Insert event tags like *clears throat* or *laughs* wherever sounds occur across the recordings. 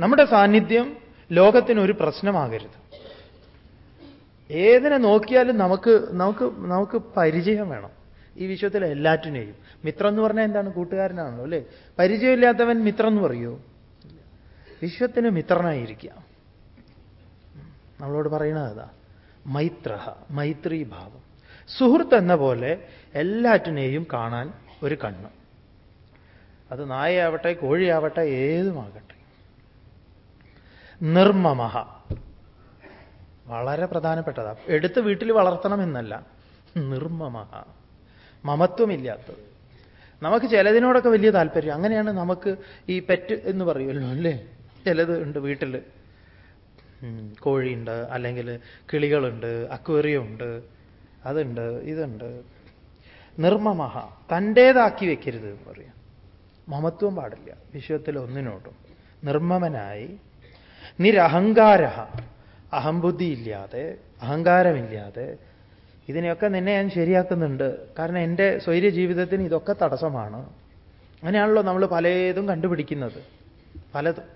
നമ്മുടെ സാന്നിധ്യം ലോകത്തിന് ഒരു പ്രശ്നമാകരുത്. ഏതിനെ നോക്കിയാലും നമുക്ക് നമുക്ക് നമുക്ക് പരിചയം വേണം. ഈ വിശ്വത്തിലെ എല്ലാറ്റിനെയും. മിത്രം എന്ന് പറഞ്ഞാൽ എന്താണ്? കൂട്ടുകാരനാണല്ലോ അല്ലേ? പരിചയമില്ലാത്തവൻ മിത്രം എന്ന് പറയുമോ വിശ്വത്തിന് മിത്രനായിരിക്കുക നമ്മളോട് പറയുന്നത് അതാ. മൈത്ര മൈത്രി ഭാവം സുഹൃത്ത് എന്ന പോലെ എല്ലാറ്റിനെയും കാണാൻ ഒരു കണ്ണ്. അത് നായയാവട്ടെ കോഴിയാവട്ടെ ഏതുമാകട്ടെ. നിർമ്മമഹ. വളരെ പ്രധാനപ്പെട്ടതാ. എടുത്ത് വീട്ടിൽ വളർത്തണമെന്നല്ല നിർമ്മമഹ. മമത്വമില്ലാത്തത്. നമുക്ക് ചിലതിനോടൊക്കെ വലിയ താല്പര്യം. അങ്ങനെയാണ് നമുക്ക് ഈ പെറ്റ് എന്ന് പറയുമല്ലോ അല്ലേ? ചിലത് ഉണ്ട് വീട്ടിൽ കോഴിയുണ്ട് അല്ലെങ്കിൽ കിളികളുണ്ട് അക്വേറിയം ഉണ്ട് അതുണ്ട് ഇതുണ്ട്. നിർമ്മമഹ. തന്റേതാക്കി വെക്കരുത് എന്ന് പറയാം. മമത്വം പാടില്ല. വിശ്വത്തിൽ ഒന്നിനോട്ടും നിർമ്മമനായി നിരഹങ്കാര അഹംബുദ്ധിയില്ലാതെ അഹങ്കാരമില്ലാതെ ഇതിനെയൊക്കെ നിന്നെ ഞാൻ ശരിയാക്കുന്നുണ്ട്. കാരണം എന്റെ സ്വൈര്യ ജീവിതത്തിന് ഇതൊക്കെ തടസ്സമാണ്. അങ്ങനെയാണല്ലോ നമ്മൾ പലതും കണ്ടുപിടിക്കുന്നത്. പലതും.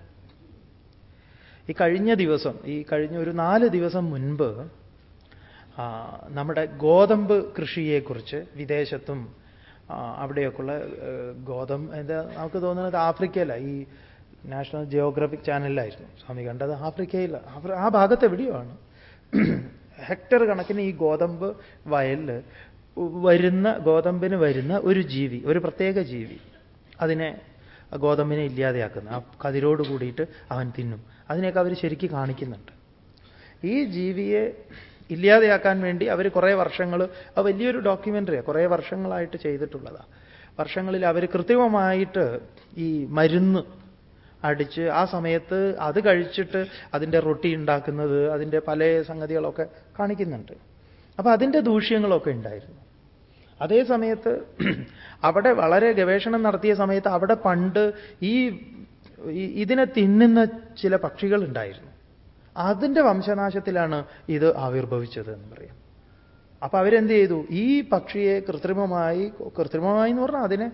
ഈ കഴിഞ്ഞ ദിവസം ഈ കഴിഞ്ഞ ഒരു നാല് ദിവസം മുൻപ് നമ്മുടെ ഗോതമ്പ് കൃഷിയെക്കുറിച്ച് വിദേശത്തും അവിടെയൊക്കെയുള്ള ഗോതമ്പ് എന്താ നമുക്ക് തോന്നുന്നത് ആഫ്രിക്കയിലാണ് ഈ നാഷണൽ ജിയോഗ്രഫിക് ചാനലിലായിരുന്നു. സ്വാമി കണ്ടത് ആഫ്രിക്കയിൽ ആ ഭാഗത്ത് എവിടെയോ ആണ്. ഹെക്ടർ കണക്കിന് ഈ ഗോതമ്പ് വയലിൽ വരുന്ന ഗോതമ്പിന് വരുന്ന ഒരു ജീവി ഒരു പ്രത്യേക ജീവി അതിനെ ഗോതമ്പിനെ ഇല്ലാതെയാക്കുന്നു. ആ കതിരോട് കൂടിയിട്ട് അവൻ തിന്നും. അതിനെയൊക്കെ അവർ ശരിക്കും കാണിക്കുന്നുണ്ട്. ഈ ജീവിയെ ഇല്ലാതെയാക്കാൻ വേണ്ടി അവർ കുറേ വർഷങ്ങൾ അത് വലിയൊരു ഡോക്യുമെന്ററിയാണ് കുറേ വർഷങ്ങളായിട്ട് ചെയ്തിട്ടുള്ളതാണ് വർഷങ്ങളിൽ അവർ കൃത്രിമമായിട്ട് ഈ മരുന്ന് അടിച്ച് ആ സമയത്ത് അത് കഴിച്ചിട്ട് അതിന്റെ റൊട്ടി ഉണ്ടാക്കുന്നത് അതിന്റെ പല സംഗതികളൊക്കെ കാണിക്കുന്നുണ്ട്. അപ്പൊ അതിന്റെ ദൂഷ്യങ്ങളൊക്കെ ഉണ്ടായിരുന്നു. അതേ സമയത്ത് *clears throat* അവിടെ വളരെ ഗവേഷണം നടത്തിയ സമയത്ത് അവിടെ പണ്ട് ഈ ഇതിനെ തിന്നുന്ന ചില പക്ഷികൾ ഉണ്ടായിരുന്നു. അതിന്റെ വംശനാശത്തിലാണ് ഇത് ആവിർഭവിച്ചത് എന്ന് പറയാം. അപ്പൊ അവരെന്ത് ചെയ്തു? ഈ പക്ഷിയെ കൃത്രിമമായി കൃത്രിമമായി എന്ന് പറഞ്ഞാൽ അതിനെ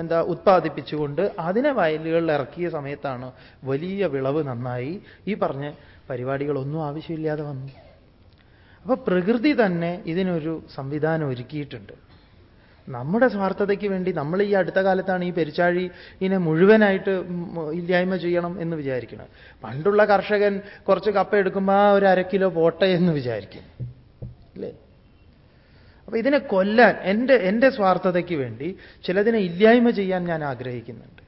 എന്താ ഉത്പാദിപ്പിച്ചുകൊണ്ട് അതിനെ വയലുകളിൽ ഇറക്കിയ സമയത്താണ് വലിയ വിളവ് നന്നായി ഈ പറഞ്ഞ പരിപാടികളൊന്നും ആവശ്യമില്ലാതെ വന്നു. അപ്പൊ പ്രകൃതി തന്നെ ഇതിനൊരു സംവിധാനം ഒരുക്കിയിട്ടുണ്ട്. നമ്മുടെ സ്വാർത്ഥതയ്ക്ക് വേണ്ടി നമ്മൾ ഈ അടുത്ത കാലത്താണ് ഈ പെരിച്ചാഴി ഇതിനെ മുഴുവനായിട്ട് ഇല്ലായ്മ ചെയ്യണം എന്ന് വിചാരിക്കണം പണ്ടുള്ള കർഷകൻ കുറച്ച് കപ്പ എടുക്കുമ്പോൾ ആ ഒരു അര കിലോ പോട്ടെ എന്ന് വിചാരിക്കും. അപ്പൊ ഇതിനെ കൊല്ലാൻ എന്റെ എന്റെ സ്വാർത്ഥതയ്ക്ക് വേണ്ടി ചിലതിനെ ഇല്ലായ്മ ചെയ്യാൻ ഞാൻ ആഗ്രഹിക്കുന്നുണ്ട്.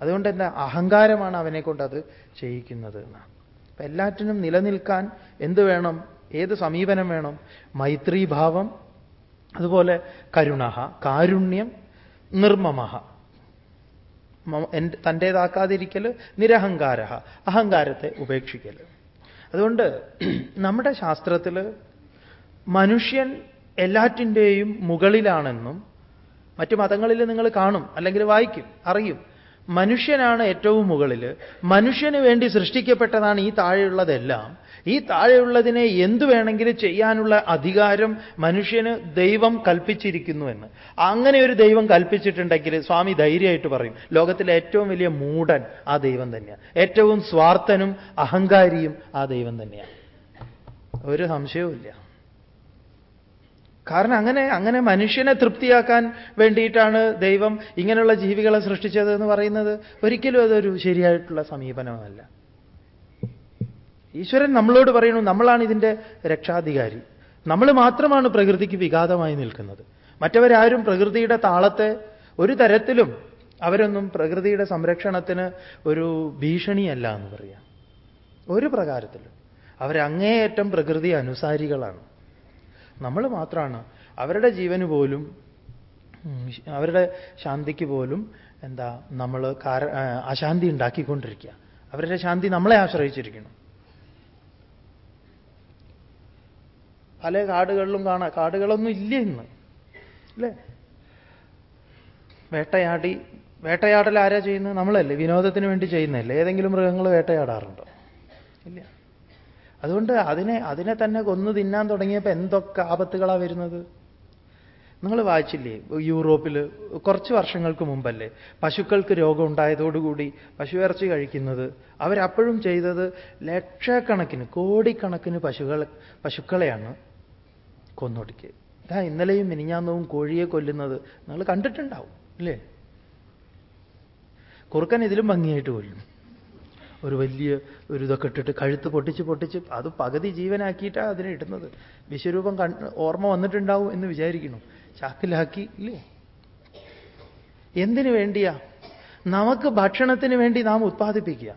അതുകൊണ്ട് എന്താ അഹങ്കാരമാണ് അവനെ കൊണ്ട് അത് ചെയ്യിക്കുന്നത് എന്നാണ്. അപ്പൊ എല്ലാറ്റിനും നിലനിൽക്കാൻ എന്ത് വേണം? ഏത് സമീപനം വേണം? മൈത്രീഭാവം അതുപോലെ കരുണ കാരുണ്യം നിർമ്മമ. തന്റേതാക്കാതിരിക്കൽ നിരഹങ്കാര അഹങ്കാരത്തെ ഉപേക്ഷിക്കൽ. അതുകൊണ്ട് നമ്മുടെ ശാസ്ത്രത്തിൽ മനുഷ്യൻ എല്ലാറ്റിന്റെയും മുകളിലാണെന്നും മറ്റു മതങ്ങളിൽ നിങ്ങൾ കാണും അല്ലെങ്കിൽ വായിക്കും അറിയും. മനുഷ്യനാണ് ഏറ്റവും മുകളിൽ മനുഷ്യന് വേണ്ടി സൃഷ്ടിക്കപ്പെട്ടതാണ് ഈ താഴെയുള്ളതെല്ലാം. ഈ താഴെയുള്ളതിനെ എന്തു വേണമെങ്കിലും ചെയ്യാനുള്ള അധികാരം മനുഷ്യന് ദൈവം കൽപ്പിച്ചിരിക്കുന്നു എന്ന്. അങ്ങനെ ഒരു ദൈവം കൽപ്പിച്ചിട്ടുണ്ടെങ്കിൽ സ്വാമി ധൈര്യമായിട്ട് പറയും ലോകത്തിലെ ഏറ്റവും വലിയ മൂടൻ ആ ദൈവം തന്നെയാണ് ഏറ്റവും സ്വാർത്ഥനും അഹങ്കാരിയും ആ ദൈവം തന്നെയാണ് ഒരു സംശയവുമില്ല. കാരണം അങ്ങനെ അങ്ങനെ മനുഷ്യനെ തൃപ്തിയാക്കാൻ വേണ്ടിയിട്ടാണ് ദൈവം ഇങ്ങനെയുള്ള ജീവികളെ സൃഷ്ടിച്ചത് എന്ന് പറയുന്നത്. ഒരിക്കലും അതൊരു ശരിയായിട്ടുള്ള സമീപനമല്ല. ഈശ്വരൻ നമ്മളോട് പറയുന്നു നമ്മളാണ് ഇതിന്റെ രക്ഷാധികാരി. നമ്മൾ മാത്രമാണ് പ്രകൃതിക്ക് വിഘാതമായി നിൽക്കുന്നത്. മറ്റവരാരും പ്രകൃതിയുടെ താളത്തെ ഒരു തരത്തിലും അവരൊന്നും പ്രകൃതിയുടെ സംരക്ഷണത്തിന് ഒരു ഭീഷണിയല്ല എന്ന് പറയാം. ഒരു പ്രകാരത്തിലും. അവരങ്ങേയറ്റം പ്രകൃതി അനുസാരികളാണ്. നമ്മൾ മാത്രമാണ് അവരുടെ ജീവന് പോലും അവരുടെ ശാന്തിക്ക് പോലും എന്താ നമ്മൾ കാര അശാന്തി ഉണ്ടാക്കിക്കൊണ്ടിരിക്കുക അവരുടെ ശാന്തി നമ്മളെ ആശ്രയിച്ചിരിക്കണം പല കാടുകളിലും കാണാം കാടുകളൊന്നും ഇല്ല ഇന്ന്. അല്ലേ? വേട്ടയാടി വേട്ടയാടൽ ആരാ ചെയ്യുന്നത്? നമ്മളല്ലേ വിനോദത്തിന് വേണ്ടി ചെയ്യുന്നതല്ലേ? ഏതെങ്കിലും മൃഗങ്ങൾ വേട്ടയാടാറുണ്ടോ? ഇല്ല. അതുകൊണ്ട് അതിനെ അതിനെ തന്നെ കൊന്നു തിന്നാൻ തുടങ്ങിയപ്പോൾ എന്തൊക്കെ ആപത്തുകളാണ് വരുന്നത്? നിങ്ങൾ വായിച്ചില്ലേ? യൂറോപ്പിൽ കുറച്ച് വർഷങ്ങൾക്ക് മുമ്പല്ലേ? പശുക്കൾക്ക് രോഗം ഉണ്ടായതോടുകൂടി പശു ഇറച്ചി കഴിക്കുന്നത് അവരപ്പോഴും ചെയ്തത് ലക്ഷക്കണക്കിന് കോടിക്കണക്കിന് പശുക്കൾ പശുക്കളെയാണ് കൊന്നൊടുക്കിയത്. ഇതാ ഇന്നലെയും മിനിഞ്ഞാന്നവും കോഴിയെ കൊല്ലുന്നത് നിങ്ങൾ കണ്ടിട്ടുണ്ടാവും അല്ലേ കുറുക്കൻ ഇതിലും ഭംഗിയായിട്ട് കൊല്ലും ഒരു വലിയ ഒരു ഇതൊക്കെ ഇട്ടിട്ട് കഴുത്ത് പൊട്ടിച്ച് പൊട്ടിച്ച് അത് പകുതി ജീവനാക്കിയിട്ടാണ് അതിനെ ഇടുന്നത്. വിശ്വരൂപം ഓർമ്മ വന്നിട്ടുണ്ടാവും എന്ന് വിചാരിക്കണം ചാക്കിലാക്കി ഇല്ലേ? എന്തിനു വേണ്ടിയാ? നമുക്ക് ഭക്ഷണത്തിന് വേണ്ടി നാം ഉത്പാദിപ്പിക്കുക.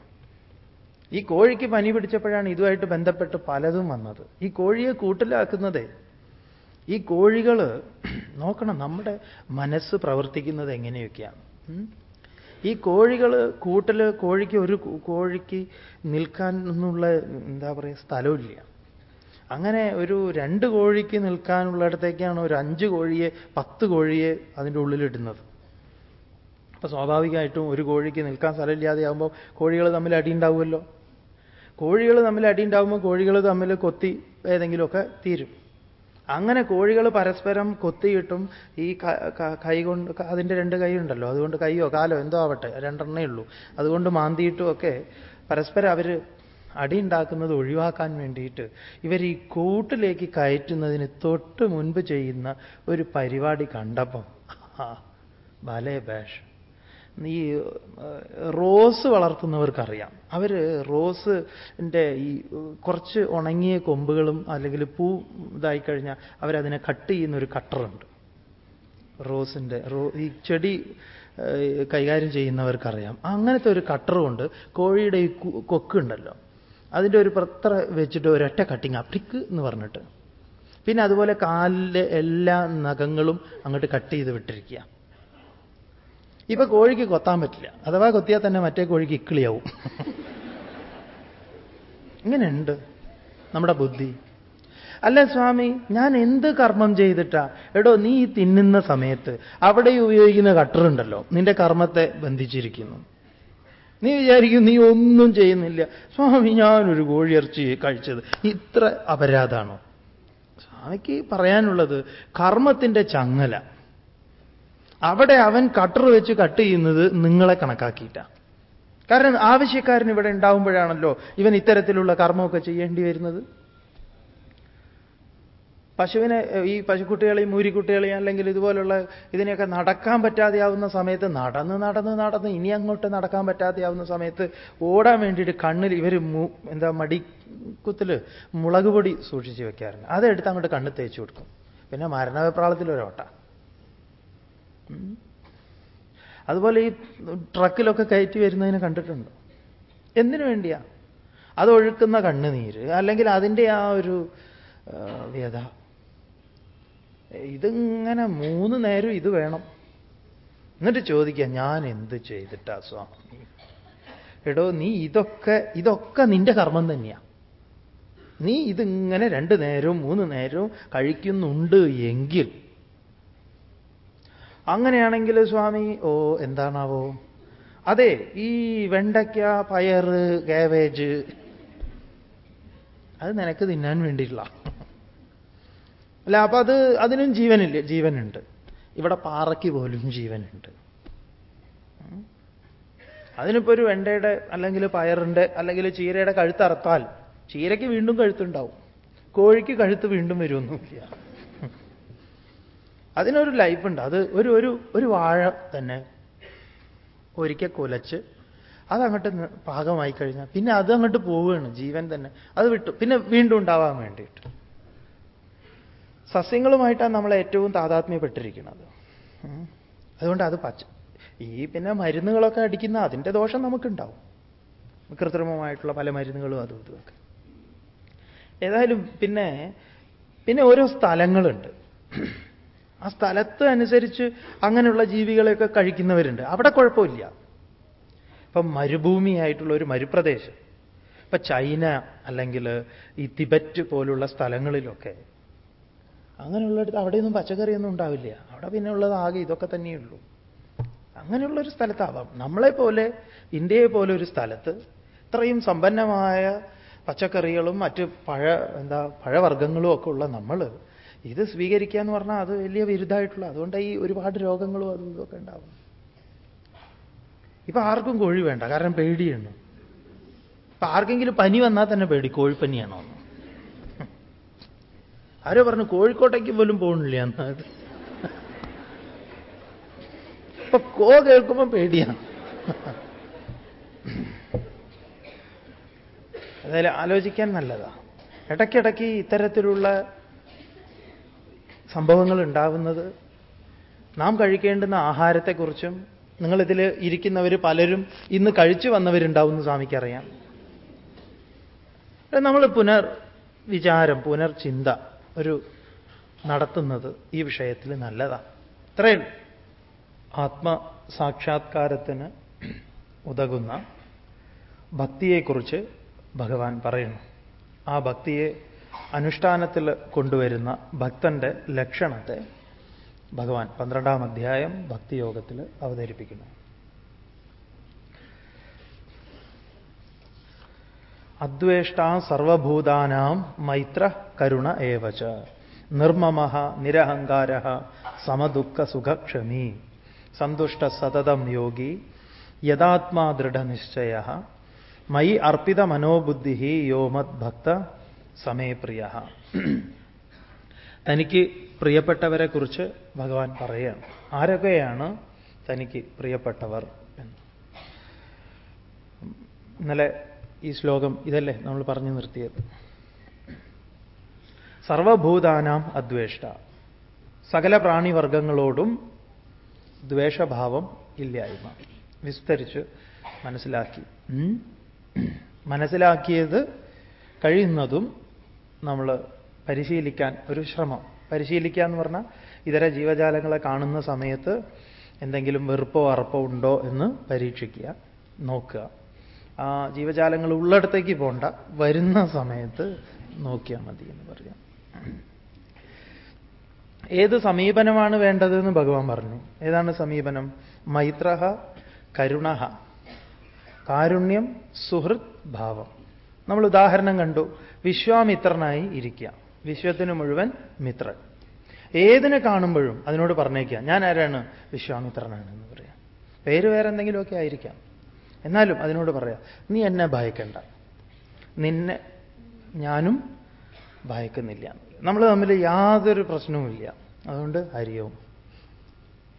ഈ കോഴിക്ക് പനി പിടിച്ചപ്പോഴാണ് ഇതുമായിട്ട് ബന്ധപ്പെട്ട് പലതും വന്നത്. ഈ കോഴിയെ കൂട്ടിലാക്കുന്നതേ ഈ കോഴികൾ നോക്കണം നമ്മുടെ മനസ്സ് പ്രവർത്തിക്കുന്നത് എങ്ങനെയൊക്കെയാണ്? ഈ കോഴികൾ കൂട്ടിൽ കോഴിക്ക് ഒരു കോഴിക്ക് നിൽക്കാൻ എന്നുള്ള എന്താ പറയുക സ്ഥലമില്ല. അങ്ങനെ ഒരു രണ്ട് കോഴിക്ക് നിൽക്കാനുള്ളിടത്തേക്കാണ് ഒരു അഞ്ച് കോഴിയെ പത്ത് കോഴിയെ അതിന്റെ ഉള്ളിലിടുന്നത്. അപ്പൊ സ്വാഭാവികമായിട്ടും ഒരു കോഴിക്ക് നിൽക്കാൻ സ്ഥലമില്ലാതെ ആകുമ്പോൾ കോഴികൾ തമ്മിൽ അടിയുണ്ടാവുമല്ലോ കോഴികൾ തമ്മിൽ അടിയുണ്ടാകുമ്പോൾ കോഴികൾ തമ്മിൽ കൊത്തി ഏതെങ്കിലുമൊക്കെ തീരും. അങ്ങനെ കോഴികൾ പരസ്പരം കൊത്തിയിട്ടും ഈ കൈ കൊണ്ട് അതിന്റെ രണ്ട് കൈ ഉണ്ടല്ലോ. അതുകൊണ്ട് കൈയോ കാലോ എന്തോ ആവട്ടെ രണ്ടെണ്ണേ ഉള്ളൂ. അതുകൊണ്ട് മാന്തിയിട്ടും ഒക്കെ പരസ്പരം അവർ അടി ഉണ്ടാക്കുന്നത് ഒഴിവാക്കാൻ വേണ്ടിയിട്ട് ഇവർ ഈ കൂട്ടിലേക്ക് കയറ്റുന്നതിന് തൊട്ട് മുൻപ് ചെയ്യുന്ന ഒരു പരിപാടി കണ്ടപ്പം. ഭലേ ബേഷ് ഈ റോസ് വളർത്തുന്നവർക്കറിയാം. അവർ റോസിന്റെ ഈ കുറച്ച് ഉണങ്ങിയ കൊമ്പുകളും അല്ലെങ്കിൽ പൂ ഇതായി കഴിഞ്ഞാൽ അവരതിനെ കട്ട് ചെയ്യുന്ന ഒരു കട്ടറുണ്ട്. റോസിന്റെ റോ ഈ ചെടി കൈകാര്യം ചെയ്യുന്നവർക്കറിയാം. അങ്ങനത്തെ ഒരു കട്ടറുകൊണ്ട് കോഴിയുടെ ഈ കൊക്കുണ്ടല്ലോ. അതിന്റെ ഒരു പ്രത്ര വെച്ചിട്ട് ഒരൊറ്റ കട്ടിങ് അപ്രിക്ക് എന്ന് പറഞ്ഞിട്ട്. പിന്നെ അതുപോലെ കാലിലെ എല്ലാ നഖങ്ങളും അങ്ങോട്ട് കട്ട് ചെയ്ത് വിട്ടിരിക്കുക. ഇപ്പൊ കോഴിക്ക് കൊത്താൻ പറ്റില്ല. അഥവാ കൊത്തിയാൽ തന്നെ മറ്റേ കോഴിക്ക് ഇക്കിളിയാവും. ഇങ്ങനെയുണ്ട് നമ്മുടെ ബുദ്ധി. അല്ല സ്വാമി ഞാൻ എന്ത് കർമ്മം ചെയ്തിട്ടാ? എടോ നീ ഈ തിന്നുന്ന സമയത്ത് അവിടെ ഉപയോഗിക്കുന്ന കട്ടറുണ്ടല്ലോ നിന്റെ കർമ്മത്തെ ബന്ധിച്ചിരിക്കുന്നു. നീ വിചാരിക്കും നീ ഒന്നും ചെയ്യുന്നില്ല. സ്വാമി ഞാനൊരു കോഴിയിറച്ചി കഴിച്ചത്. ഇത്ര അപരാധാണോ സ്വാമിക്ക് പറയാനുള്ളത് കർമ്മത്തിന്റെ ചങ്ങല. അവിടെ അവൻ കട്ടർ വെച്ച് കട്ട് ചെയ്യുന്നത് നിങ്ങളെ കണക്കാക്കിയിട്ടാണ് കാരണം ആവശ്യക്കാരൻ ഇവിടെ ഉണ്ടാവുമ്പോഴാണല്ലോ ഇവൻ ഇത്തരത്തിലുള്ള കർമ്മമൊക്കെ ചെയ്യേണ്ടി വരുന്നത്. പശുവിനെ ഈ പശുക്കുട്ടികളെയും മൂരിക്കുട്ടികളെയും അല്ലെങ്കിൽ ഇതുപോലുള്ള ഇതിനെയൊക്കെ നടക്കാൻ പറ്റാതെയാവുന്ന സമയത്ത് നടന്ന് നടന്ന് നടന്ന് ഇനി അങ്ങോട്ട് നടക്കാൻ പറ്റാതെയാവുന്ന സമയത്ത് ഓടാൻ വേണ്ടിയിട്ട് കണ്ണിൽ ഇവർ എന്താ മടിക്കുത്തിൽ മുളക് പൊടി സൂക്ഷിച്ച് വെക്കാറുണ്ട്. അതെടുത്ത് അങ്ങോട്ട് കണ്ണ് തേച്ച് കൊടുക്കും. പിന്നെ മരണവിപ്രാളത്തിൽ ഒരോട്ട അതുപോലെ ഈ ട്രക്കിലൊക്കെ കയറ്റി വരുന്നതിനെ കണ്ടിട്ടുണ്ട്. എന്തിനു വേണ്ടിയാ? അതൊഴുക്കുന്ന കണ്ണുനീര് അല്ലെങ്കിൽ അതിന്റെ ആ ഒരു വ്യത ഇതിങ്ങനെ മൂന്ന് നേരം ഇത് വേണം. എന്നിട്ട് ചോദിക്കുക ഞാൻ എന്ത് ചെയ്തിട്ടാ സ്വാമി? എടോ നീ ഇതൊക്കെ ഇതൊക്കെ നിന്റെ കർമ്മം തന്നെയാ. നീ ഇതിങ്ങനെ രണ്ട് നേരവും മൂന്ന് നേരവും കഴിക്കുന്നുണ്ട് എങ്കിൽ അങ്ങനെയാണെങ്കിൽ സ്വാമി ഓ എന്താണാവോ? അതെ ഈ വെണ്ടയ്ക്ക പയർ കാവേജ് അത് നിനക്ക് തിന്നാൻ വേണ്ടിയിട്ടുള്ള. അല്ല അപ്പൊ അത് അതിനും ജീവനില്ല? ജീവനുണ്ട്. ഇവിടെ പാറയ്ക്ക് പോലും ജീവനുണ്ട്. അതിനിപ്പോ ഒരു വെണ്ടയുടെ അല്ലെങ്കിൽ പയറിന്റെ അല്ലെങ്കിൽ ചീരയുടെ കഴുത്തറത്താൽ ചീരയ്ക്ക് വീണ്ടും കഴുത്തുണ്ടാവും. കോഴിക്ക് കഴുത്ത് വീണ്ടും വരുമൊന്നുമില്ല അതിനൊരു ലൈഫുണ്ട് അത് ഒരു ഒരു ഒരു വാഴ തന്നെ ഒരിക്കൽ കുലച്ച് അതങ്ങോട്ട് പാകമായി കഴിഞ്ഞാൽ പിന്നെ അത് അങ്ങോട്ട് പോവുകയാണ് ജീവൻ തന്നെ. അത് വിട്ടു. പിന്നെ വീണ്ടും ഉണ്ടാവാൻ വേണ്ടിയിട്ട്. സസ്യങ്ങളുമായിട്ടാണ് നമ്മൾ ഏറ്റവും താതാത്മ്യപ്പെട്ടിരിക്കുന്നത്. അതുകൊണ്ട് അത് പച്ച ഈ പിന്നെ മരുന്നുകളൊക്കെ അടിക്കുന്ന അതിന്റെ ദോഷം നമുക്കുണ്ടാവും. കൃത്രിമമായിട്ടുള്ള പല മരുന്നുകളും അതും ഇതുമൊക്കെ ഏതായാലും പിന്നെ പിന്നെ ഓരോ സ്ഥലങ്ങളുണ്ട്. ആ സ്ഥലത്ത് അനുസരിച്ച് അങ്ങനെയുള്ള ജീവികളെയൊക്കെ കഴിക്കുന്നവരുണ്ട്. അവിടെ കുഴപ്പമില്ല. ഇപ്പം മരുഭൂമിയായിട്ടുള്ള ഒരു മരുപ്രദേശം. ഇപ്പൊ ചൈന അല്ലെങ്കിൽ ഈ തിബറ്റ് പോലുള്ള സ്ഥലങ്ങളിലൊക്കെ അങ്ങനെയുള്ളടത്ത് അവിടെയൊന്നും പച്ചക്കറിയൊന്നും ഉണ്ടാവില്ല. അവിടെ പിന്നെ ഉള്ളത് ആകെ ഇതൊക്കെ തന്നെയുള്ളൂ. അങ്ങനെയുള്ളൊരു സ്ഥലത്താവാം. നമ്മളെ പോലെ ഇന്ത്യയെ പോലെ ഒരു സ്ഥലത്ത് ഇത്രയും സമ്പന്നമായ പച്ചക്കറികളും മറ്റ് പഴ എന്താ പഴവർഗങ്ങളും ഒക്കെ ഉള്ള നമ്മൾ ഇത് സ്വീകരിക്കുക എന്ന് പറഞ്ഞാൽ അത് വലിയ വിരുദ്ധമായിട്ടുള്ള അതുകൊണ്ട് ഈ ഒരുപാട് രോഗങ്ങളും അതും ഇതൊക്കെ ഉണ്ടാവും. ഇപ്പൊ ആർക്കും കോഴി വേണ്ട കാരണം പേടിയാണ് ഇപ്പൊ ആർക്കെങ്കിലും പനി വന്നാൽ തന്നെ പേടി കോഴിപ്പനിയാണോ ആരോ പറഞ്ഞു കോഴിക്കോട്ടേക്ക് പോലും പോകണില്ല എന്നത് ഇപ്പൊ കോ കേൾക്കുമ്പോൾ പേടിയാണ്. അതായത് ആലോചിക്കാൻ നല്ലതാ. ഇടയ്ക്കിടയ്ക്ക് ഇത്തരത്തിലുള്ള സംഭവങ്ങൾ ഉണ്ടാവുന്നത് നാം കഴിക്കേണ്ടുന്ന ആഹാരത്തെക്കുറിച്ചും നിങ്ങളിതിൽ ഇരിക്കുന്നവർ പലരും ഇന്ന് കഴിച്ചു വന്നവരുണ്ടാവുമെന്ന് സ്വാമിക്കറിയാം. നമ്മൾ പുനർ വിചാരം പുനർചിന്ത ഒരു നടത്തുന്നത് ഈ വിഷയത്തിൽ നല്ലതാണ് ഇത്രയും ആത്മസാക്ഷാത്കാരത്തിന് ഉതകുന്ന ഭക്തിയെക്കുറിച്ച് ഭഗവാൻ പറയുന്നു. ആ ഭക്തിയെ അനുഷ്ഠാനത്തിൽ കൊണ്ടുവരുന്ന ഭക്തന്റെ ലക്ഷണത്തെ ഭഗവാൻ പന്ത്രണ്ടാം അധ്യായം ഭക്തിയോഗത്തിൽ അവതരിപ്പിക്കുന്നു. അദ്വേഷ്ടാ സർവഭൂതാനാം മൈത്ര കരുണ ഏവച. നിർമ്മമ നിരഹങ്കാര സമദുഃഖ സുഖക്ഷമി. സന്തുഷ്ട സതതം യോഗി യഥാത്മാ ദൃഢനിശ്ചയ മയി അർപ്പിത മനോബുദ്ധി യോ ഭക്ത സമേ പ്രിയ തനിക്ക് പ്രിയപ്പെട്ടവരെ കുറിച്ച് ഭഗവാൻ പറയുകയാണ്. ആരൊക്കെയാണ് തനിക്ക് പ്രിയപ്പെട്ടവർ എന്ന്? ഇന്നലെ ഈ ശ്ലോകം ഇതല്ലേ നമ്മൾ പറഞ്ഞു നിർത്തിയത്? സർവഭൂതാനാം അദ്വേഷ്ട. സകല പ്രാണിവർഗങ്ങളോടും ദ്വേഷഭാവം ഇല്ലായ്മ. വിസ്തരിച്ച് മനസ്സിലാക്കി. മനസ്സിലാക്കിയത് കഴിയുന്നതും നമ്മൾ പരിശീലിക്കാൻ ഒരു ശ്രമം. പരിശീലിക്കുക എന്ന് പറഞ്ഞാൽ ഇതര ജീവജാലങ്ങളെ കാണുന്ന സമയത്ത് എന്തെങ്കിലും വെറുപ്പോ അറപ്പോ ഉണ്ടോ എന്ന് പരീക്ഷിക്കുക നോക്കുക. ആ ജീവജാലങ്ങൾ ഉള്ളിടത്തേക്ക് പോണ്ട വരുന്ന സമയത്ത് നോക്കിയാൽ മതി എന്ന് പറയാം. ഏത് സമീപനമാണ് വേണ്ടതെന്ന് ഭഗവാൻ പറഞ്ഞു. ഏതാണ് സമീപനം? മൈത്രഹ കരുണ കാരുണ്യം സുഹൃത് ഭാവം. നമ്മൾ ഉദാഹരണം കണ്ടു. വിശ്വാമിത്രനായി ഇരിക്കുക. വിശ്വത്തിന് മുഴുവൻ മിത്രൻ. ഏതിനെ കാണുമ്പോഴും അതിനോട് പറഞ്ഞേക്കുക ഞാൻ ആരാണ്? വിശ്വാമിത്രനാണ് എന്ന് പറയാം. പേര് വേറെ എന്തെങ്കിലുമൊക്കെ ആയിരിക്കാം. എന്നാലും അതിനോട് പറയാം നീ എന്നെ ഭയക്കണ്ട. നിന്നെ ഞാനും ഭയക്കുന്നില്ല. നമ്മൾ തമ്മിൽ യാതൊരു പ്രശ്നവുമില്ല അതുകൊണ്ട് ഹരിയവും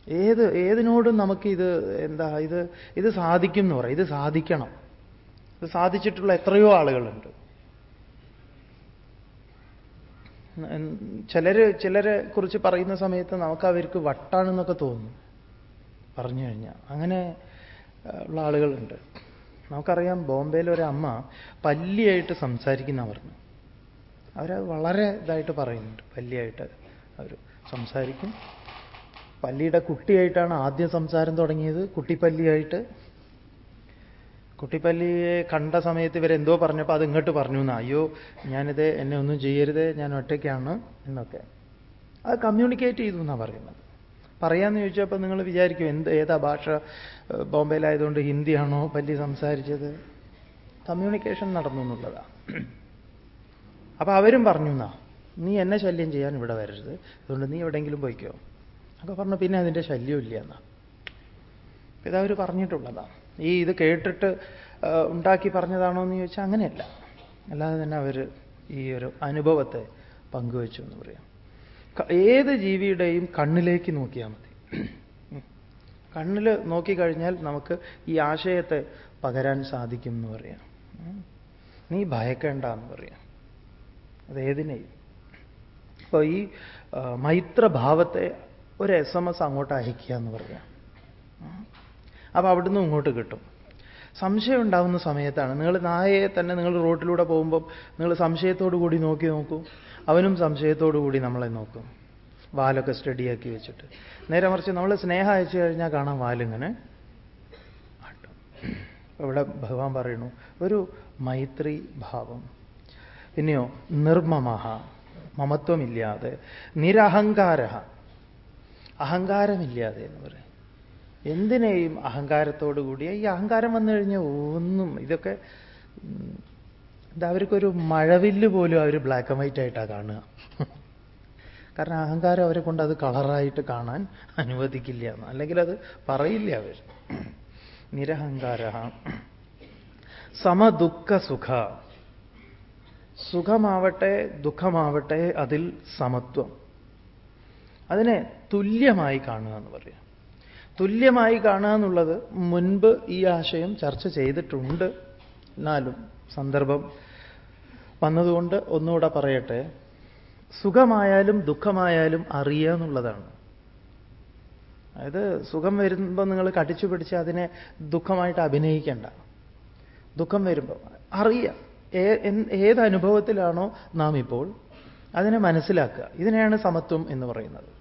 ഏത് ഏതിനോടും നമുക്ക് ഇത് എന്താ ഇത് ഇത് സാധിക്കും എന്ന് പറയാം. ഇത് സാധിക്കണം. ഇത് സാധിച്ചിട്ടുള്ള എത്രയോ ആളുകളുണ്ട്. ചിലര് ചിലരെ കുറിച്ച് പറയുന്ന സമയത്ത് നമുക്ക് അവർക്ക് വട്ടാണെന്നൊക്കെ തോന്നും. പറഞ്ഞു കഴിഞ്ഞാൽ അങ്ങനെ ഉള്ള ആളുകളുണ്ട്. നമുക്കറിയാം ബോംബെയിലെ ഒരു അമ്മ പല്ലിയായിട്ട് സംസാരിക്കുന്ന പറഞ്ഞു അവരത് വളരെ ഇതായിട്ട് പറയുന്നുണ്ട്. പല്ലിയായിട്ട് അവർ സംസാരിക്കും. പല്ലിയുടെ കുട്ടിയായിട്ടാണ് ആദ്യം സംസാരം തുടങ്ങിയത്. കുട്ടിപ്പല്ലിയായിട്ട് കുട്ടിപ്പല്ലിയെ കണ്ട സമയത്ത് ഇവരെന്തോ പറഞ്ഞപ്പോൾ അത് ഇങ്ങോട്ട് പറഞ്ഞു എന്നാ അയ്യോ ഞാനിത് എന്നെ ഒന്നും ചെയ്യരുത് ഞാൻ ഒറ്റയ്ക്കാണ് എന്നൊക്കെ. അത് കമ്മ്യൂണിക്കേറ്റ് ചെയ്തു എന്നാണ് പറയുന്നത്. പറയാമെന്ന് ചോദിച്ചപ്പോൾ നിങ്ങൾ വിചാരിക്കും എന്ത് ഏതാ ഭാഷ ബോംബെയിലായതുകൊണ്ട് ഹിന്ദിയാണോ പല്ലി സംസാരിച്ചത്? കമ്മ്യൂണിക്കേഷൻ നടന്നു എന്നുള്ളതാണ് അപ്പോൾ അവരും പറഞ്ഞു എന്നാ നീ എന്നെ ശല്യം ചെയ്യാൻ ഇവിടെ വരരുത്. അതുകൊണ്ട് നീ എവിടെയെങ്കിലും പോയിക്കോ. അപ്പോൾ പറഞ്ഞു പിന്നെ അതിന്റെ ശല്യമില്ല എന്നാ ഇതവർ പറഞ്ഞിട്ടുള്ളതാണ് ഈ ഇത് കേട്ടിട്ട് ഉണ്ടാക്കി പറഞ്ഞതാണോ എന്ന് ചോദിച്ചാൽ അങ്ങനെയല്ല. അല്ലാതെ തന്നെ അവർ ഈ ഒരു അനുഭവത്തെ പങ്കുവച്ചു എന്ന് പറയാം. ഏത് ജീവിയുടെയും കണ്ണിലേക്ക് നോക്കിയാൽ മതി. കണ്ണിൽ നോക്കിക്കഴിഞ്ഞാൽ നമുക്ക് ഈ ആശയത്തെ പകരാൻ സാധിക്കും എന്ന് പറയാം. നീ ഭയക്കേണ്ട എന്ന് പറയാം. അതേതിനെയും അപ്പോൾ ഈ മൈത്രഭാവത്തെ ഒരു എസ് എം എസ് അങ്ങോട്ട് അയക്കുക എന്ന് പറയാം. അപ്പൊ അവിടുന്ന് ഇങ്ങോട്ട് കിട്ടും. സംശയം ഉണ്ടാവുന്ന സമയത്താണ്. നിങ്ങൾ നായയെ തന്നെ നിങ്ങൾ റോട്ടിലൂടെ പോകുമ്പോൾ നിങ്ങൾ സംശയത്തോടു കൂടി നോക്കി നോക്കൂ. അവനും സംശയത്തോടു കൂടി നമ്മളെ നോക്കും. വാലൊക്കെ സ്റ്റഡിയാക്കി വെച്ചിട്ട്. നേരെ മറിച്ച് നമ്മൾ സ്നേഹം അയച്ചു കഴിഞ്ഞാൽ കാണാം വാലിങ്ങനെ ഇവിടെ ഭഗവാൻ പറയുന്നു ഒരു മൈത്രി ഭാവം. പിന്നെയോ നിർമ്മമഹ മമത്വമില്ലാതെ നിരഹങ്കാര അഹങ്കാരമില്ലാതെ എന്ന് പറയും. എന്തിനേയും അഹങ്കാരത്തോടു കൂടിയ ഈ അഹങ്കാരം വന്നു കഴിഞ്ഞാൽ ഒന്നും ഇതൊക്കെ അവർക്കൊരു മഴവില്ല് പോലും അവർ ബ്ലാക്ക് ആൻഡ് വൈറ്റ് ആയിട്ടാണ് കാണുക. കാരണം അഹങ്കാരം അവരെ കൊണ്ട് അത് കളറായിട്ട് കാണാൻ അനുവദിക്കില്ല എന്ന്. അല്ലെങ്കിൽ അത് പറയില്ല അവർ നിരഹങ്കാര. സമദുഃഖ സുഖ സുഖമാവട്ടെ ദുഃഖമാവട്ടെ അതിൽ സമത്വം. അതിനെ തുല്യമായി കാണുക എന്ന് പറയാം. തുല്യമായി കാണുക എന്നുള്ളത് മുൻപ് ഈ ആശയം ചർച്ച ചെയ്തിട്ടുണ്ട്. എന്നാലും സന്ദർഭം വന്നതുകൊണ്ട് ഒന്നുകൂടെ പറയട്ടെ. സുഖമായാലും ദുഃഖമായാലും അറിയുക എന്നുള്ളതാണ്. അതായത് സുഖം വരുമ്പോൾ നിങ്ങൾ കടിച്ചു പിടിച്ച് അതിനെ ദുഃഖമായിട്ട് അഭിനയിക്കേണ്ട. ദുഃഖം വരുമ്പോൾ അറിയുക. ഏത് അനുഭവത്തിലാണോ നാം ഇപ്പോൾ അതിനെ മനസ്സിലാക്കുക. ഇതിനെയാണ് സമത്വം എന്ന് പറയുന്നത്.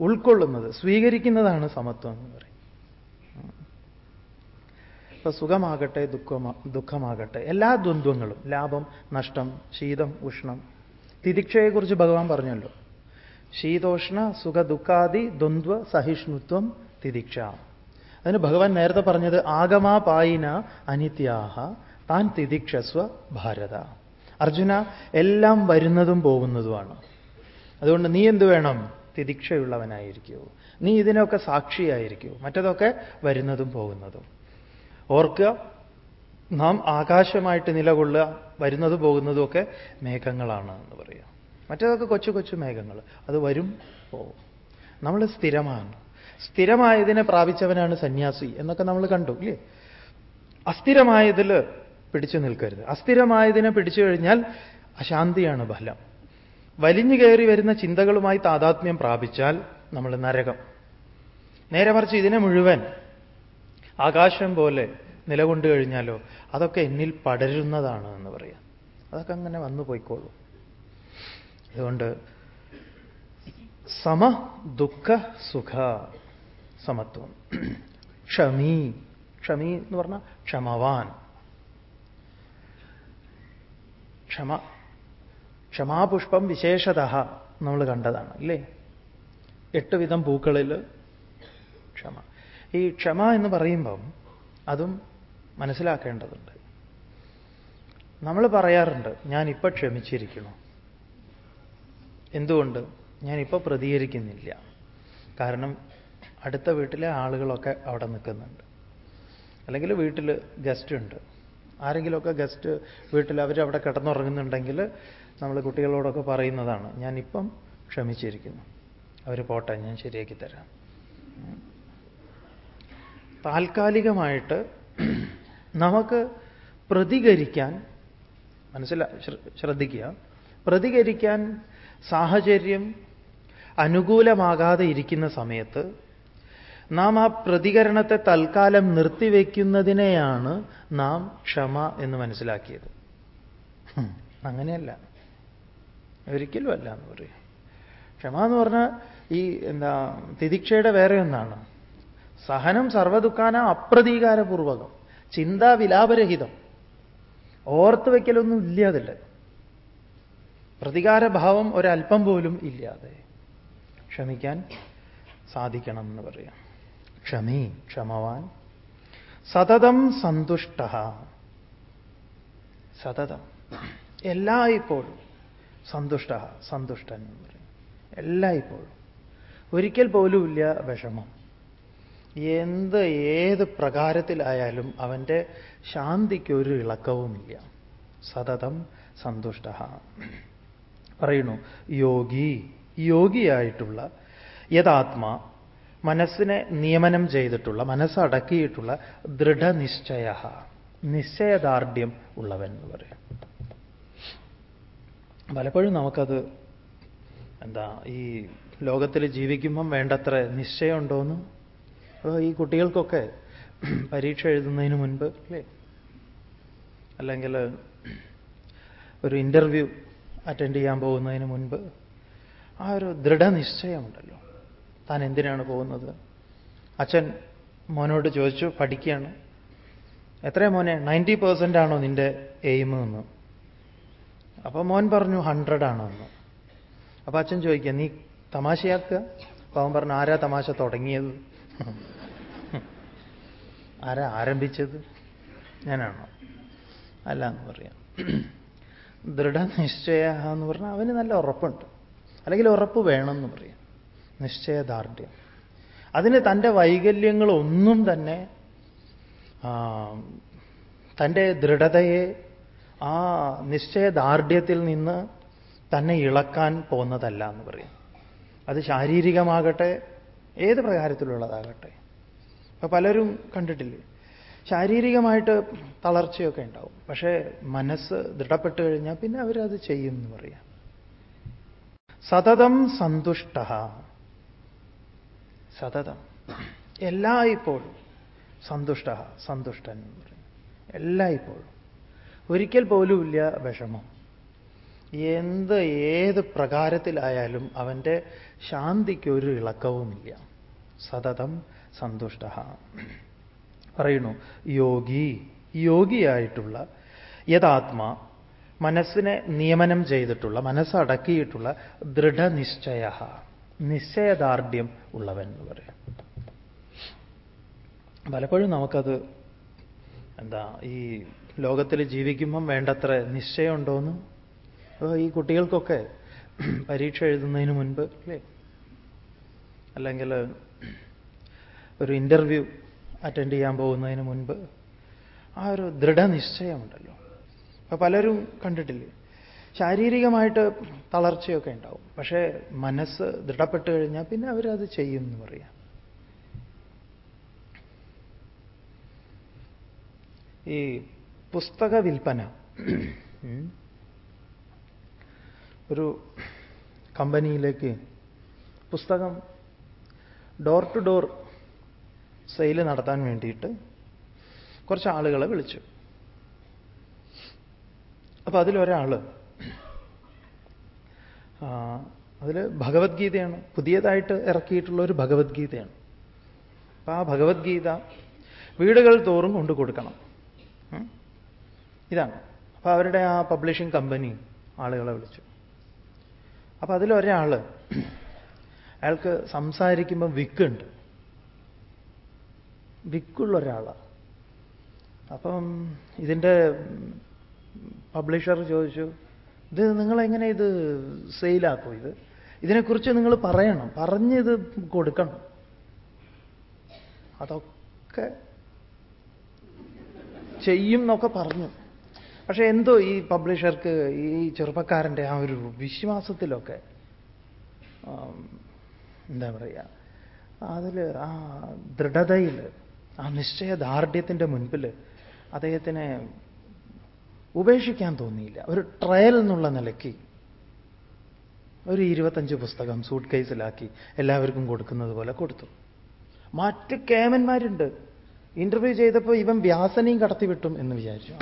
ഉൾക്കൊള്ളുന്നത് സ്വീകരിക്കുന്നതാണ് സമത്വം എന്ന് പറയും. ഇപ്പൊ സുഖമാകട്ടെ ദുഃഖമാ ദുഃഖമാകട്ടെ എല്ലാ ദ്വന്ദ്വങ്ങളും ലാഭം നഷ്ടം ശീതം ഉഷ്ണം തിരിക്ഷയെക്കുറിച്ച് ഭഗവാൻ പറഞ്ഞല്ലോ. ശീതോഷ്ണ സുഖ ദുഃഖാദി ദ്വന്ദ്വ സഹിഷ്ണുത്വം തിരിക്ഷ അതിന് ഭഗവാൻ നേരത്തെ പറഞ്ഞത് ആഗമാ പായിന അനിത്യാഹ താൻ തിദിക്ഷസ്വ ഭാരത. അർജുന എല്ലാം വരുന്നതും പോകുന്നതുമാണ്. അതുകൊണ്ട് നീ എന്ത് വേണം? തിദിക്ഷയുള്ളവനായിരിക്കൂ. നീ ഇതിനൊക്കെ സാക്ഷിയായിരിക്കൂ. മറ്റതൊക്കെ വരുന്നതും പോകുന്നതും. ഓർക്കുക നാം ആകാശമായിട്ട് നിലകൊള്ളുക വരുന്നതും പോകുന്നതും ഒക്കെ മേഘങ്ങളാണ് എന്ന് പറയാം മറ്റതൊക്കെ കൊച്ചു കൊച്ചു മേഘങ്ങൾ. അത് വരും പോവും. നമ്മൾ സ്ഥിരമാണ്. സ്ഥിരമായതിനെ പ്രാപിച്ചവനാണ് സന്യാസി എന്നൊക്കെ നമ്മൾ കണ്ടു ഇല്ലേ? അസ്ഥിരമായതിൽ പിടിച്ചു നിൽക്കരുത്. അസ്ഥിരമായതിനെ പിടിച്ചു കഴിഞ്ഞാൽ അശാന്തിയാണ് ഫലം വലിഞ്ഞു കയറി വരുന്ന ചിന്തകളുമായി താതാത്മ്യം പ്രാപിച്ചാൽ നമ്മൾ നരകം. നേരെ മറിച്ച് ഇതിനെ മുഴുവൻ ആകാശം പോലെ നിലകൊണ്ടു കഴിഞ്ഞാലോ അതൊക്കെ എന്നിൽ പടരുന്നതാണ് എന്ന് പറയാം. അതൊക്കെ അങ്ങനെ വന്നു പോയിക്കോളൂ. അതുകൊണ്ട് സമ ദുഃഖ സുഖ സമത്വം. ക്ഷമി ക്ഷമി എന്ന് പറഞ്ഞാൽ ക്ഷമവാൻ. ക്ഷമ ക്ഷമാപുഷ്പം വിശേഷത നമ്മൾ കണ്ടതാണ് അല്ലേ എട്ട് വിധം പൂക്കളിൽ ക്ഷമ. ഈ ക്ഷമ എന്ന് പറയുമ്പം അതും മനസ്സിലാക്കേണ്ടതുണ്ട്. നമ്മൾ പറയാറുണ്ട് ഞാനിപ്പോൾ ക്ഷമിച്ചിരിക്കുന്നു. എന്തുകൊണ്ട്? ഞാനിപ്പോൾ പ്രതികരിക്കുന്നില്ല. കാരണം അടുത്ത വീട്ടിലെ ആളുകളൊക്കെ അവിടെ നിൽക്കുന്നുണ്ട്. അല്ലെങ്കിൽ വീട്ടിൽ ഗസ്റ്റ് ഉണ്ട്. ആരെങ്കിലുമൊക്കെ ഗസ്റ്റ് വീട്ടിൽ അവരവിടെ കിടന്നുറങ്ങുന്നുണ്ടെങ്കിൽ നമ്മൾ കുട്ടികളോടൊക്കെ പറയുന്നതാണ്. ഞാനിപ്പം ക്ഷമിച്ചിരിക്കുന്നു. അവർ പോട്ടെ ഞാൻ ശരിയാക്കി തരാം. താൽക്കാലികമായിട്ട് നമുക്ക് പ്രതികരിക്കാൻ മനസ്സിലാ ശ്രദ്ധിക്കുക. പ്രതികരിക്കാൻ സാഹചര്യം അനുകൂലമാകാതെ ഇരിക്കുന്ന സമയത്ത് നാം ആ പ്രതികരണത്തെ തൽക്കാലം നിർത്തിവെക്കുന്നതിനെയാണ് നാം ക്ഷമ എന്ന് മനസ്സിലാക്കിയത്. അങ്ങനെയല്ല. ഒരിക്കലും അല്ല എന്ന് പറയും. ക്ഷമ എന്ന് പറഞ്ഞാൽ ഈ എന്താ തിദിക്ഷയുടെ വേറെ ഒന്നാണ്. സഹനം സർവദുഃഖാന അപ്രതീകാരപൂർവകം. ചിന്താ വിലാപരഹിതം. ഓർത്ത് വയ്ക്കലൊന്നും ഇല്ലാതില്ല. പ്രതികാരഭാവം ഒരല്പം പോലും ഇല്ലാതെ ക്ഷമിക്കാൻ സാധിക്കണം എന്ന് പറയാം. ക്ഷമി ക്ഷമവാൻ. സതതം സന്തുഷ്ട. സതതം. എല്ലായ്പ്പോഴും സന്തുഷ്ട സന്തുഷ്ടൻ എന്ന് പറയും. എല്ലായ്പ്പോഴും. ഒരിക്കൽ പോലുമില്ല വിഷമം. എന്ത് ഏത് പ്രകാരത്തിലായാലും അവന്റെ ശാന്തിക്ക് ഒരു ഇളക്കവുമില്ല. സതതം സന്തുഷ്ട. പറയുന്നു യോഗി യോഗിയായിട്ടുള്ള യഥാത്മാ മനസ്സിനെ നിയമനം ചെയ്തിട്ടുള്ള മനസ്സടക്കിയിട്ടുള്ള ദൃഢനിശ്ചയ. നിശ്ചയദാർഢ്യം ഉള്ളവൻ എന്ന് പറയാം. പലപ്പോഴും നമുക്കത് എന്താ ഈ ലോകത്തിൽ ജീവിക്കുമ്പം വേണ്ടത്ര നിശ്ചയമുണ്ടോയെന്ന് ഈ കുട്ടികൾക്കൊക്കെ പരീക്ഷ എഴുതുന്നതിന് മുൻപ് അല്ലേ? അല്ലെങ്കിൽ ഒരു ഇന്റർവ്യൂ അറ്റൻഡ് ചെയ്യാൻ പോകുന്നതിന് മുൻപ് ആ ഒരു ദൃഢനിശ്ചയമുണ്ടല്ലോ. താൻ എന്തിനാണ് പോകുന്നത്? അച്ഛൻ മോനോട് ചോദിച്ചു പഠിക്കുകയാണ്. എത്രയാ മോനെ? നയന്റി പേഴ്സന്റ് ആണോ നിന്റെ എയിം എന്ന്? അപ്പോൾ മോൻ പറഞ്ഞു ഹൺഡ്രഡ് ആണെന്ന്. അപ്പോൾ അച്ഛൻ ചോദിക്കുക നീ തമാശയാക്കുക? അപ്പോൾ അവൻ പറഞ്ഞു ആരാ തമാശ തുടങ്ങിയത്? ആരാ ആരംഭിച്ചത്? ഞാനാണോ? അല്ല എന്ന് പറയാം. ദൃഢനിശ്ചയ എന്ന് പറഞ്ഞാൽ അവന് നല്ല ഉറപ്പുണ്ട്. അല്ലെങ്കിൽ ഉറപ്പ് വേണമെന്ന് പറയാം. നിശ്ചയദാർഢ്യം. അതിന് തന്റെ വൈകല്യങ്ങളൊന്നും തന്നെ തന്റെ ദൃഢതയെ ആ നിശ്ചയദാർഢ്യത്തിൽ നിന്ന് തന്നെ ഇളക്കാൻ പോകുന്നതല്ല എന്ന് പറയും. അത് ശാരീരികമാകട്ടെ ഏത് പ്രകാരത്തിലുള്ളതാകട്ടെ. ഇപ്പൊ പലരും കണ്ടിട്ടില്ലേ? ശാരീരികമായിട്ട് തളർച്ചയൊക്കെ ഉണ്ടാവും. പക്ഷേ മനസ്സ് ദൃഢപ്പെട്ട് കഴിഞ്ഞാൽ പിന്നെ അവരത് ചെയ്യും എന്ന് പറയാം. സതതം സന്തുഷ്ട. സതതം. എല്ലായ്പ്പോഴും സന്തുഷ്ട സന്തുഷ്ടൻ എന്ന് പറയും. എല്ലായ്പ്പോഴും. ഒരിക്കൽ പോലുമില്ല വിഷമം. എന്ത് ഏത് പ്രകാരത്തിലായാലും അവന്റെ ശാന്തിക്ക് ഒരു ഇളക്കവുമില്ല. സതതം സന്തുഷ്ട. പറയുന്നു യോഗി യോഗിയായിട്ടുള്ള യഥാത്മാ മനസ്സിനെ നിയമനം ചെയ്തിട്ടുള്ള മനസ്സടക്കിയിട്ടുള്ള ദൃഢനിശ്ചയ നിശ്ചയദാർഢ്യം ഉള്ളവൻ എന്ന് പറയാം. പലപ്പോഴും നമുക്കത് എന്താ ഈ ലോകത്തിൽ ജീവിക്കുമ്പം വേണ്ടത്ര നിശ്ചയമുണ്ടോന്ന്? ഈ കുട്ടികൾക്കൊക്കെ പരീക്ഷ എഴുതുന്നതിന് മുൻപ് അല്ലേ? അല്ലെങ്കിൽ ഒരു ഇന്റർവ്യൂ അറ്റൻഡ് ചെയ്യാൻ പോകുന്നതിന് മുൻപ് ആ ഒരു ദൃഢനിശ്ചയമുണ്ടല്ലോ. അപ്പൊ പലരും കണ്ടിട്ടില്ലേ? ശാരീരികമായിട്ട് തളർച്ചയൊക്കെ ഉണ്ടാവും. പക്ഷേ മനസ്സ് ദൃഢപ്പെട്ട് കഴിഞ്ഞാൽ പിന്നെ അവരത് ചെയ്യും എന്ന് പറയാം. ഈ പുസ്തക വിൽപ്പന. ഒരു കമ്പനിയിലേക്ക് പുസ്തകം ഡോർ ടു ഡോർ സെയിൽ നടത്താൻ വേണ്ടിയിട്ട് കുറച്ച് ആളുകളെ വിളിച്ചു. അപ്പൊ അതിലൊരാൾ അതിൽ ഭഗവത്ഗീതയാണ് പുതിയതായിട്ട് ഇറക്കിയിട്ടുള്ള ഒരു ഭഗവത്ഗീതയാണ്. അപ്പൊ ആ ഭഗവത്ഗീത വീടുകൾ തോറും കൊണ്ടു കൊടുക്കണം ഇതാണ്. അപ്പൊ അവരുടെ ആ പബ്ലിഷിംഗ് കമ്പനി ആളുകളെ വിളിച്ചു. അപ്പൊ അതിലൊരാൾ അയാൾക്ക് സംസാരിക്കുമ്പോൾ വിക്കുണ്ട് വിക്കുള്ള ഒരാളാണ് അപ്പം ഇതിന്റെ പബ്ലിഷർ ചോദിച്ചു ഇത് നിങ്ങളെങ്ങനെ ഇത് സെയിലാക്കും ഇത്? ഇതിനെക്കുറിച്ച് നിങ്ങൾ പറയണം. പറഞ്ഞ് ഇത് കൊടുക്കണം. അതൊക്കെ ചെയ്യും എന്നൊക്കെ പറഞ്ഞു. പക്ഷെ എന്തോ ഈ പബ്ലിഷർക്ക് ഈ ചെറുപ്പക്കാരന്റെ ആ ഒരു വിശ്വാസത്തിലൊക്കെ എന്താ പറയുക അതിൽ ആ ദൃഢതയിൽ ആ നിശ്ചയദാർഢ്യത്തിന്റെ മുൻപിൽ അദ്ദേഹത്തിനെ ഉപേക്ഷിക്കാൻ തോന്നിയില്ല. ഒരു ട്രയൽ എന്നുള്ള നിലയ്ക്ക് ഒരു ഇരുപത്തഞ്ച് പുസ്തകം സൂട്ട് കേസിലാക്കി എല്ലാവർക്കും കൊടുക്കുന്നത് പോലെ കൊടുത്തു. മറ്റ് കേമന്മാരുണ്ട്. ഇന്റർവ്യൂ ചെയ്തപ്പോൾ ഇവൻ വ്യാസനെയും കടത്തിവിട്ടും എന്ന് വിചാരിച്ചു.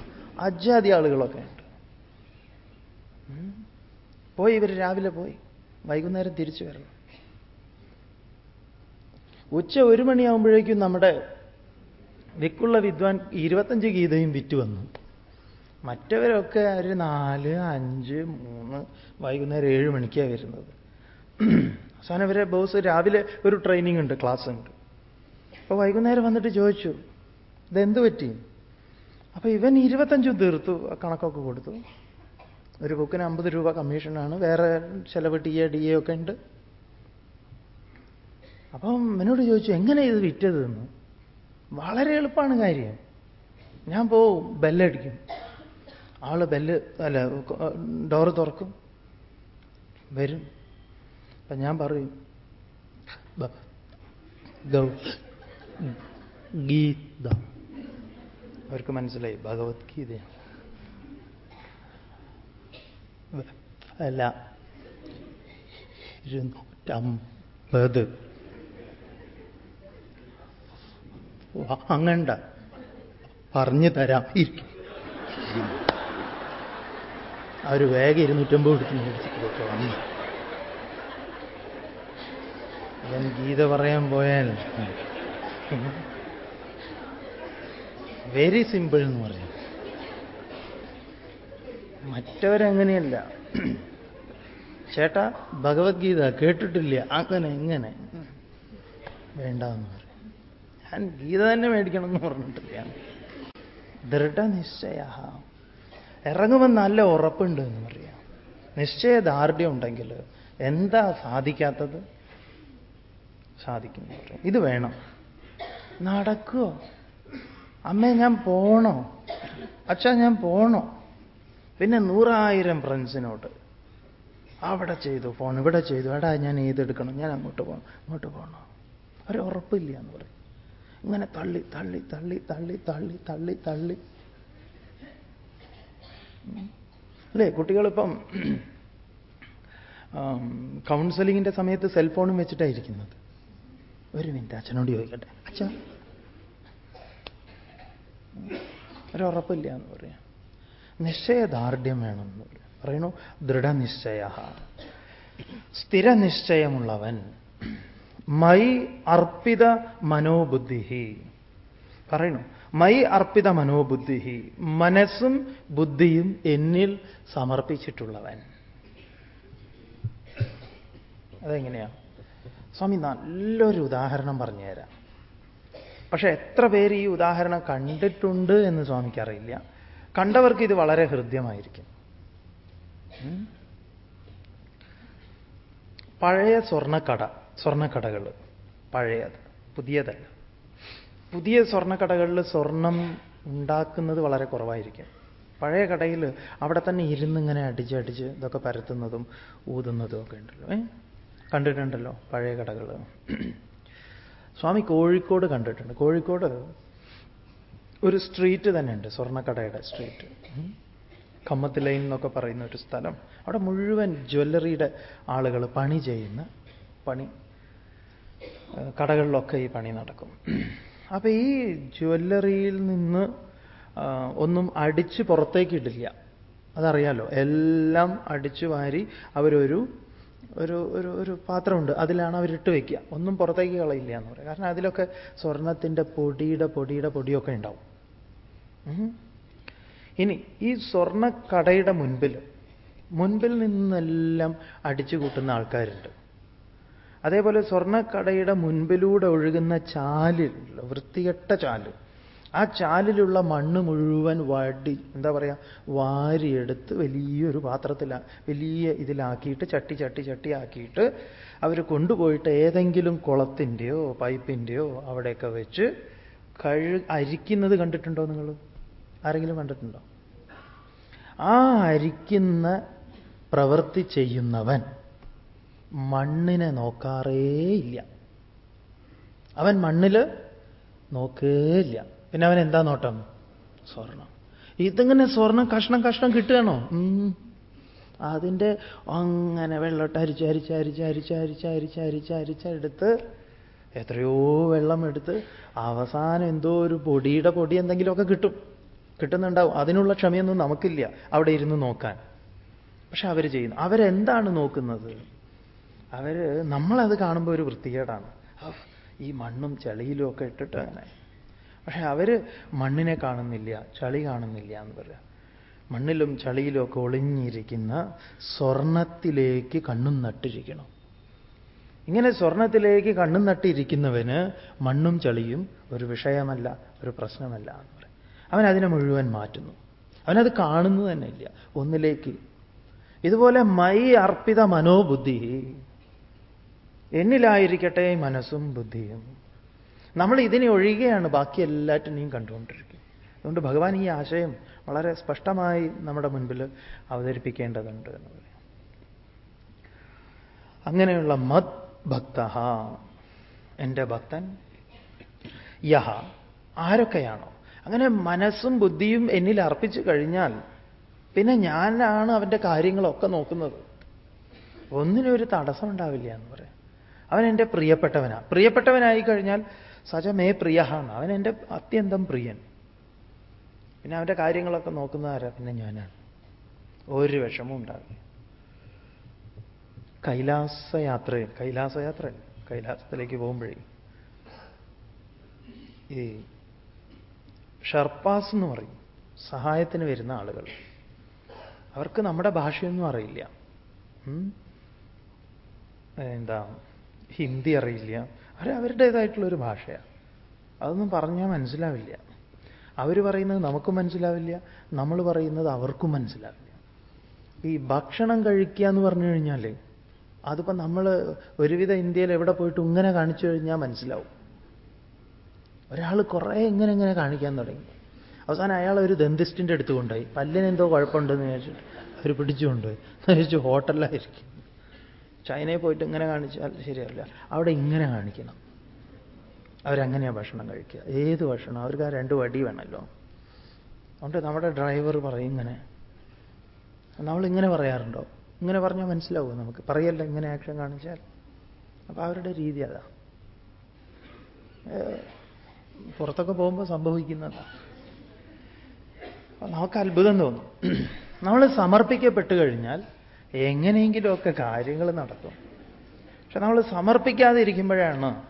അജാതി ആളുകളൊക്കെ ഉണ്ട്. പോയി ഇവർ രാവിലെ പോയി. വൈകുന്നേരം തിരിച്ചു വരണം. ഉച്ച ഒരു മണിയാകുമ്പോഴേക്കും നമ്മുടെ വിക്കുള്ള വിദ്വാൻ ഇരുപത്തഞ്ച് ഗീതയും വിറ്റു വന്നു. മറ്റവരൊക്കെ ഒരു നാല് അഞ്ച് മൂന്ന് വൈകുന്നേരം ഏഴ് മണിക്കാണ് വരുന്നത്. അവസാനം ഇവരെ ബോസ് രാവിലെ ഒരു ട്രെയിനിങ് ഉണ്ട് ക്ലാസ് ഉണ്ട്. അപ്പൊ വൈകുന്നേരം വന്നിട്ട് ചോദിച്ചു ഇതെന്ത് പറ്റി? അപ്പൊ ഇവൻ ഇരുപത്തഞ്ചും തീർത്തു കണക്കൊക്കെ കൊടുത്തു. ഒരു ബുക്കിന് അമ്പത് രൂപ കമ്മീഷനാണ്. വേറെ ചിലവ് ടി എ ഡി എ ഒക്കെ ഉണ്ട്. അപ്പം എന്നോട് ചോദിച്ചു എങ്ങനെ ഇത് വിറ്റതെന്ന് വളരെ എളുപ്പമാണ് കാര്യം. ഞാൻ പോവും ബെല്ലടിക്കും. ആൾ ബെല്ല് അല്ല ഡോറ് തുറക്കും. വരും. അപ്പൊ ഞാൻ പറയും ഗീത. അവർക്ക് മനസ്സിലായി. ഭഗവത്ഗീതയാണ് അല്ല. ഇരുന്നൂറ്റമ്പത്. വാങ്ങണ്ട. പറഞ്ഞു തരാം. ഇരിക്കും. അവർ വേഗം ഇരുന്നൂറ്റമ്പത് എടുത്ത് മേടിച്ചിട്ട് വന്നു അവൻ ഗീത പറയാൻ പോയാൽ വെരി സിമ്പിൾ എന്ന് പറയും. മറ്റവരങ്ങനെയല്ല. ചേട്ടാ ഭഗവത്ഗീത കേട്ടിട്ടില്ല. അങ്ങനെ എങ്ങനെ വേണ്ടെന്ന് പറയും. ഞാൻ ഗീത തന്നെ മേടിക്കണം എന്ന് പറഞ്ഞിട്ടില്ല ദൃഢനിശ്ചയ ഇറങ്ങുമ്പോൾ നല്ല ഉറപ്പുണ്ട് എന്ന് പറയാം. നിശ്ചയദാർഢ്യം ഉണ്ടെങ്കിൽ എന്താ സാധിക്കാത്തത്? സാധിക്കും ഇത് വേണം. നടക്കുമോ അമ്മേ ഞാൻ പോണോ? അച്ഛാ ഞാൻ പോണോ? പിന്നെ നൂറായിരം ഫ്രണ്ട്സിനോട് അവിടെ ചെയ്തു ഫോൺ ഇവിടെ ചെയ്തു. എടാ ഞാൻ ഏതെടുക്കണം? ഞാൻ അങ്ങോട്ട് പോകണം അങ്ങോട്ട് പോകണോ ഒരു ഉറപ്പില്ല എന്ന് പറയും. ഇങ്ങനെ തള്ളി തള്ളി തള്ളി തള്ളി തള്ളി തള്ളി തള്ളി. അല്ലേ കുട്ടികളിപ്പം *clears throat* കൗൺസിലിങ്ങിന്റെ സമയത്ത് സെൽഫോണും വെച്ചിട്ടായിരിക്കുന്നത് ഒരു മിനിറ്റ് അച്ഛനോട് ചോദിക്കട്ടെ. അച്ഛ ഒരുറപ്പില്ല എന്ന് പറയാം. നിശ്ചയദാർഢ്യം വേണമെന്ന് പറയാം. പറയണു ദൃഢനിശ്ചയ സ്ഥിരനിശ്ചയമുള്ളവൻ മൈ അർപ്പിത മനോബുദ്ധി പറയണു മൈ അർപ്പിത മനോബുദ്ധി മനസ്സും ബുദ്ധിയും എന്നിൽ സമർപ്പിച്ചിട്ടുള്ളവൻ. അതെങ്ങനെയാ? സ്വാമി നല്ലൊരു ഉദാഹരണം പറഞ്ഞുതരാം. പക്ഷെ എത്ര പേര് ഈ ഉദാഹരണം കണ്ടിട്ടുണ്ട് എന്ന് സ്വാമിക്ക് അറിയില്ല. കണ്ടവർക്ക് ഇത് വളരെ ഹൃദ്യമായിരിക്കും. പഴയ സ്വർണക്കട സ്വർണക്കടകൾ പഴയത് പുതിയതല്ല. പുതിയ സ്വർണക്കടകളിൽ സ്വർണം ഉണ്ടാക്കുന്നത് വളരെ കുറവായിരിക്കും. പഴയ കടയിൽ അവിടെ തന്നെ ഇരുന്ന് ഇങ്ങനെ അടിച്ചടിച്ച് അടിച്ച് ഇതൊക്കെ പരത്തുന്നതും ഊതുന്നതും ഒക്കെ ഉണ്ടല്ലോ. ഏ? കണ്ടിട്ടുണ്ടല്ലോ പഴയ കടകൾ സ്വാമി കോഴിക്കോട് കണ്ടിട്ടുണ്ട്. കോഴിക്കോട് ഒരു സ്ട്രീറ്റ് തന്നെയുണ്ട്. സ്വർണക്കടയുടെ സ്ട്രീറ്റ്. കമ്മത്ത് ലൈൻ എന്നൊക്കെ പറയുന്ന ഒരു സ്ഥലം. അവിടെ മുഴുവൻ ജ്വല്ലറിയുടെ ആളുകൾ പണി ചെയ്യുന്ന പണി. കടകളിലൊക്കെ ഈ പണി നടക്കും. അപ്പൊ ഈ ജ്വല്ലറിയിൽ നിന്ന് ഒന്നും അടിച്ച് പുറത്തേക്ക് ഇടില്ല. അതറിയാലോ? എല്ലാം അടിച്ചു വാരി അവരൊരു ഒരു ഒരു ഒരു പാത്രമുണ്ട്. അതിലാണ് അവരിട്ട് വയ്ക്കുക ഒന്നും പുറത്തേക്ക് കളയില്ല എന്ന് പറയാം. കാരണം അതിലൊക്കെ സ്വർണത്തിന്റെ പൊടിയുടെ പൊടിയുടെ പൊടിയൊക്കെ ഉണ്ടാവും. ഇനി ഈ സ്വർണക്കടയുടെ മുൻപിൽ മുൻപിൽ നിന്നെല്ലാം അടിച്ചു കൂട്ടുന്ന ആൾക്കാരുണ്ട്. അതേപോലെ സ്വർണക്കടയുടെ മുൻപിലൂടെ ഒഴുകുന്ന ചാലിൽ വൃത്തികെട്ട ചാൽ ആ ചാലിലുള്ള മണ്ണ് മുഴുവൻ വടി എന്താ പറയുക വാരിയെടുത്ത് വലിയൊരു പാത്രത്തിൽ വലിയ ഇതിലാക്കിയിട്ട് ചട്ടി ചട്ടി ചട്ടി ആക്കിയിട്ട് അവർ കൊണ്ടുപോയിട്ട് ഏതെങ്കിലും കുളത്തിന്റെയോ പൈപ്പിന്റെയോ അവിടെയൊക്കെ വെച്ച് കഴു അരിക്കുന്നത് കണ്ടിട്ടുണ്ടോ നിങ്ങൾ ആരെങ്കിലും കണ്ടിട്ടുണ്ടോ? ആ അരിക്കുന്ന പ്രവൃത്തി ചെയ്യുന്നവൻ മണ്ണിനെ നോക്കാറേ ഇല്ല അവൻ മണ്ണിൽ നോക്കേയില്ല. പിന്നെ അവൻ എന്താ നോട്ടം? സ്വർണം. ഇതിങ്ങനെ സ്വർണം കഷ്ണം കഷ്ണം കിട്ടുകയാണോ? അതിന്റെ അങ്ങനെ വെള്ളോട്ട് അരിച്ച് അരിച്ച് അരിച്ച് അരിച്ച് അരിച്ച് അരിച്ച് അരിച്ച് അരിച്ചെടുത്ത് എത്രയോ വെള്ളം എടുത്ത് അവസാനം എന്തോ ഒരു പൊടിയുടെ പൊടി എന്തെങ്കിലുമൊക്കെ കിട്ടും. കിട്ടുന്നുണ്ടാവും. അതിനുള്ള ക്ഷമയൊന്നും നമുക്കില്ല അവിടെ ഇരുന്ന് നോക്കാൻ. പക്ഷെ അവർ ചെയ്യുന്നു. അവരെന്താണ് നോക്കുന്നത്? അവർ നമ്മളത് കാണുമ്പോൾ ഒരു വൃത്തികേടാണ്. ഈ മണ്ണും ചെളിയിലും ഒക്കെ ഇട്ടിട്ട് അങ്ങനെ പക്ഷെ അവർ മണ്ണിനെ കാണുന്നില്ല ചളി കാണുന്നില്ല എന്ന് പറയാം. മണ്ണിലും ചളിയിലും ഒക്കെ ഒളിഞ്ഞിരിക്കുന്ന സ്വർണത്തിലേക്ക് കണ്ണും നട്ടിരിക്കണം. ഇങ്ങനെ സ്വർണത്തിലേക്ക് കണ്ണും നട്ടിരിക്കുന്നവന് മണ്ണും ചളിയും ഒരു വിഷയമല്ല ഒരു പ്രശ്നമല്ല എന്ന് പറയും. അവൻ അതിനെ മുഴുവൻ മാറ്റുന്നു. അവനത് കാണുന്നു തന്നെ ഇല്ല. ഒന്നിലേക്ക്. ഇതുപോലെ മൈ അർപ്പിത മനോബുദ്ധി എന്നിലായിരിക്കട്ടെ മനസ്സും ബുദ്ധിയും. നമ്മൾ ഇതിനെ ഒഴികെയാണ് ബാക്കി എല്ലാറ്റിനെയും കണ്ടുകൊണ്ടിരിക്കുക അതുകൊണ്ട് ഭഗവാൻ ഈ ആശയം വളരെ സ്പഷ്ടമായി നമ്മുടെ മുൻപിൽ അവതരിപ്പിക്കേണ്ടതുണ്ട് എന്ന് പറയാം അങ്ങനെയുള്ള മത് ഭക്ത എന്റെ ഭക്തൻ യഹ ആരൊക്കെയാണോ? അങ്ങനെ മനസ്സും ബുദ്ധിയും എന്നിൽ അർപ്പിച്ചു കഴിഞ്ഞാൽ പിന്നെ ഞാനാണ് അവന്റെ കാര്യങ്ങളൊക്കെ നോക്കുന്നത്. ഒന്നിനും ഒരു തടസ്സം ഉണ്ടാവില്ല എന്ന് പറയാം. അവൻ എന്റെ പ്രിയപ്പെട്ടവനാണ് പ്രിയപ്പെട്ടവനായി കഴിഞ്ഞാൽ സജമേ പ്രിയ എന്ന്. അവൻ എന്റെ അത്യന്തം പ്രിയൻ. പിന്നെ അവന്റെ കാര്യങ്ങളൊക്കെ നോക്കുന്ന ആരാ? പിന്നെ ഞാനാണ്. ഒരു വിഷമവും ഉണ്ടാകും കൈലാസയാത്രയിൽ കൈലാസയാത്ര കൈലാസത്തിലേക്ക് പോകുമ്പോഴേ ഈ ഷർപ്പാസ് എന്ന് പറയും. സഹായത്തിന് വരുന്ന ആളുകൾ. അവർക്ക് നമ്മുടെ ഭാഷയൊന്നും അറിയില്ല. എന്താ? ഹിന്ദി അറിയില്ല. അവർ അവരുടേതായിട്ടുള്ളൊരു ഭാഷയാണ് അതൊന്നും പറഞ്ഞാൽ മനസ്സിലാവില്ല. അവർ പറയുന്നത് നമുക്കും മനസ്സിലാവില്ല നമ്മൾ പറയുന്നത് അവർക്കും മനസ്സിലാവില്ല. ഈ ഭക്ഷണം കഴിക്കുക എന്ന് പറഞ്ഞു കഴിഞ്ഞാൽ അതിപ്പോൾ നമ്മൾ ഒരുവിധ ഇന്ത്യയിൽ എവിടെ പോയിട്ട് ഇങ്ങനെ കാണിച്ചു കഴിഞ്ഞാൽ മനസ്സിലാവും. ഒരാൾ കുറേ ഇങ്ങനെ ഇങ്ങനെ കാണിക്കാൻ തുടങ്ങി. അവസാനം അയാൾ ഒരു ദന്തിസ്റ്റിന്റെ അടുത്ത് കൊണ്ടുപോയി. പല്ലിന് എന്തോ കുഴപ്പമുണ്ടെന്ന് വിചാരിച്ചിട്ട് അവർ പിടിച്ചു കൊണ്ടുപോയി. വിചാരിച്ചു ഹോട്ടലിലായിരിക്കും ചൈനയിൽ പോയിട്ട് ഇങ്ങനെ കാണിച്ചാൽ ശരിയല്ല അവിടെ ഇങ്ങനെ കാണിക്കണം. അവരങ്ങനെയാണ് ഭക്ഷണം കഴിക്കുക. ഏത് ഭക്ഷണം? അവർക്ക് ആ രണ്ട് വടി വേണമല്ലോ അതുകൊണ്ട് നമ്മുടെ ഡ്രൈവർ പറയും ഇങ്ങനെ. നമ്മളിങ്ങനെ പറയാറുണ്ടോ? ഇങ്ങനെ പറഞ്ഞാൽ മനസ്സിലാവും നമുക്ക്? പറയല്ല ഇങ്ങനെ ആക്ഷൻ കാണിച്ചാൽ. അപ്പോൾ അവരുടെ രീതി അതാ. പുറത്തൊക്കെ പോകുമ്പോൾ സംഭവിക്കുന്നതാ. നമുക്ക് അത്ഭുതം തോന്നും. നമ്മൾ സമർപ്പിക്കപ്പെട്ട് കഴിഞ്ഞാൽ എങ്ങനെയെങ്കിലുമൊക്കെ കാര്യങ്ങൾ നടക്കും പക്ഷെ നമ്മൾ സമർപ്പിക്കാതെ ഇരിക്കുമ്പോഴാണ്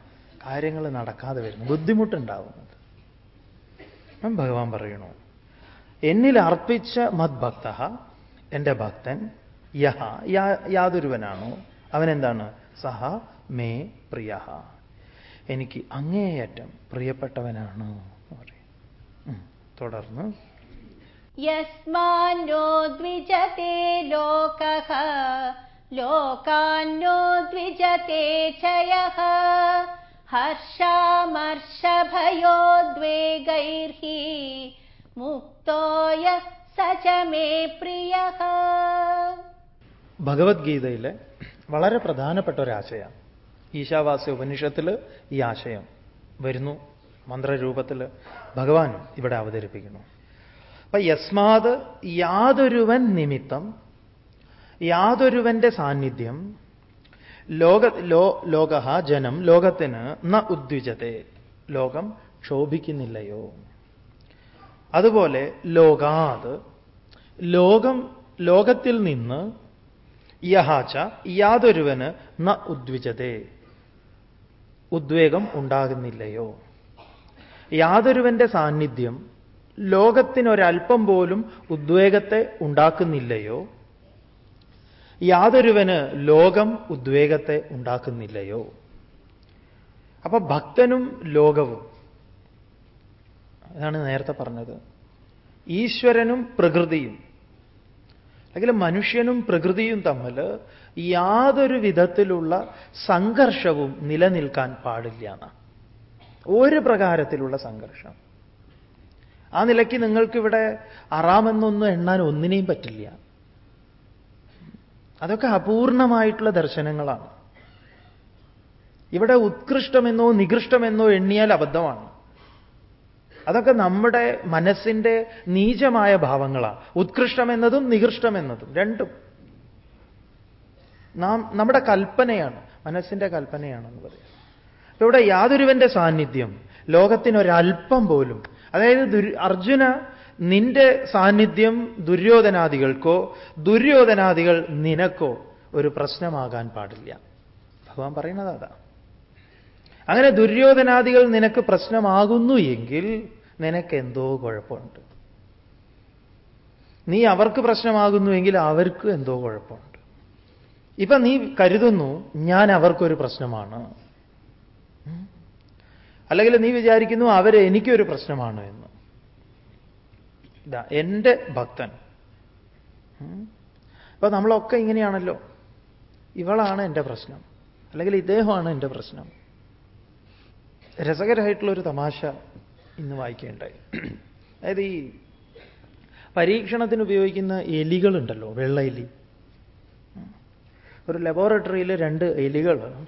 കാര്യങ്ങൾ നടക്കാതെ വരുന്നത്. ബുദ്ധിമുട്ടുണ്ടാവുന്നത്. ഭഗവാൻ പറയണു എന്നിൽ അർപ്പിച്ച മദ്ഭക്ത എന്റെ ഭക്തൻ യഹ യാതൊരുവനാണോ? അവനെന്താണ് സഹ മേ പ്രിയ എനിക്ക് അങ്ങേയറ്റം പ്രിയപ്പെട്ടവനാണ്. എന്ന് പറയും. തുടർന്ന് യസ്മാന്നോ ദ്വിജത്തെ ലോക ദ്വിജത്തെ ചയഃ ഹർഷാമർഷഭയോദ്വേഗൈർഹി മുക്തോയ സചമേ പ്രിയ ഭഗവത്ഗീതയിലെ വളരെ പ്രധാനപ്പെട്ട ഒരാശയം ഈശാവാസ്യ ഉപനിഷത്തിൽ ഈ ആശയം വരുന്നു. മന്ത്രരൂപത്തിൽ ഭഗവാനും ഇവിടെ അവതരിപ്പിക്കുന്നു. അപ്പൊ യസ്മാത് യാതൊരുവൻ നിമിത്തം യാതൊരുവന്റെ സാന്നിധ്യം ലോക ലോ ലോക ജനം ലോകത്തിന് ന ഉദ്വിജത്തെ ലോകം ക്ഷോഭിക്കുന്നില്ലയോ? അതുപോലെ ലോകാത് ലോകം ലോകത്തിൽ നിന്ന് യഹാച്ച യാതൊരുവന് ന ഉദ്വിജതേ ഉദ്വേഗം ഉണ്ടാകുന്നില്ലയോ? യാതൊരുവന്റെ സാന്നിധ്യം ലോകത്തിനൊരൽപ്പം പോലും ഉദ്വേഗത്തെ ഉണ്ടാക്കുന്നില്ലയോ? യാതൊരുവന് ലോകം ഉദ്വേഗത്തെ ഉണ്ടാക്കുന്നില്ലയോ? അപ്പൊ ഭക്തനും ലോകവും. അതാണ് നേരത്തെ പറഞ്ഞത്. ഈശ്വരനും പ്രകൃതിയും. അല്ലെങ്കിൽ മനുഷ്യനും പ്രകൃതിയും തമ്മിൽ യാതൊരു വിധത്തിലുള്ള സംഘർഷവും നിലനിൽക്കാൻ പാടില്ല എന്നാണ്. ഒരു പ്രകാരത്തിലുള്ള സംഘർഷം. ആ നിലയ്ക്ക് നിങ്ങൾക്കിവിടെ അറാമെന്നൊന്നും എണ്ണാൻ ഒന്നിനെയും പറ്റില്ല. അതൊക്കെ അപൂർണമായിട്ടുള്ള ദർശനങ്ങളാണ്. ഇവിടെ ഉത്കൃഷ്ടമെന്നോ നികൃഷ്ടമെന്നോ എണ്ണിയാൽ അബദ്ധമാണ്. അതൊക്കെ നമ്മുടെ മനസ്സിന്റെ നീചമായ ഭാവങ്ങളാണ് ഉത്കൃഷ്ടമെന്നതും നികൃഷ്ടമെന്നതും രണ്ടും. നാം നമ്മുടെ കൽപ്പനയാണ് മനസ്സിന്റെ കൽപ്പനയാണെന്ന് പറയാം. ഇവിടെ യാതൊരുവന്റെ സാന്നിധ്യം. ലോകത്തിനൊരൽപ്പം പോലും അതായത് അർജുന നിന്റെ സാന്നിധ്യം ദുര്യോധനാദികൾക്കോ ദുര്യോധനാദികൾ നിനക്കോ ഒരു പ്രശ്നമാകാൻ പാടില്ല. ഭഗവാൻ പറയുന്നത് അതാ. അങ്ങനെ ദുര്യോധനാദികൾ നിനക്ക് പ്രശ്നമാകുന്നു എങ്കിൽ നിനക്കെന്തോ കുഴപ്പമുണ്ട്. നീ അവർക്ക് പ്രശ്നമാകുന്നുവെങ്കിൽ അവർക്ക് എന്തോ കുഴപ്പമുണ്ട്. ഇപ്പൊ നീ കരുതുന്നു ഞാൻ അവർക്കൊരു പ്രശ്നമാണ്. അല്ലെങ്കിൽ നീ വിചാരിക്കുന്നു അവർ എനിക്കൊരു പ്രശ്നമാണ് എന്ന്. എന്റെ ഭക്തൻ. അപ്പൊ നമ്മളൊക്കെ ഇങ്ങനെയാണല്ലോ. ഇവളാണ് എന്റെ പ്രശ്നം. അല്ലെങ്കിൽ ഇദ്ദേഹമാണ് എന്റെ പ്രശ്നം. രസകരമായിട്ടുള്ള ഒരു തമാശ ഇന്ന് വായിക്കേണ്ടായി. അതായത് ഈ പരീക്ഷണത്തിന് ഉപയോഗിക്കുന്ന എലികളുണ്ടല്ലോ വെള്ള എലി. ഒരു ലബോറട്ടറിയിൽ രണ്ട് എലികൾ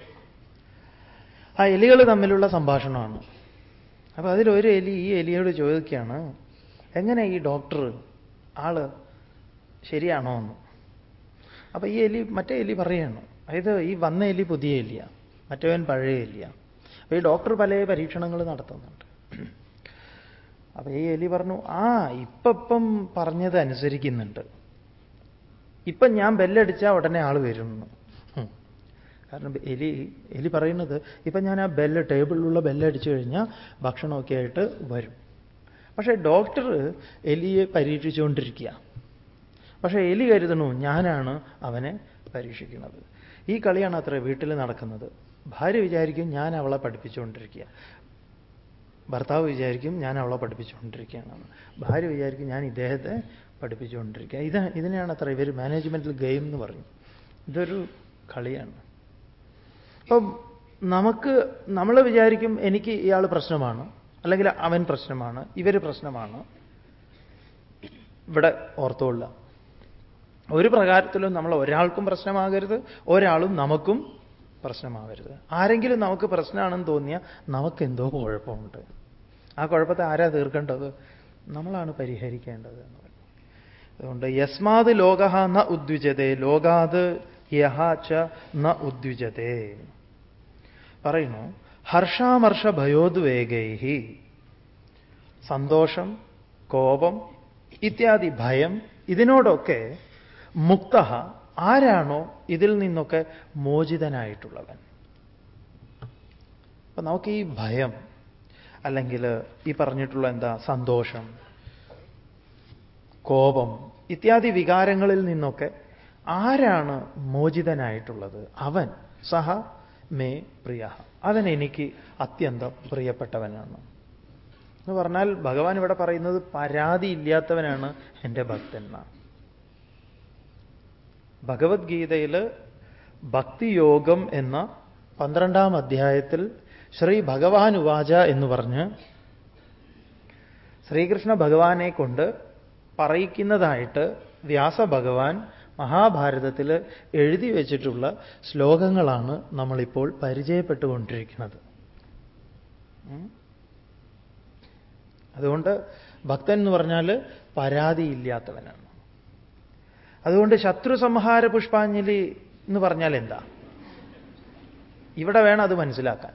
ആ എലികൾ തമ്മിലുള്ള സംഭാഷണമാണ്. അപ്പൊ അതിലൊരു എലി ഈ എലിയോട് ചോദിക്കുകയാണ് എങ്ങനെ ഈ ഡോക്ടർ ആൾ ശരിയാണോ എന്ന്? അപ്പൊ ഈ എലി മറ്റേ എലി പറയാണ് അതായത് ഈ വന്ന എലി പുതിയ എലിയ മറ്റവൻ പഴയ എലിയ. അപ്പൊ ഈ ഡോക്ടർ പല പരീക്ഷണങ്ങൾ നടത്തുന്നുണ്ട്. അപ്പൊ ഈ എലി പറഞ്ഞു ആ ഇപ്പം പറഞ്ഞത് അനുസരിക്കുന്നുണ്ട് ഇപ്പം ഞാൻ ബെല്ലടിച്ചാൽ ഉടനെ ആൾ വരുന്നു. കാരണം എലി എലി പറയുന്നത് ഇപ്പം ഞാൻ ആ ബെല്ല് ടേബിളിലുള്ള ബെല്ല് അടിച്ചു കഴിഞ്ഞാൽ ഭക്ഷണമൊക്കെ ആയിട്ട് വരും. പക്ഷേ ഡോക്ടർ എലിയെ പരീക്ഷിച്ചുകൊണ്ടിരിക്കുക. പക്ഷേ എലി കരുതണു ഞാനാണ് അവനെ പരീക്ഷിക്കുന്നത്. ഈ കളിയാണ് അത്ര വീട്ടിൽ നടക്കുന്നത്. ഭാര്യ വിചാരിക്കും ഞാൻ അവളെ പഠിപ്പിച്ചുകൊണ്ടിരിക്കുക. ഭർത്താവ് വിചാരിക്കും ഞാൻ അവളെ പഠിപ്പിച്ചുകൊണ്ടിരിക്കുകയാണ് ഭാര്യ വിചാരിക്കും ഞാൻ ഇദ്ദേഹത്തെ പഠിപ്പിച്ചുകൊണ്ടിരിക്കുക. ഇത് ഇതിനെയാണ് അത്ര ഇവർ മാനേജ്മെന്റിൽ ഗെയിം എന്ന് പറയും ഇതൊരു കളിയാണ്. അപ്പം നമുക്ക് നമ്മൾ വിചാരിക്കും എനിക്ക് ഇയാൾ പ്രശ്നമാണ് അല്ലെങ്കിൽ അവൻ പ്രശ്നമാണ് ഇവർ പ്രശ്നമാണ്. ഇവിടെ ഓർത്തുകൊള്ളുക ഒരു പ്രകാരത്തിലും നമ്മൾ ഒരാൾക്കും പ്രശ്നമാകരുത് ഒരാളും നമുക്കും പ്രശ്നമാവരുത് ആരെങ്കിലും നമുക്ക് പ്രശ്നമാണെന്ന് തോന്നിയാൽ നമുക്ക് എന്തോ കുഴപ്പമുണ്ട്. ആ കുഴപ്പത്തെ ആരാ തീർക്കേണ്ടത്? നമ്മളാണ് പരിഹരിക്കേണ്ടത് എന്ന് പറഞ്ഞു അതുകൊണ്ട് യസ്മാത് ലോക ന ഉദ്വിജതേ ലോകാത് യഹ ച ന ഉദ്വിജതേ. പറയുന്നു ഹർഷാമർഷ ഭയോദ്വേഗൈഹി സന്തോഷം കോപം ഇത്യാദി ഭയം ഇതിനോടൊക്കെ മുക്ത ആരാണോ ഇതിൽ നിന്നൊക്കെ മോചിതനായിട്ടുള്ളവൻ. അപ്പൊ നമുക്ക് ഈ ഭയം അല്ലെങ്കിൽ ഈ പറഞ്ഞിട്ടുള്ള എന്താ സന്തോഷം കോപം ഇത്യാദി വികാരങ്ങളിൽ നിന്നൊക്കെ ആരാണ് മോചിതനായിട്ടുള്ളത്? അവൻ സഹ മേ പ്രിയ അവനെനിക്ക് അത്യന്തം പ്രിയപ്പെട്ടവനാണ്. എന്ന് പറഞ്ഞാൽ ഭഗവാൻ ഇവിടെ പറയുന്നത് പരാതി ഇല്ലാത്തവനാണ് എന്റെ ഭക്തന്മാർ. ഭഗവത്ഗീതയിൽ ഭക്തിയോഗം എന്ന പന്ത്രണ്ടാം അധ്യായത്തിൽ ശ്രീ ഭഗവാൻ ഉവാച എന്ന് പറഞ്ഞ് ശ്രീകൃഷ്ണ ഭഗവാനെ കൊണ്ട് പറയിക്കുന്നതായിട്ട് വ്യാസഭഗവാൻ മഹാഭാരതത്തിൽ എഴുതി വച്ചിട്ടുള്ള ശ്ലോകങ്ങളാണ് നമ്മളിപ്പോൾ പരിചയപ്പെട്ടുകൊണ്ടിരിക്കുന്നത്. അതുകൊണ്ട് ഭക്തൻ എന്ന് പറഞ്ഞാൽ പരാതിയില്ലാത്തവനാണ്. അതുകൊണ്ട് ശത്രു സംഹാര പുഷ്പാഞ്ജലി എന്ന് പറഞ്ഞാൽ എന്താ? ഇവിടെ വേണം അത് മനസ്സിലാക്കാൻ.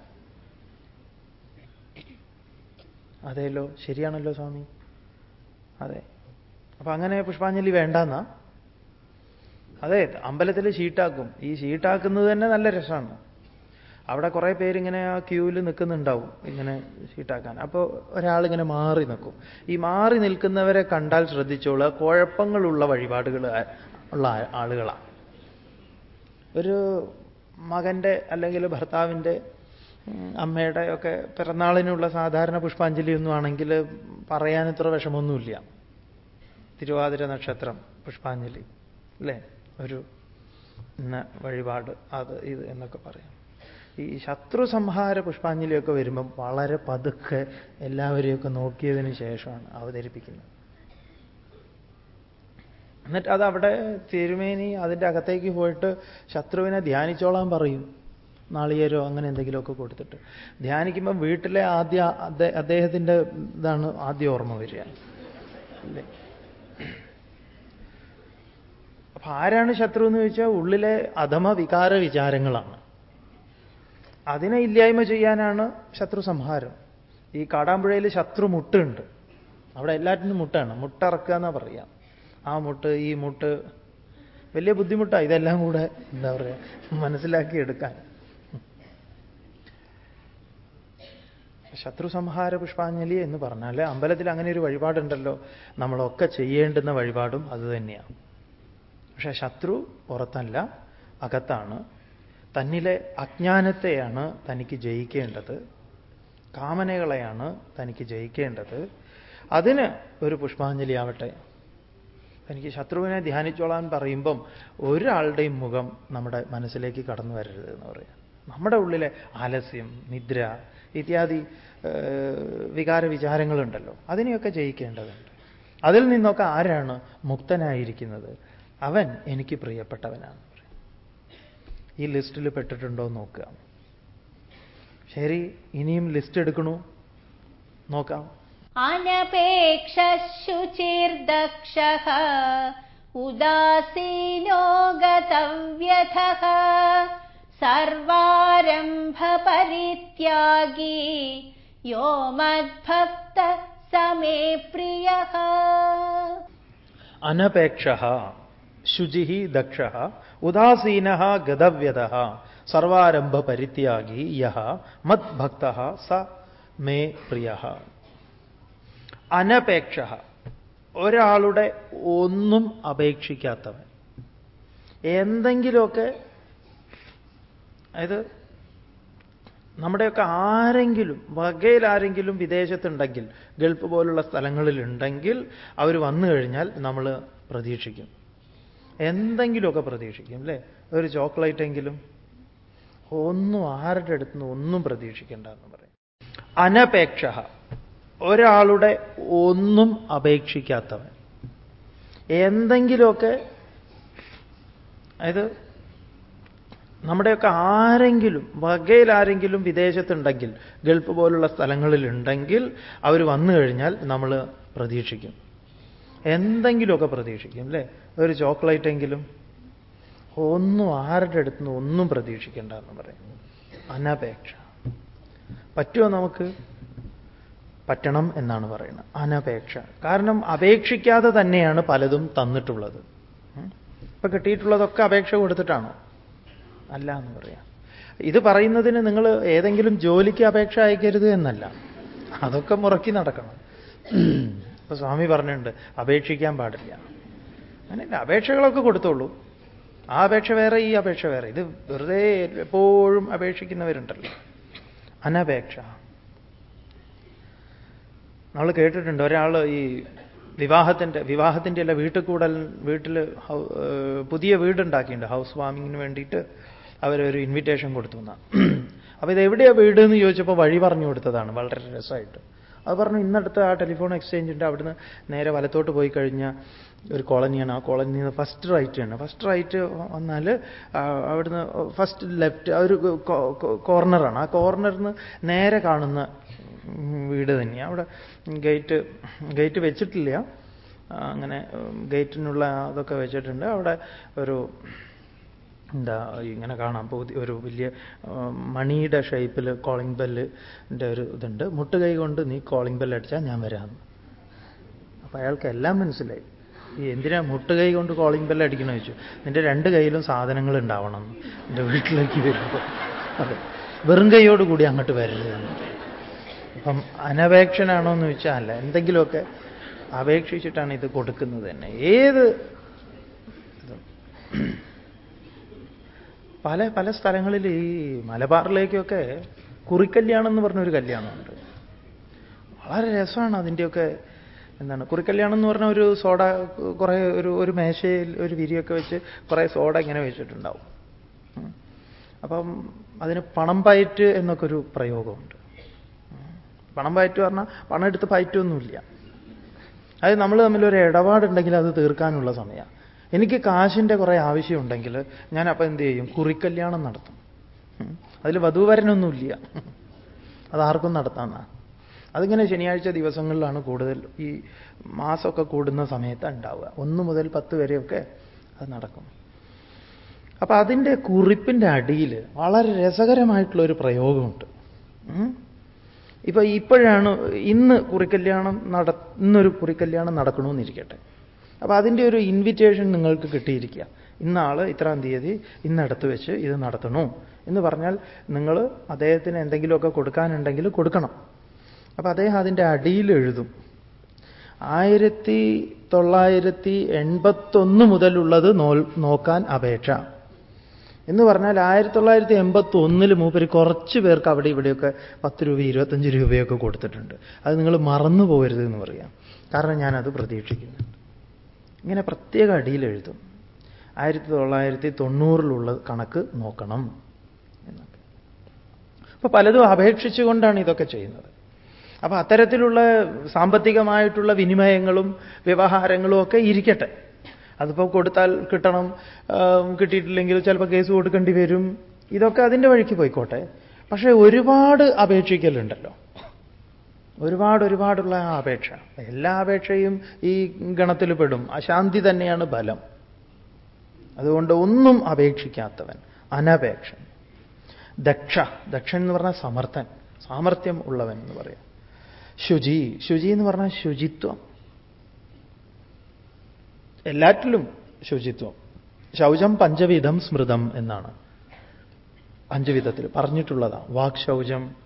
അതെയല്ലോ? ശരിയാണല്ലോ സ്വാമി? അതെ. അപ്പൊ അങ്ങനെ പുഷ്പാഞ്ജലി വേണ്ടെന്നാ? അതെ അമ്പലത്തിൽ ഷീട്ടാക്കും. ഈ ഷീട്ടാക്കുന്നത് തന്നെ നല്ല രസമാണ് അവിടെ കുറേ പേരിങ്ങനെ ആ ക്യൂവിൽ നിൽക്കുന്നുണ്ടാവും ഇങ്ങനെ ഷീട്ടാക്കാൻ. അപ്പോൾ ഒരാളിങ്ങനെ മാറി നിൽക്കും ഈ മാറി നിൽക്കുന്നവരെ കണ്ടാൽ ശ്രദ്ധിച്ചോളൂ കുഴപ്പങ്ങളുള്ള വഴിപാടുകൾ ഉള്ള ആളുകളാണ് ഒരു മകന്റെ അല്ലെങ്കിൽ ഭർത്താവിന്റെ അമ്മയുടെ ഒക്കെ പിറന്നാളിനുള്ള സാധാരണ പുഷ്പാഞ്ജലി ഒന്നും ആണെങ്കിൽ പറയാൻ ഇത്ര വിഷമമൊന്നുമില്ല. തിരുവാതിര നക്ഷത്രം പുഷ്പാഞ്ജലി. അല്ലേ? ഒരു വഴിപാട് അത് ഇത് എന്നൊക്കെ പറയാം. ഈ ശത്രു സംഹാര പുഷ്പാഞ്ജലിയൊക്കെ വരുമ്പം വളരെ പതുക്കെ എല്ലാവരെയൊക്കെ നോക്കിയതിന് ശേഷമാണ് അവതരിപ്പിക്കുന്നത്. എന്നിട്ട് അത് അവിടെ തിരുമേനി അതിന്റെ അകത്തേക്ക് പോയിട്ട് ശത്രുവിനെ ധ്യാനിച്ചോളാൻ പറയും. നാളികേരോ അങ്ങനെ എന്തെങ്കിലുമൊക്കെ കൊടുത്തിട്ട്. ധ്യാനിക്കുമ്പോൾ വീട്ടിലെ ആദ്യ അദ്ദേഹത്തിന്റെ ഇതാണ് ആദ്യ ഓർമ്മ വരിക. അല്ലേ? അപ്പൊ ആരാണ് ശത്രു എന്ന് ചോദിച്ചാൽ ഉള്ളിലെ അധമ വികാര വിചാരങ്ങളാണ്. അതിനെ ഇല്ലായ്മ ചെയ്യാനാണ് ശത്രു സംഹാരം. ഈ കാടാമ്പുഴയിൽ ശത്രു മുട്ടുണ്ട്. അവിടെ എല്ലാറ്റിനും മുട്ടാണ്. മുട്ടറക്കുക എന്നാ പറയാം. ആ മുട്ട് ഈ മുട്ട് വലിയ ബുദ്ധിമുട്ടാണ് ഇതെല്ലാം കൂടെ എന്താ പറയുക മനസ്സിലാക്കി എടുക്കാൻ. ശത്രു സംഹാര പുഷ്പാഞ്ജലി എന്ന് പറഞ്ഞാൽ അമ്പലത്തിൽ അങ്ങനെ ഒരു വഴിപാടുണ്ടല്ലോ. നമ്മളൊക്കെ ചെയ്യേണ്ടുന്ന വഴിപാടും അത് തന്നെയാണ് പക്ഷെ ശത്രു പുറത്തല്ല അകത്താണ്. തന്നിലെ അജ്ഞാനത്തെയാണ് തനിക്ക് ജയിക്കേണ്ടത്. കാമനകളെയാണ് തനിക്ക് ജയിക്കേണ്ടത്. അതിന് ഒരു പുഷ്പാഞ്ജലി ആവട്ടെ. എനിക്ക് ശത്രുവിനെ ധ്യാനിച്ചോളാൻ പറയുമ്പം ഒരാളുടെയും മുഖം നമ്മുടെ മനസ്സിലേക്ക് കടന്നു വരരുത് എന്ന് പറയാം. നമ്മുടെ ഉള്ളിലെ ആലസ്യം നിദ്ര ഇത്യാദി വികാര വിചാരങ്ങളുണ്ടല്ലോ. അതിനെയൊക്കെ ജയിക്കേണ്ടതുണ്ട്. അതിൽ നിന്നൊക്കെ ആരാണ് മുക്തനായിരിക്കുന്നത്? അവൻ എനിക്ക് പ്രിയപ്പെട്ടവനാണ് ഈ ലിസ്റ്റിൽ പെട്ടിട്ടുണ്ടോ എന്ന് നോക്കുക. ശരി ഇനിയും ലിസ്റ്റ് എടുക്കണു. നോക്കാം. അനപേക്ഷ ശുചിർദക്ഷ ഉദാസീനോ ഗതവ്യഥ സർവാരംഭ പരിത്യാഗി യോ മദ്ഭക്ത സമേ പ്രിയ അനപേക്ഷ ശുചി ദക്ഷ ഉദാസീന ഗതവ്യത സർവാരംഭ പരിത്യാഗി യഹ മത്ഭക്ത സ മേ പ്രിയ. അനപേക്ഷ ഒരാളുടെ ഒന്നും അപേക്ഷിക്കാത്തവൻ. എന്തെങ്കിലുമൊക്കെ അതായത് നമ്മുടെയൊക്കെ ആരെങ്കിലും വകയിൽ ആരെങ്കിലും വിദേശത്തുണ്ടെങ്കിൽ ഗൾഫ് പോലുള്ള സ്ഥലങ്ങളിലുണ്ടെങ്കിൽ അവർ വന്നു കഴിഞ്ഞാൽ നമ്മൾ പ്രതീക്ഷിക്കും. എന്തെങ്കിലുമൊക്കെ പ്രതീക്ഷിക്കും അല്ലേ ഒരു ചോക്ലേറ്റ് എങ്കിലും. ഒന്നും ആരുടെ അടുത്ത് നിന്ന് ഒന്നും പ്രതീക്ഷിക്കേണ്ട എന്ന് പറയും. അനപേക്ഷ. ഒരാളുടെ ഒന്നും അപേക്ഷിക്കാത്തവൻ. എന്തെങ്കിലുമൊക്കെ അതായത് നമ്മുടെയൊക്കെ ആരെങ്കിലും വകയിൽ ആരെങ്കിലും വിദേശത്തുണ്ടെങ്കിൽ ഗൾഫ് പോലുള്ള സ്ഥലങ്ങളിലുണ്ടെങ്കിൽ അവർ വന്നു കഴിഞ്ഞാൽ നമ്മൾ പ്രതീക്ഷിക്കും. എന്തെങ്കിലുമൊക്കെ പ്രതീക്ഷിക്കും അല്ലേ? ഒരു ചോക്ലേറ്റ് എങ്കിലും. ഒന്നും ആരുടെ അടുത്ത് നിന്ന് ഒന്നും പ്രതീക്ഷിക്കേണ്ട എന്ന് പറയും. അനപേക്ഷ. പറ്റുമോ നമുക്ക്? പറ്റണം എന്നാണ് പറയുന്നത്. അനപേക്ഷ. കാരണം അപേക്ഷിക്കാതെ തന്നെയാണ് പലതും തന്നിട്ടുള്ളത്. ഇപ്പൊ കിട്ടിയിട്ടുള്ളതൊക്കെ അപേക്ഷ കൊടുത്തിട്ടാണോ? അല്ല എന്ന് പറയാം. ഇത് പറയുന്നതിന് നിങ്ങൾ ഏതെങ്കിലും ജോലിക്ക് അപേക്ഷ അയക്കരുത് എന്നല്ല. അതൊക്കെ മുറക്കി നടക്കണം. ഇപ്പൊ സ്വാമി പറഞ്ഞിട്ടുണ്ട് അപേക്ഷിക്കാൻ പാടില്ല. അങ്ങനെയല്ല അപേക്ഷകളൊക്കെ കൊടുത്തോളൂ. ആ അപേക്ഷ വേറെ ഈ അപേക്ഷ വേറെ. ഇത് വെറുതെ എപ്പോഴും അപേക്ഷിക്കുന്നവരുണ്ടല്ലോ. അനപേക്ഷ. നമ്മൾ കേട്ടിട്ടുണ്ട് ഒരാൾ ഈ വിവാഹത്തിന്റെ വിവാഹത്തിന്റെ അല്ല വീട്ടിൽ കൂടൽ വീട്ടിൽ പുതിയ വീടുണ്ടാക്കിയിട്ടുണ്ട്. ഹൗസ് വാമിങ്ങിന് വേണ്ടിയിട്ട് അവരൊരു ഇൻവിറ്റേഷൻ കൊടുത്തു എന്നാണ് അപ്പോൾ ഇത് എവിടെയാണ് വീട് എന്ന് ചോദിച്ചപ്പോൾ വഴി പറഞ്ഞു കൊടുത്തതാണ് വളരെ രസമായിട്ട്. അത് പറഞ്ഞു ഇന്നടുത്ത് ആ ടെലിഫോൺ എക്സ്ചേഞ്ച് ഉണ്ട്. അവിടുന്ന് നേരെ വലത്തോട്ട് പോയി കഴിഞ്ഞാൽ ഒരു കോളനിയാണ്. ആ കോളനി ഫസ്റ്റ് റൈറ്റ് ആണ്. ഫസ്റ്റ് റൈറ്റ് വന്നാൽ അവിടുന്ന് ഫസ്റ്റ് ലെഫ്റ്റ് ഒരു കോർണറാണ് ആ കോർണറിൽ നിന്ന് നേരെ കാണുന്ന വീട് തന്നെയാണ് അവിടെ ഗേറ്റ് ഗേറ്റ് വെച്ചിട്ടില്ല. അങ്ങനെ ഗേറ്റിനുള്ള അതൊക്കെ വെച്ചിട്ടുണ്ട്. അവിടെ ഒരു എന്താ ഇങ്ങനെ കാണാം. പുതിയ ഒരു വലിയ മണിയുടെ ഷേപ്പിൽ കോളിംഗ് ബെല്ലിന്റെ ഒരു ഇതുണ്ട്. മുട്ടുകൈ കൊണ്ട് നീ കോളിംഗ് ബെല്ല് അടിച്ചാൽ ഞാൻ വരാമെന്ന് അപ്പം അയാൾക്ക് എല്ലാം മനസ്സിലായി. ഈ എന്തിനാ മുട്ടുകൈ കൊണ്ട് കോളിംഗ് ബെല്ല് അടിക്കണമെന്ന് ചോദിച്ചു. നിന്റെ രണ്ട് കയ്യിലും സാധനങ്ങൾ ഉണ്ടാവണം. എന്റെ വീട്ടിലേക്ക് വരുമ്പോൾ അതെ. വെറും കൈയോട് കൂടി അങ്ങോട്ട് വരരുത്. അപ്പം അനപേക്ഷനാണോ എന്ന് ചോദിച്ചാൽ അല്ല. എന്തെങ്കിലുമൊക്കെ അപേക്ഷിച്ചിട്ടാണ് ഇത് കൊടുക്കുന്നത് തന്നെ. ഏത് പല പല സ്ഥലങ്ങളിൽ ഈ മലബാറിലേക്കൊക്കെ കുറിക്കല്യാണം എന്ന് പറഞ്ഞൊരു കല്യാണമുണ്ട്. വളരെ രസമാണ് അതിന്റെയൊക്കെ എന്താണ് കുറിക്കല്യാണം എന്ന് പറഞ്ഞ ഒരു സോഡ കുറേ ഒരു ഒരു മേശയിൽ ഒരു വിരിയൊക്കെ വെച്ച് കുറേ സോഡ ഇങ്ങനെ വെച്ചിട്ടുണ്ടാവും. അപ്പം അതിന് പണം പയറ്റ് എന്നൊക്കെ ഒരു പ്രയോഗമുണ്ട് പണം പയറ്റ് പറഞ്ഞാൽ പണം എടുത്ത് പയറ്റൊന്നുമില്ല. അത് നമ്മൾ തമ്മിൽ തമ്മിലൊരു ഇടപാടുണ്ടെങ്കിൽ അത് തീർക്കാനുള്ള സമയമാണ്. എനിക്ക് കാശിന്റെ കുറേ ആവശ്യമുണ്ടെങ്കിൽ ഞാൻ അപ്പം എന്ത് ചെയ്യും? കുറിക്കല്യാണം നടത്തും. അതിൽ വധുവരനൊന്നുമില്ല. അതാർക്കും നടത്താമെന്നാണ് അതിങ്ങനെ ശനിയാഴ്ച ദിവസങ്ങളിലാണ് കൂടുതൽ ഈ മാസമൊക്കെ കൂടുന്ന സമയത്ത് ഉണ്ടാവുക. ഒന്ന് മുതൽ പത്ത് വരെയൊക്കെ അത് നടക്കും. അപ്പൊ അതിന്റെ കുറിപ്പിന്റെ അടിയിൽ വളരെ രസകരമായിട്ടുള്ളൊരു പ്രയോഗമുണ്ട്. ഇപ്പൊ ഇപ്പോഴാണ് ഇന്ന് കുറിക്കല്യാണം നട ഇന്നൊരു കുറിക്കല്യാണം നടക്കണമെന്നിരിക്കട്ടെ. അപ്പൊ അതിന്റെ ഒരു ഇൻവിറ്റേഷൻ നിങ്ങൾക്ക് കിട്ടിയിരിക്കുക. ഇന്നാൾ ഇത്രാം തീയതി ഇന്നടുത്ത് വെച്ച് ഇത് നടത്തണു. എന്ന് പറഞ്ഞാൽ നിങ്ങൾ അദ്ദേഹത്തിന് എന്തെങ്കിലുമൊക്കെ കൊടുക്കാനുണ്ടെങ്കിൽ കൊടുക്കണം. അപ്പൊ അദ്ദേഹം അതിന്റെ അടിയിൽ എഴുതും. ആയിരത്തി തൊള്ളായിരത്തി എൺപത്തൊന്ന് മുതലുള്ളത് നോക്കാൻ അപേക്ഷ. എന്ന് പറഞ്ഞാൽ ആയിരത്തി തൊള്ളായിരത്തി എൺപത്തി ഒന്നിൽ മൂപ്പര് കുറച്ച് പേർക്ക് അവിടെ ഇവിടെയൊക്കെ പത്ത് രൂപ ഇരുപത്തഞ്ച് രൂപയൊക്കെ കൊടുത്തിട്ടുണ്ട്. അത് നിങ്ങൾ മറന്നു പോകരുത് എന്ന് പറയാം. കാരണം ഞാനത് പ്രതീക്ഷിക്കുന്നുണ്ട് ഇങ്ങനെ പ്രത്യേക അടിയിൽ എഴുതും. ആയിരത്തി തൊള്ളായിരത്തി തൊണ്ണൂറിലുള്ള കണക്ക് നോക്കണം എന്നൊക്കെ. അപ്പൊ പലതും അപേക്ഷിച്ചുകൊണ്ടാണ് ഇതൊക്കെ ചെയ്യുന്നത്. അപ്പൊ അത്തരത്തിലുള്ള സാമ്പത്തികമായിട്ടുള്ള വിനിമയങ്ങളും വ്യവഹാരങ്ങളും ഒക്കെ ഇരിക്കട്ടെ. അതിപ്പോൾ കൊടുത്താൽ കിട്ടണം കിട്ടിയിട്ടില്ലെങ്കിൽ ചിലപ്പോൾ കേസ് കൊടുക്കേണ്ടി വരും. ഇതൊക്കെ അതിന്റെ വഴിക്ക് പോയിക്കോട്ടെ. പക്ഷേ ഒരുപാട് അപേക്ഷിക്കലുണ്ടല്ലോ. ഒരുപാട് ഒരുപാടുള്ള അപേക്ഷ. എല്ലാ അപേക്ഷയും ഈ ഗണത്തിൽ പെടും. അശാന്തി തന്നെയാണ് ബലം. അതുകൊണ്ട് ഒന്നും അപേക്ഷിക്കാത്തവൻ. അനപേക്ഷൻ. ദക്ഷ. ദക്ഷൻ എന്ന് പറഞ്ഞാൽ സമർത്ഥൻ. സാമർത്ഥ്യം ഉള്ളവൻ എന്ന് പറയാം. ശുചി. ശുചി എന്ന് പറഞ്ഞാൽ ശുചിത്വം. എല്ലാറ്റിലും ശുചിത്വം. ശൗചം പഞ്ചവിധം സ്മൃതം എന്നാണ്. പഞ്ചവിധത്തിൽ പറഞ്ഞിട്ടുള്ളതാണ്. വാക് ശൗചം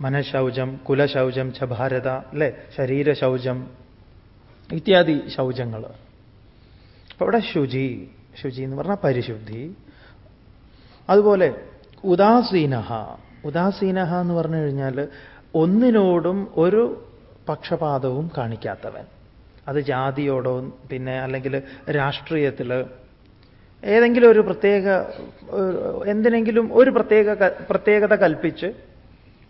മനഃശൗചം കുലശൗചം ച ഭാരത അല്ലെ? ശരീരശൗചം ഇത്യാദി ശൗചങ്ങൾ. അപ്പൊ ഇവിടെ ശുചി ശുചി എന്ന് പറഞ്ഞാൽ പരിശുദ്ധി. അതുപോലെ ഉദാസീന ഉദാസീന എന്ന് പറഞ്ഞു കഴിഞ്ഞാൽ ഒന്നിനോടും ഒരു പക്ഷപാതവും കാണിക്കാത്തവൻ. അത് ജാതിയോടോ പിന്നെ അല്ലെങ്കിൽ രാഷ്ട്രീയത്തിൽ ഏതെങ്കിലും ഒരു പ്രത്യേക എന്തിനെങ്കിലും ഒരു പ്രത്യേക പ്രത്യേകത കൽപ്പിച്ച്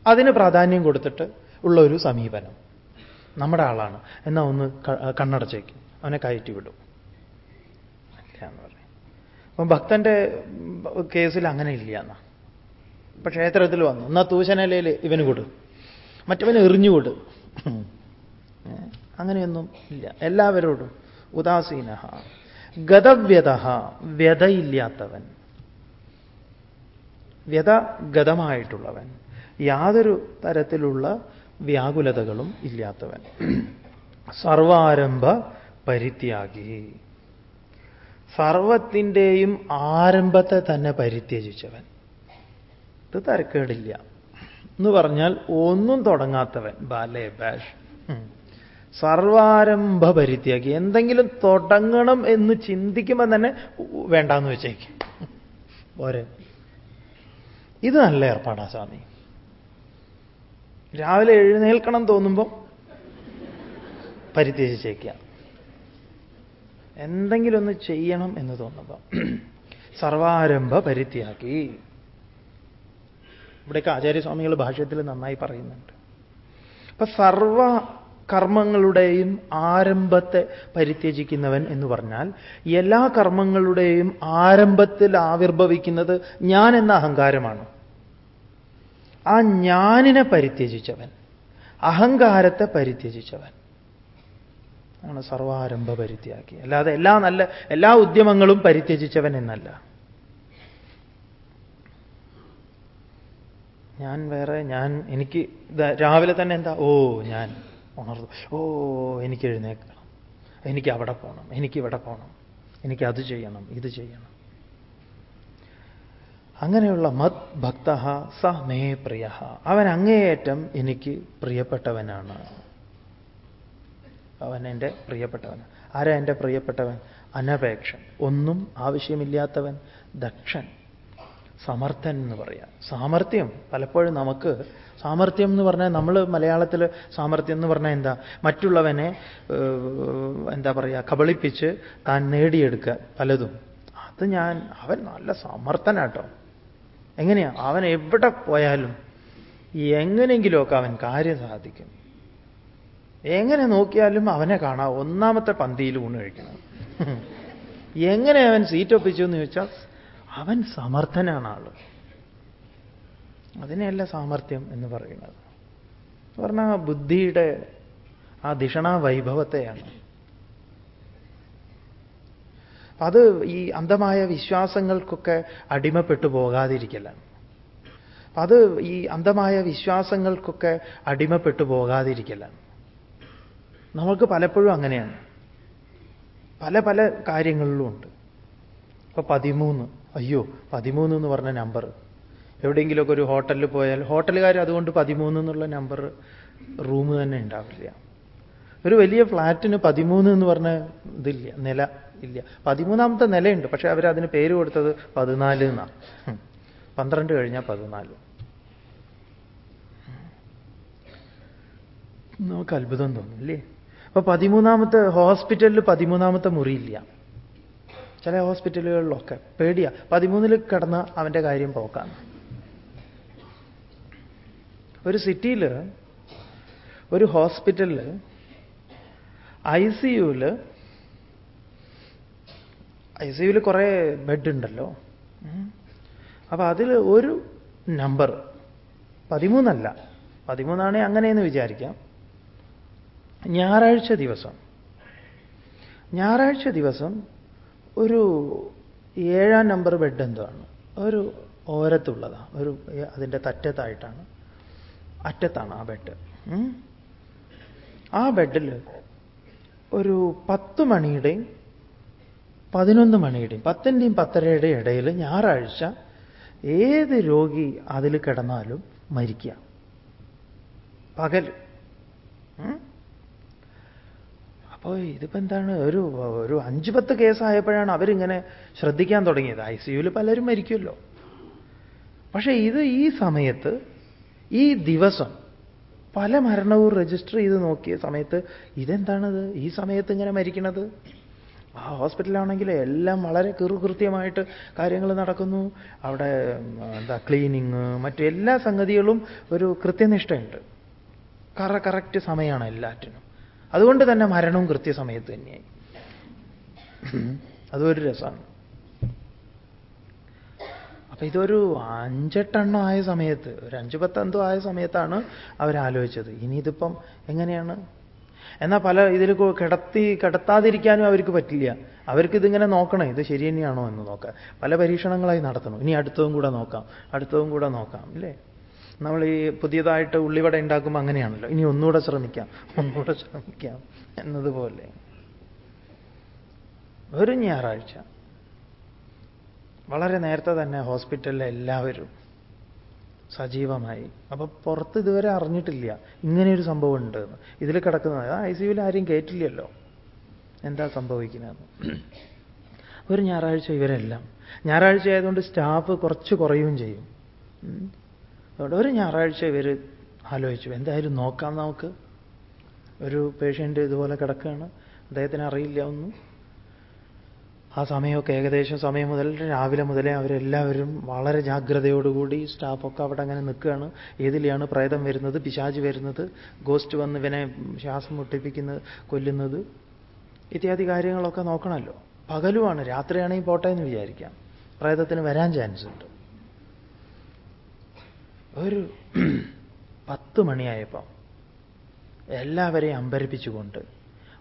അതിന് പ്രാധാന്യം കൊടുത്തിട്ട് ഉള്ള ഒരു സമീപനം. നമ്മുടെ ആളാണ്. എന്നാ ഒന്ന് കണ്ണടച്ചേക്കും. അവനെ കയറ്റി വിടും. എന്ന് പറയും. അപ്പം ഭക്തന്റെ കേസിൽ അങ്ങനെ ഇല്ല എന്നാ. ഇപ്പൊ ക്ഷേത്രത്തിൽ വന്നു. എന്നാ തൂശനലയിൽ ഇവന് കൊടു മറ്റവന് എറിഞ്ഞുകൊടു അങ്ങനെയൊന്നും ഇല്ല. എല്ലാവരോടും ഉദാസീന ഗതവ്യത വ്യതയില്ലാത്തവൻ. വ്യത ഗതമായിട്ടുള്ളവൻ. യാതൊരു തരത്തിലുള്ള വ്യാകുലതകളും ഇല്ലാത്തവൻ. സർവാരംഭ പരിത്യാഗി. സർവത്തിന്റെയും ആരംഭത്തെ തന്നെ പരിത്യജിച്ചവൻ. ഇത് തരക്കേടില്ല. എന്ന് പറഞ്ഞാൽ ഒന്നും തുടങ്ങാത്തവൻ. ബാലേ ബാഷ്. സർവാരംഭ പരിത്യാഗി. എന്തെങ്കിലും തുടങ്ങണം എന്ന് ചിന്തിക്കുമ്പോൾ തന്നെ വേണ്ടാന്ന് വെച്ചേക്കും. പോരെ. ഇത് നല്ല ഏർപ്പാടാ സ്വാമി. രാവിലെ എഴുന്നേൽക്കണം തോന്നുമ്പോൾ പരിത്യജിച്ചേക്കുക. എന്തെങ്കിലും ഒന്ന് ചെയ്യണം എന്ന് തോന്നുമ്പോൾ സർവാരംഭ പരിത്യാഗി. ഇവിടെയൊക്കെ ആചാര്യസ്വാമികൾ ഭാഷ്യത്തിൽ നന്നായി പറയുന്നുണ്ട്. അപ്പൊ സർവ കർമ്മങ്ങളുടെയും ആരംഭത്തെ പരിത്യജിക്കുന്നവൻ എന്ന് പറഞ്ഞാൽ എല്ലാ കർമ്മങ്ങളുടെയും ആരംഭത്തിൽ ആവിർഭവിക്കുന്നത് ഞാൻ എന്ന അഹങ്കാരമാണ്. ആ ഞാനിനെ പരിത്യജിച്ചവൻ. അഹങ്കാരത്തെ പരിത്യജിച്ചവൻ. ആണ് സർവാരംഭ പരിത്യാഗി. അല്ലാതെ എല്ലാ നല്ല എല്ലാ ഉദ്യമങ്ങളും പരിത്യജിച്ചവൻ എന്നല്ല. ഞാൻ വേറെ ഞാൻ എനിക്ക് രാവിലെ തന്നെ എന്താ? ഓ ഞാൻ ഉണർന്നു. ഓ എനിക്ക് എഴുന്നേക്കണം എനിക്ക് അവിടെ പോകണം എനിക്ക് ഇവിടെ പോകണം എനിക്ക് അത് ചെയ്യണം ഇത് ചെയ്യണം. അങ്ങനെയുള്ള മത് ഭക്ത സ മേ പ്രിയ അവൻ അങ്ങേയറ്റം എനിക്ക് പ്രിയപ്പെട്ടവനാണ്. അവൻ എന്റെ പ്രിയപ്പെട്ടവൻ. ആരാ എന്റെ പ്രിയപ്പെട്ടവൻ? അനപേക്ഷൻ. ഒന്നും ആവശ്യമില്ലാത്തവൻ ദക്ഷൻ സമർത്ഥൻ എന്ന് പറയാം. സാമർത്ഥ്യം പലപ്പോഴും നമുക്ക് സാമർത്ഥ്യം എന്ന് പറഞ്ഞാൽ നമ്മൾ മലയാളത്തിൽ സാമർത്ഥ്യം എന്ന് പറഞ്ഞാൽ എന്താ? മറ്റുള്ളവനെ എന്താ പറയുക കബളിപ്പിച്ച് താൻ നേടിയെടുക്കുക പലതും. അത് ഞാൻ അവൻ നല്ല സമർത്ഥനാട്ടോ. എങ്ങനെയാ? അവൻ എവിടെ പോയാലും എങ്ങനെയെങ്കിലുമൊക്കെ അവൻ കാര്യം സാധിക്കും. എങ്ങനെ നോക്കിയാലും അവനെ കാണാം. ഒന്നാമത്തെ പന്തിയിൽ ഊണ് കഴിക്കണം. എങ്ങനെ അവൻ സീറ്റ് ഒപ്പിച്ചു എന്ന് ചോദിച്ചാൽ അവൻ സമർത്ഥനാണ് ആൾ അതിനെയല്ല സാമർത്ഥ്യം എന്ന് പറയുന്നത്. പറഞ്ഞാൽ ബുദ്ധിയുടെ ആ ധിഷണ വൈഭവത്തെയാണ് അത് ഈ അന്ധമായ വിശ്വാസങ്ങൾക്കൊക്കെ അടിമപ്പെട്ടു പോകാതിരിക്കലാണ് അത് ഈ അന്ധമായ വിശ്വാസങ്ങൾക്കൊക്കെ അടിമപ്പെട്ടു പോകാതിരിക്കലാണ് നമുക്ക് പലപ്പോഴും അങ്ങനെയാണ്. പല പല കാര്യങ്ങളിലും ഉണ്ട്. ഇപ്പൊ പതിമൂന്ന്. അയ്യോ പതിമൂന്ന് എന്ന് പറഞ്ഞ നമ്പർ. എവിടെയെങ്കിലുമൊക്കെ ഒരു ഹോട്ടലിൽ പോയാൽ ഹോട്ടലുകാർ അതുകൊണ്ട് പതിമൂന്ന് എന്നുള്ള നമ്പർ റൂം തന്നെ ഉണ്ടാവില്ല. ഒരു വലിയ ഫ്ലാറ്റിന് പതിമൂന്ന് എന്ന് പറഞ്ഞ ഇതില്ല നില ഇല്ല. പതിമൂന്നാമത്തെ നിലയുണ്ട് പക്ഷെ അവരതിന് പേര് കൊടുത്തത് പതിനാല് എന്നാണ് പന്ത്രണ്ട് കഴിഞ്ഞാൽ പതിനാല്. നമുക്ക് അത്ഭുതം തോന്നും അല്ലേ അപ്പൊ പതിമൂന്നാമത്തെ ഹോസ്പിറ്റലിൽ പതിമൂന്നാമത്തെ മുറിയില്ല. ചില ഹോസ്പിറ്റലുകളിലൊക്കെ പേടിയാ. പതിമൂന്നിൽ കിടന്ന അവന്റെ കാര്യം പോക്കാണ് ഒരു സിറ്റിയിൽ ഒരു ഹോസ്പിറ്റലിൽ ഐ സി യുവിൽ ഐ സി യുവിൽ കുറേ ബെഡ് ഉണ്ടല്ലോ അപ്പൊ അതിൽ ഒരു നമ്പർ. പതിമൂന്നല്ല. പതിമൂന്നാണേ അങ്ങനെയെന്ന് വിചാരിക്കാം. ഞായറാഴ്ച ദിവസം. ഞായറാഴ്ച ദിവസം ഒരു ഏഴാം നമ്പർ ബെഡ് എന്താണ് ഒരു ഓരത്തുള്ളതാണ് ഒരു അതിന്റെ തറ്റത്തായിട്ടാണ്. അറ്റത്താണ് ആ ബെഡ്. ആ ബെഡിൽ ഒരു പത്ത് മണിയുടെയും പതിനൊന്ന് മണിയുടെയും പത്തിന്റെയും പത്തരയുടെയും ഇടയിൽ ഞായറാഴ്ച ഏത് രോഗി അതിൽ കിടന്നാലും മരിക്കുക. പകൽ. അപ്പോൾ ഇതിപ്പോൾ എന്താണ്? ഒരു ഒരു അഞ്ച് പത്ത് കേസായപ്പോഴാണ് അവരിങ്ങനെ ശ്രദ്ധിക്കാൻ തുടങ്ങിയത്. ഐ സിയുവിൽ പലരും മരിക്കുമല്ലോ. പക്ഷേ ഇത് ഈ സമയത്ത് ഈ ദിവസം പല മരണവും രജിസ്റ്റർ ചെയ്ത് നോക്കിയ സമയത്ത് ഇതെന്താണത്? ഈ സമയത്ത് ഇങ്ങനെ മരിക്കണത്? ആ ഹോസ്പിറ്റലാണെങ്കിൽ എല്ലാം വളരെ കൃത്യമായിട്ട് കാര്യങ്ങൾ നടക്കുന്നു. അവിടെ എന്താ ക്ലീനിങ് മറ്റു എല്ലാ സംഗതികളും ഒരു കൃത്യനിഷ്ഠയുണ്ട്. കറ കറക്റ്റ് സമയമാണ് എല്ലാറ്റിനും. അതുകൊണ്ട് തന്നെ മരണവും കൃത്യസമയത്ത് തന്നെയായി. അതൊരു രസമാണ്. അപ്പൊ ഇതൊരു അഞ്ചെട്ടെണ്ണം ആയ സമയത്ത് ഒരു അഞ്ചു പത്തെന്തോ ആയ സമയത്താണ് അവരാലോചിച്ചത്. ഇനി ഇതിപ്പം എങ്ങനെയാണ്? എന്നാൽ പല ഇതിൽ കിടത്തി കിടത്താതിരിക്കാനും അവർക്ക് പറ്റില്ല. അവർക്ക് ഇതിങ്ങനെ നോക്കണേ. ഇത് ശരി തന്നെയാണോ എന്ന് നോക്കാം. പല പരീക്ഷണങ്ങളായി നടത്തണം ഇനി അടുത്തതും കൂടെ നോക്കാം. അടുത്തതും കൂടെ നോക്കാം. ഇല്ലേ? നമ്മൾ ഈ പുതിയതായിട്ട് ഉള്ളിവട ഉണ്ടാക്കുമ്പോൾ അങ്ങനെയാണല്ലോ. ഇനി ഒന്നുകൂടെ ശ്രമിക്കാം. ഒന്നുകൂടെ ശ്രമിക്കാം. എന്നതുപോലെ. ഒരു ഞായറാഴ്ച. വളരെ നേരത്തെ തന്നെ ഹോസ്പിറ്റലിലെ എല്ലാവരും സജീവമായി. അപ്പൊ പുറത്ത് ഇതുവരെ അറിഞ്ഞിട്ടില്ല. ഇങ്ങനെയൊരു സംഭവം ഉണ്ട് ഇതിൽ കിടക്കുന്നത് ഐ സിയുവിൽ ആരെയും കയറ്റില്ലല്ലോ എന്താ സംഭവിക്കുന്നതെന്ന്. ഒരു ഞായറാഴ്ച ഇവരെല്ലാം. ഞായറാഴ്ച ആയതുകൊണ്ട് സ്റ്റാഫ് കുറച്ച് കുറയുകയും ചെയ്യും. അതുകൊണ്ട് ഒരു ഞായറാഴ്ച ഇവർ ആലോചിച്ചു. എന്തായാലും നോക്കാം നമുക്ക്. ഒരു പേഷ്യന്റ് ഇതുപോലെ കിടക്കുകയാണ്. അദ്ദേഹത്തിന് അറിയില്ല ഒന്നും. ആ സമയമൊക്കെ ഏകദേശം സമയം മുതൽ രാവിലെ മുതലേ അവരെല്ലാവരും വളരെ ജാഗ്രതയോടുകൂടി സ്റ്റാഫൊക്കെ അവിടെ അങ്ങനെ നിൽക്കുകയാണ്. ഏതിലെയാണ് പ്രേതം വരുന്നത് പിശാജ് വരുന്നത് ഗോസ്റ്റ് വന്ന് ഇവനെ ശ്വാസം മുട്ടിപ്പിക്കുന്നത് കൊല്ലുന്നത് ഇത്യാദി കാര്യങ്ങളൊക്കെ നോക്കണമല്ലോ. പകലുമാണ് രാത്രിയാണെങ്കിൽ പോട്ടെ എന്ന് വിചാരിക്കാം. പ്രേതത്തിന് വരാൻ ചാൻസ് ഉണ്ട്. ഒരു പത്ത് മണിയായപ്പം എല്ലാവരെയും അമ്പരിപ്പിച്ചുകൊണ്ട്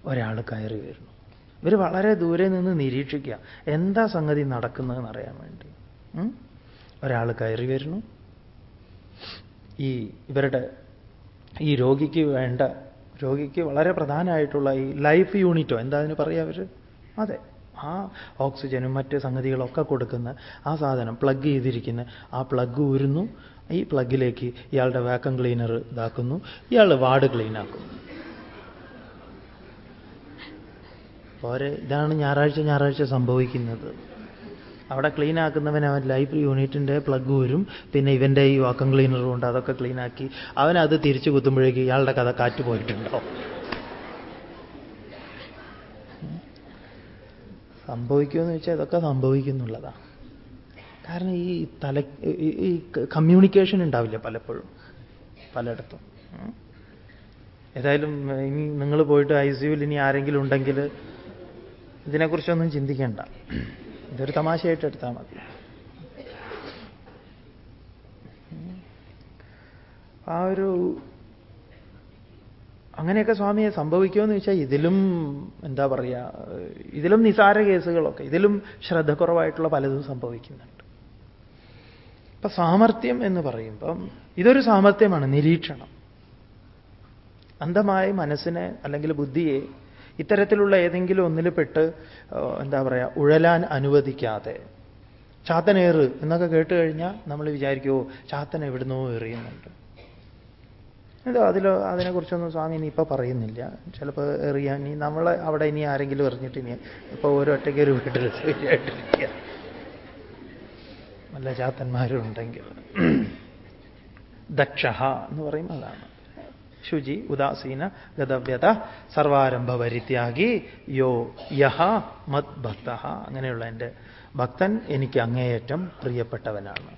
ഒരാൾ കയറി വരുന്നു. ഇവർ വളരെ ദൂരെ നിന്ന് നിരീക്ഷിക്കുക. എന്താ സംഗതി നടക്കുന്നതെന്ന് അറിയാൻ വേണ്ടി. ഒരാൾ കയറി വരുന്നു. ഈ ഇവരുടെ ഈ രോഗിക്ക് വേണ്ട രോഗിക്ക് വളരെ പ്രധാനമായിട്ടുള്ള ഈ ലൈഫ് യൂണിറ്റോ എന്താ അതിന് പറയുക അവർ അതെ. ആ ഓക്സിജനും മറ്റ് സംഗതികളൊക്കെ കൊടുക്കുന്ന ആ സാധനം പ്ലഗ് ചെയ്തിരിക്കുന്ന ആ പ്ലഗ് ഊരുന്നു. ഈ പ്ലഗിലേക്ക് ഇയാളുടെ വാക്കം ക്ലീനർ ഇതാക്കുന്നു. ഇയാൾ വാർഡ് ക്ലീൻ ആക്കുന്നു. പോരെ ഇതാണ് ഞായറാഴ്ച ഞായറാഴ്ച സംഭവിക്കുന്നത്. അവിടെ ക്ലീൻ ആക്കുന്നവൻ അവൻ ലൈഫ് യൂണിറ്റിന്റെ പ്ലഗ് വരും. പിന്നെ ഇവന്റെ ഈ വാക്കം ക്ലീനറും ഉണ്ട് അതൊക്കെ ക്ലീൻ ആക്കി അവൻ അത് തിരിച്ചു കുത്തുമ്പോഴേക്ക് ഇയാളുടെ കഥ കാറ്റ് പോയിട്ടുണ്ടോ? സംഭവിക്കുമെന്ന് വെച്ചാൽ ഇതൊക്കെ സംഭവിക്കുന്നുള്ളതാണ് കാരണം ഈ തല ഈ കമ്മ്യൂണിക്കേഷൻ ഉണ്ടാവില്ല പലപ്പോഴും പലയിടത്തും. ഏതായാലും നിങ്ങൾ പോയിട്ട് ഐ സിയുവിൽ ഇനി ആരെങ്കിലും ഉണ്ടെങ്കിൽ ഇതിനെക്കുറിച്ചൊന്നും ചിന്തിക്കേണ്ട. ഇതൊരു തമാശയായിട്ട് എടുത്താൽ മതി. ആ ഒരു അങ്ങനെയൊക്കെ സ്വാമിയെ സംഭവിക്കുമെന്ന് വെച്ചാൽ ഇതിലും എന്താ പറയുക ഇതിലും നിസാര കേസുകളൊക്കെ ഇതിലും ശ്രദ്ധക്കുറവായിട്ടുള്ള പലതും സംഭവിക്കുന്നുണ്ട്. ഇപ്പൊ സാമർത്ഥ്യം എന്ന് പറയുമ്പം ഇതൊരു സാമർത്ഥ്യമാണ് നിരീക്ഷണം. അന്ധമായ മനസ്സിനെ അല്ലെങ്കിൽ ബുദ്ധിയെ ഇത്തരത്തിലുള്ള ഏതെങ്കിലും ഒന്നിൽ പെട്ട് എന്താ പറയുക ഉഴലാൻ അനുവദിക്കാതെ. ചാത്തനേറ് എന്നൊക്കെ കേട്ട് കഴിഞ്ഞാൽ നമ്മൾ വിചാരിക്കുമോ ചാത്തൻ എവിടുന്നോ എറിയുന്നുണ്ട്. എന്തോ അതിൽ അതിനെക്കുറിച്ചൊന്നും സ്വാമി ഇനി ഇപ്പൊ പറയുന്നില്ല. ചിലപ്പോൾ എറിയാൻ ഇനി നമ്മൾ അവിടെ ഇനി ആരെങ്കിലും എറിഞ്ഞിട്ട് ഇനി ഇപ്പൊ ഓരോ ഒറ്റയ്ക്ക് ഒരു വീട്ടിൽ ശരിയായിട്ടിരിക്കുക നല്ല ചാത്തന്മാരുണ്ടെങ്കിൽ. ദക്ഷ എന്ന് പറയും അതാണ് ശുചി ഉദാസീന ഗതവ്യത സർവാരംഭ പരിത്യാഗി യോ യഹ മത് ഭക്ത അങ്ങനെയുള്ള എന്റെ ഭക്തൻ എനിക്ക് അങ്ങേയറ്റം പ്രിയപ്പെട്ടവനാണ്.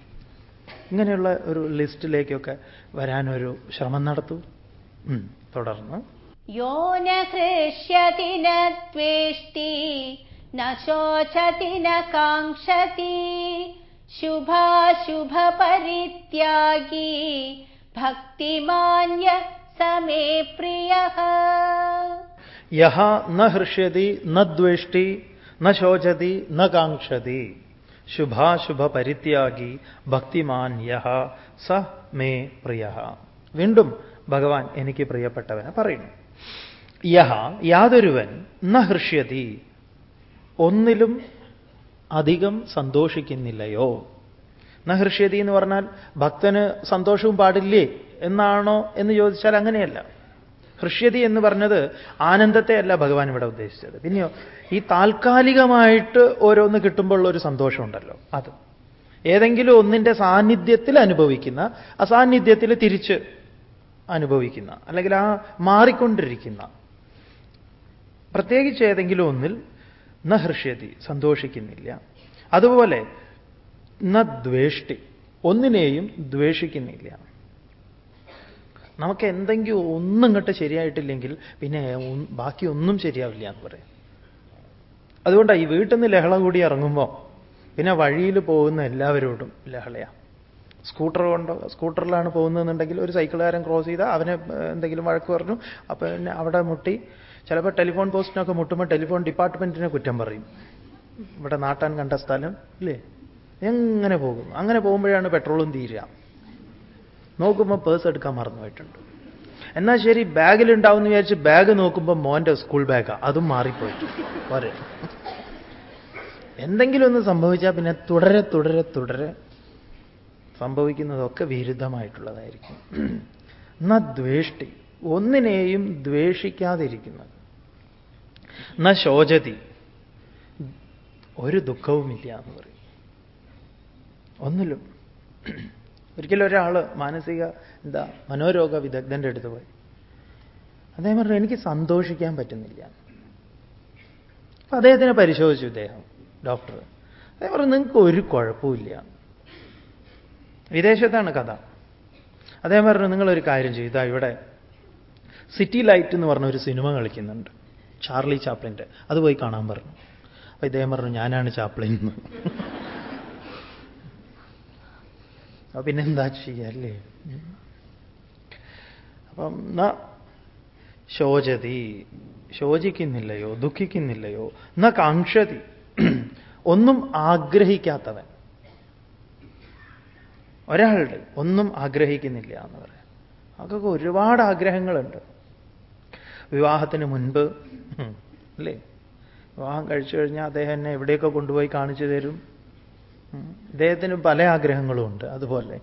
ഇങ്ങനെയുള്ള ഒരു ലിസ്റ്റിലേക്കൊക്കെ വരാനൊരു ശ്രമം നടത്തൂ. തുടർന്ന്. യോ ന ഹൃഷ്യതി ന ദ്വേഷ്ടി ന ശോചതി ന കാക്ഷതി ശുഭാശുഭ പരിത്യാഗി ഭക്തിമാന്യ സമേ പ്രിയ യഹ ന ഹൃഷ്യതി നശോചതി ന ശോചതി ന കാക്ഷതി ശുഭാശുഭ പരിത്യാഗി ഭക്തിമാൻ യഹ സ മേ പ്രിയ വീണ്ടും ഭഗവാൻ എനിക്ക് പ്രിയപ്പെട്ടവനെ പറയുന്നു. യഹ യാതൊരുവൻ ന ഹൃഷ്യതി. ഒന്നിലും അധികം സന്തോഷിക്കുന്നില്ലയോ? ന ഹൃഷ്യതി എന്ന് പറഞ്ഞാൽ ഭക്തന് സന്തോഷവും പാടില്ലേ? എന്നാണോ എന്ന് ചോദിച്ചാൽ അങ്ങനെയല്ല. ഹൃഷ്യതി എന്ന് പറഞ്ഞത് ആനന്ദത്തെ അല്ല ഭഗവാൻ ഇവിടെ ഉദ്ദേശിച്ചത്. പിന്നെയോ ഈ താൽക്കാലികമായിട്ട് ഓരോന്ന് കിട്ടുമ്പോഴുള്ള ഒരു സന്തോഷമുണ്ടല്ലോ അത്. ഏതെങ്കിലും ഒന്നിന്റെ സാന്നിധ്യത്തിൽ അനുഭവിക്കുന്ന അസാന്നിധ്യത്തിൽ തിരിച്ച് അനുഭവിക്കുന്ന അല്ലെങ്കിൽ ആ മാറിക്കൊണ്ടിരിക്കുന്ന. പ്രത്യേകിച്ച് ഏതെങ്കിലും ഒന്നിൽ ന ഹൃഷ്യതി സന്തോഷിക്കുന്നില്ല. അതുപോലെ ന ദ്വേഷ്ടി ഒന്നിനെയും ദ്വേഷിക്കുന്നില്ല. നമുക്ക് എന്തെങ്കിലും ഒന്നും ഇങ്ങോട്ട് ശരിയായിട്ടില്ലെങ്കിൽ പിന്നെ ബാക്കി ഒന്നും ശരിയാവില്ല എന്ന് പറയും. അതുകൊണ്ടാണ് ഈ വീട്ടിൽ നിന്ന് ലഹള കൂടി ഇറങ്ങുമ്പോൾ പിന്നെ വഴിയിൽ പോകുന്ന എല്ലാവരോടും ലഹളയാണ് സ്കൂട്ടർ കൊണ്ടോ സ്കൂട്ടറിലാണ് പോകുന്നതെന്നുണ്ടെങ്കിൽ ഒരു സൈക്കിളുകാരൻ ക്രോസ് ചെയ്താൽ അവനെ എന്തെങ്കിലും വഴക്ക് പറഞ്ഞു. അപ്പോൾ പിന്നെ അവിടെ മുട്ടി ചിലപ്പോൾ ടെലിഫോൺ പോസ്റ്റിനൊക്കെ മുട്ടുമ്പോൾ ടെലിഫോൺ ഡിപ്പാർട്ട്മെന്റിനെ കുറ്റം പറയും. ഇവിടെ നാട്ടാൻ കണ്ട സ്ഥലം ഇല്ലേ? എങ്ങനെ പോകും? അങ്ങനെ പോകുമ്പോഴാണ് പെട്രോളും തീരുക. നോക്കുമ്പോൾ പേഴ്സ് എടുക്കാൻ മറന്നുപോയിട്ടുണ്ട്. എന്നാൽ ശരി ബാഗിലുണ്ടാവും എന്ന് വിചാരിച്ച് ബാഗ് നോക്കുമ്പോൾ മോന്റെ സ്കൂൾ ബാഗാണ് അതും മാറിപ്പോയിട്ട് പോരെ. എന്തെങ്കിലും ഒന്ന് സംഭവിച്ചാൽ പിന്നെ തുടരെ തുടരെ തുടരെ സംഭവിക്കുന്നതൊക്കെ വിരുദ്ധമായിട്ടുള്ളതായിരിക്കും. ന ദ്വേഷ്ടി ഒന്നിനെയും ദ്വേഷിക്കാതിരിക്കുന്നത്. ന ശോചതി ഒരു ദുഃഖവുമില്ല എന്ന് പറയും. ഒന്നിലും ഒരിക്കലും ഒരാൾ മാനസിക എന്താ മനോരോഗ വിദഗ്ധന്റെ അടുത്ത് പോയി. അദ്ദേഹം പറഞ്ഞു എനിക്ക് സന്തോഷിക്കാൻ പറ്റുന്നില്ല. അപ്പൊ അദ്ദേഹത്തിനെ പരിശോധിച്ചു ഇദ്ദേഹം ഡോക്ടർ. അദ്ദേഹം പറഞ്ഞു നിങ്ങൾക്ക് ഒരു കുഴപ്പമില്ല വിദേശത്താണ് കഥ. അദ്ദേഹം പറഞ്ഞു നിങ്ങളൊരു കാര്യം ഇതാ ഇവിടെ സിറ്റി ലൈറ്റ് എന്ന് പറഞ്ഞ ഒരു സിനിമ കളിക്കുന്നുണ്ട്. ചാർലി ചാപ്ലിന്റെ അത് പോയി കാണാൻ പറഞ്ഞു. അപ്പൊ ഇദ്ദേഹം പറഞ്ഞു ഞാനാണ് ചാപ്ലിൻ എന്ന്. അപ്പൊ പിന്നെന്താ ചെയ്യല്ലേ അപ്പം ന ശോചതി ശോചിക്കുന്നില്ലയോ ദുഃഖിക്കുന്നില്ലയോ ന കാക്ഷതി ഒന്നും ആഗ്രഹിക്കാത്തവൻ. ഒരാളുടെ ഒന്നും ആഗ്രഹിക്കുന്നില്ല എന്ന് പറയാം. അതൊക്കെ ഒരുപാട് ആഗ്രഹങ്ങളുണ്ട്. വിവാഹത്തിന് മുൻപ് അല്ലേ? വിവാഹം കഴിച്ചു കഴിഞ്ഞാൽ അദ്ദേഹം എന്നെ എവിടെയൊക്കെ കൊണ്ടുപോയി കാണിച്ചു തരും? ഇദ്ദേഹത്തിന് പല ആഗ്രഹങ്ങളും ഉണ്ട്. അതുപോലെ.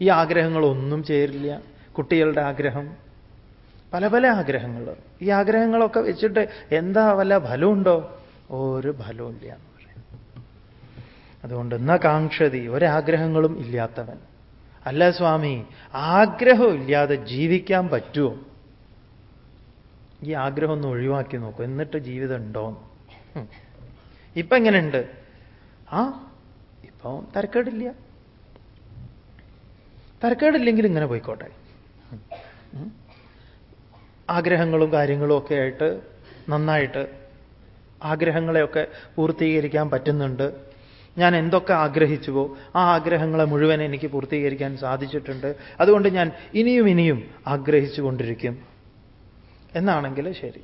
ഈ ആഗ്രഹങ്ങളൊന്നും ചേരില്ല. കുട്ടികളുടെ ആഗ്രഹം. പല പല ആഗ്രഹങ്ങൾ. ഈ ആഗ്രഹങ്ങളൊക്കെ വെച്ചിട്ട് എന്താ വല്ല ഫലമുണ്ടോ? ഒരു ഫലവും ഇല്ല എന്ന് പറയും. അതുകൊണ്ട് ന കാക്ഷതി? ഒരാഗ്രഹങ്ങളും ഇല്ലാത്തവൻ. അല്ല സ്വാമി ആഗ്രഹം ഇല്ലാതെ ജീവിക്കാൻ പറ്റുമോ? ഈ ആഗ്രഹം ഒന്ന് ഒഴിവാക്കി നോക്കൂ. എന്നിട്ട് ജീവിതം ഉണ്ടോ. ഇപ്പൊ എങ്ങനെയുണ്ട്? ആ? ഇപ്പൊ തരക്കേടില്ല. തരക്കേടില്ലെങ്കിൽ ഇങ്ങനെ പോയിക്കോട്ടെ. ആഗ്രഹങ്ങളും കാര്യങ്ങളും ഒക്കെ ആയിട്ട് നന്നായിട്ട് ആഗ്രഹങ്ങളെയൊക്കെ പൂർത്തീകരിക്കാൻ പറ്റുന്നുണ്ട്. ഞാൻ എന്തൊക്കെ ആഗ്രഹിച്ചുവോ ആ ആഗ്രഹങ്ങളെ മുഴുവൻ എനിക്ക് പൂർത്തീകരിക്കാൻ സാധിച്ചിട്ടുണ്ട്. അതുകൊണ്ട് ഞാൻ ഇനിയും ഇനിയും ആഗ്രഹിച്ചു കൊണ്ടിരിക്കും. എന്നാണെങ്കിൽ ശരി.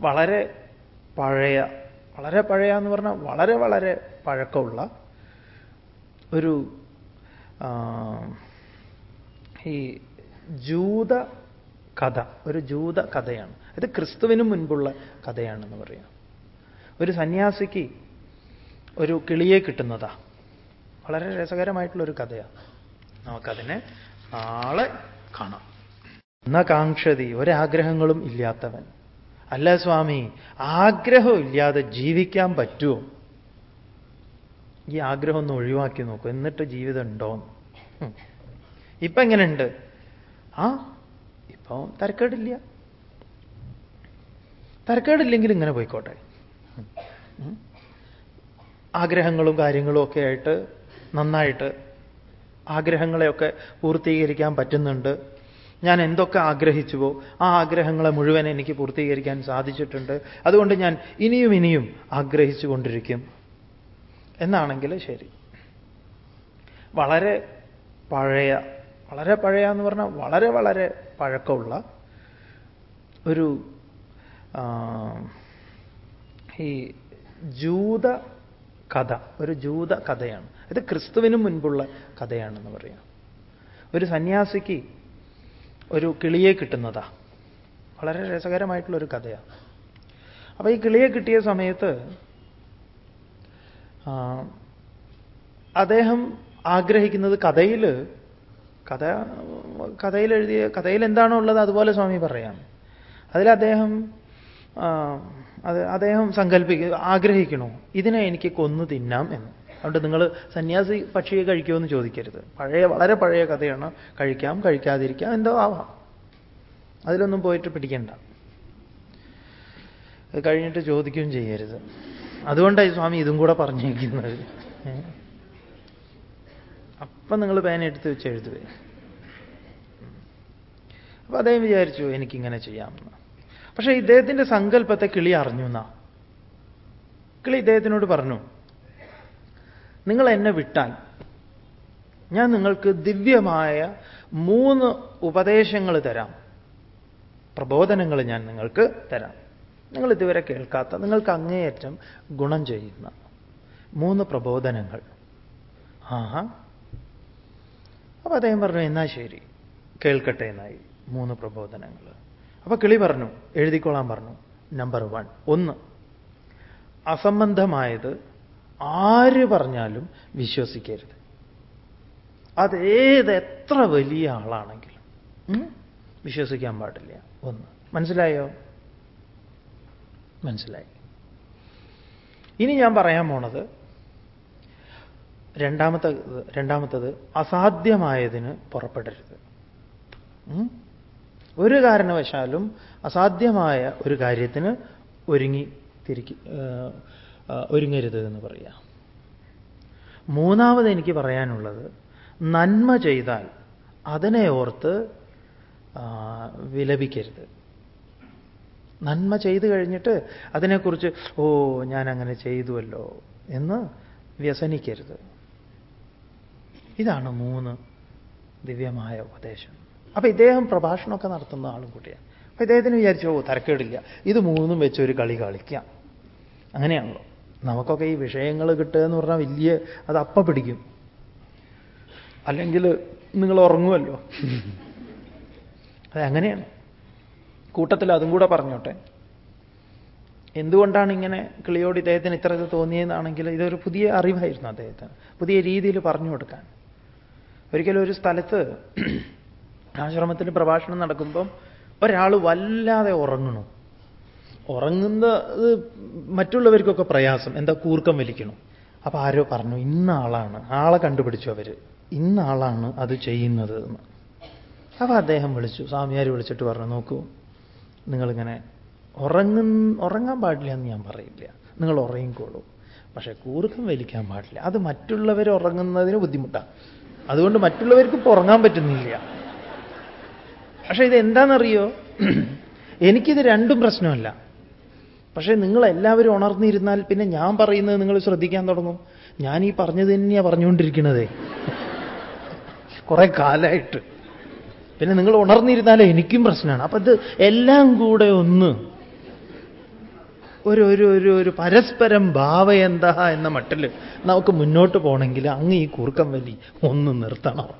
വളരെ പഴയ വളരെ പഴയ എന്ന് പറഞ്ഞാൽ വളരെ വളരെ പഴക്കമുള്ള ഒരു ഈ ജൂത കഥ ഒരു ജൂത കഥയാണ്. ഇത് ക്രിസ്തുവിനും മുൻപുള്ള കഥയാണെന്ന് പറയാം. ഒരു സന്യാസിക്ക് ഒരു കിളിയെ കിട്ടുന്നതാ. വളരെ രസകരമായിട്ടുള്ളൊരു കഥയാണ് നമുക്കതിനെ നാളെ കാണാം. എന്ന കാക്ഷതി ഒരാഗ്രഹങ്ങളും ഇല്ലാത്തവൻ. അല്ല സ്വാമി ആഗ്രഹം ഇല്ലാതെ ജീവിക്കാൻ പറ്റുമോ ഈ ആഗ്രഹം ഒന്ന് ഒഴിവാക്കി നോക്കൂ എന്നിട്ട് ജീവിതം ഉണ്ടോ. ഇപ്പൊ എങ്ങനെയുണ്ട് ആ ഇപ്പൊ തരക്കേടില്ല തരക്കേടില്ലെങ്കിൽ ഇങ്ങനെ പോയിക്കോട്ടെ. ആഗ്രഹങ്ങളും കാര്യങ്ങളും ഒക്കെ ആയിട്ട് നന്നായിട്ട് ആഗ്രഹങ്ങളെയൊക്കെ പൂർത്തീകരിക്കാൻ പറ്റുന്നുണ്ട് ഞാൻ എന്തൊക്കെ ആഗ്രഹിച്ചുവോ ആ ആഗ്രഹങ്ങളെ മുഴുവൻ എനിക്ക് പൂർത്തീകരിക്കാൻ സാധിച്ചിട്ടുണ്ട്. അതുകൊണ്ട് ഞാൻ ഇനിയും ഇനിയും ആഗ്രഹിച്ചുകൊണ്ടിരിക്കും എന്നാണെങ്കിൽ ശരി. വളരെ പഴയ വളരെ പഴയ എന്ന് പറഞ്ഞാൽ വളരെ വളരെ പഴക്കമുള്ള ഒരു ഈ ജൂത കഥ ഒരു ജൂത കഥയാണ്. ഇത് ക്രിസ്തുവിന് മുൻപുള്ള കഥയാണെന്ന് പറയാം. ഒരു സന്യാസിക്ക് ഒരു കിളിയെ കിട്ടുന്നതാ. വളരെ രസകരമായിട്ടുള്ളൊരു കഥയാണ് അപ്പൊ ഈ കിളിയെ കിട്ടിയ സമയത്ത് അദ്ദേഹം ആഗ്രഹിക്കുന്നത് കഥയിൽ കഥ കഥയിൽ എഴുതിയ കഥയിൽ എന്താണോ ഉള്ളത് അതുപോലെ സ്വാമി പറയാം. അതിൽ അദ്ദേഹം അദ്ദേഹം സങ്കല്പിക്കുക ആഗ്രഹിക്കണോ ഇതിനെ എനിക്ക് കൊന്നു തിന്നാം എന്ന്. അതുകൊണ്ട് നിങ്ങൾ സന്യാസി പക്ഷിയെ കഴിക്കുമെന്ന് ചോദിക്കരുത്. പഴയ വളരെ പഴയ കഥയാണ്. കഴിക്കാം കഴിക്കാതിരിക്കാം എന്തോ ആവാം. അതിലൊന്നും പോയിട്ട് പിടിക്കണ്ട. കഴിഞ്ഞിട്ട് ചോദിക്കുകയും ചെയ്യരുത്. അതുകൊണ്ടായി സ്വാമി ഇതും കൂടെ പറഞ്ഞിരിക്കുന്നത്? അപ്പം നിങ്ങൾ പേന എടുത്ത് വെച്ച് എഴുതുവേ. അപ്പൊ അദ്ദേഹം വിചാരിച്ചു എനിക്കിങ്ങനെ ചെയ്യാമെന്ന്. പക്ഷേ ഇദ്ദേഹത്തിന്റെ സങ്കല്പത്തെ കിളി അറിഞ്ഞു എന്നാ കിളി ഇദ്ദേഹത്തിനോട് പറഞ്ഞു നിങ്ങൾ എന്നെ വിട്ടാൽ ഞാൻ നിങ്ങൾക്ക് ദിവ്യമായ മൂന്ന് ഉപദേശങ്ങൾ തരാം. പ്രബോധനങ്ങൾ ഞാൻ നിങ്ങൾക്ക് തരാം. നിങ്ങൾ ഇതുവരെ കേൾക്കാത്ത നിങ്ങൾക്ക് അങ്ങേയറ്റം ഗുണം ചെയ്യുന്ന മൂന്ന് പ്രബോധനങ്ങൾ. ആഹാ. അപ്പൊ അദ്ദേഹം പറഞ്ഞു എന്നാ ശരി. കേൾക്കട്ടെ എന്നായി മൂന്ന് പ്രബോധനങ്ങൾ. അപ്പൊ കിളി പറഞ്ഞു എഴുതിക്കോളാൻ പറഞ്ഞു. Number one. ഒന്ന് അസംബന്ധമായത് ആര് പറഞ്ഞാലും വിശ്വസിക്കരുത്. അത് ഏത് എത്ര വലിയ ആളാണെങ്കിലും. വിശ്വസിക്കാൻ പാടില്ല. ഒന്ന്. മനസ്സിലായോ? മനസ്സിലായി. ഇനി ഞാൻ പറയാൻ പോണത് രണ്ടാമത്തെ രണ്ടാമത്തത് അസാധ്യമായതിന് പുറപ്പെടരുത്? ഒരു കാരണവശാലും അസാധ്യമായ ഒരു കാര്യത്തിന് ഒരുങ്ങി തിരിക്കി ഏഹ്, ഏഹ്, ഒരുങ്ങരുത് എന്ന് പറയാം. മൂന്നാമത് എനിക്ക് പറയാനുള്ളത് നന്മ ചെയ്താൽ അതിനെ ഓർത്ത് വിലപിക്കരുത്. നന്മ ചെയ്തു കഴിഞ്ഞിട്ട് അതിനെക്കുറിച്ച് ഓ ഞാൻ അങ്ങനെ ചെയ്തുവല്ലോ എന്ന് വ്യസനിക്കരുത്. ഇതാണ് മൂന്ന് ദിവ്യമായ ഉപദേശം. അപ്പൊ ഇദ്ദേഹം പ്രഭാഷണമൊക്കെ നടത്തുന്ന ആളും കൂടിയാണ് അപ്പൊ ഇദ്ദേഹത്തിന് വിചാരിച്ചു ഓ തരക്കേടില്ല. ഇത് മൂന്നും വെച്ച് ഒരു കളി കളിക്കാം. അങ്ങനെയാണല്ലോ. നമുക്കൊക്കെ ഈ വിഷയങ്ങൾ കിട്ടുക എന്ന് പറഞ്ഞാൽ വലിയ അത് അപ്പ പിടിക്കും. അല്ലെങ്കിൽ നിങ്ങൾ ഉറങ്ങുമല്ലോ അതങ്ങനെയാണ് കൂട്ടത്തിൽ അതും കൂടെ പറഞ്ഞോട്ടെ. എന്തുകൊണ്ടാണ് ഇങ്ങനെ കിളിയോട് ഇദ്ദേഹത്തിന് ഇത്ര ഇത് തോന്നിയതെന്നാണെങ്കിൽ ഇതൊരു പുതിയ അറിവായിരുന്നു അദ്ദേഹത്തിന്. പുതിയ രീതിയിൽ പറഞ്ഞു കൊടുക്കാൻ. ഒരിക്കലും ഒരു സ്ഥലത്ത് *clears throat* ആശ്രമത്തിൽ പ്രഭാഷണം നടക്കുമ്പം ഒരാൾ വല്ലാതെ ഉറങ്ങണം. ഉറങ്ങുന്നത് മറ്റുള്ളവർക്കൊക്കെ പ്രയാസം. എന്താ കൂർക്കം വലിക്കണം. അപ്പൊ ആരോ പറഞ്ഞു ഇന്ന ആളാണ് ആളെ കണ്ടുപിടിച്ചു അവർ. ഇന്ന ആളാണ് അത് ചെയ്യുന്നത് എന്ന്. അപ്പൊ അദ്ദേഹം വിളിച്ചു. സ്വാമിയാർ വിളിച്ചിട്ട് പറഞ്ഞു നോക്കൂ നിങ്ങളിങ്ങനെ ഉറങ്ങു ഉറങ്ങാൻ പാടില്ല എന്ന് ഞാൻ പറയില്ല. നിങ്ങൾ ഉറങ്ങിക്കോളൂ. പക്ഷെ കൂർക്കം വലിക്കാൻ പാടില്ല. അത് മറ്റുള്ളവർ ഉറങ്ങുന്നതിന് ബുദ്ധിമുട്ടാണ് അതുകൊണ്ട് മറ്റുള്ളവർക്ക് ഇപ്പൊ ഉറങ്ങാൻ പറ്റുന്നില്ല. പക്ഷെ ഇത് എന്താണെന്നറിയോ എനിക്കിത് രണ്ടും പ്രശ്നമല്ല. പക്ഷേ നിങ്ങൾ എല്ലാവരും ഉണർന്നിരുന്നാൽ പിന്നെ ഞാൻ പറയുന്നത് നിങ്ങൾ ശ്രദ്ധിക്കാൻ തുടങ്ങും. ഞാൻ ഈ പറഞ്ഞത് തന്നെയാണ് പറഞ്ഞുകൊണ്ടിരിക്കണതേ. കുറെ കാലമായിട്ട് പിന്നെ നിങ്ങൾ ഉണർന്നിരുന്നാലേ എനിക്കും പ്രശ്നമാണ്. അപ്പൊ ഇത് എല്ലാം കൂടെ ഒന്ന് ഒരു ഒരു ഒരു ഒരു പരസ്പരം ഭാവ എന്താ എന്ന മട്ടിൽ നമുക്ക് മുന്നോട്ട് പോകണമെങ്കിൽ അങ്ങ് ഈ കൂർക്കം വലി ഒന്ന് നിർത്തണം.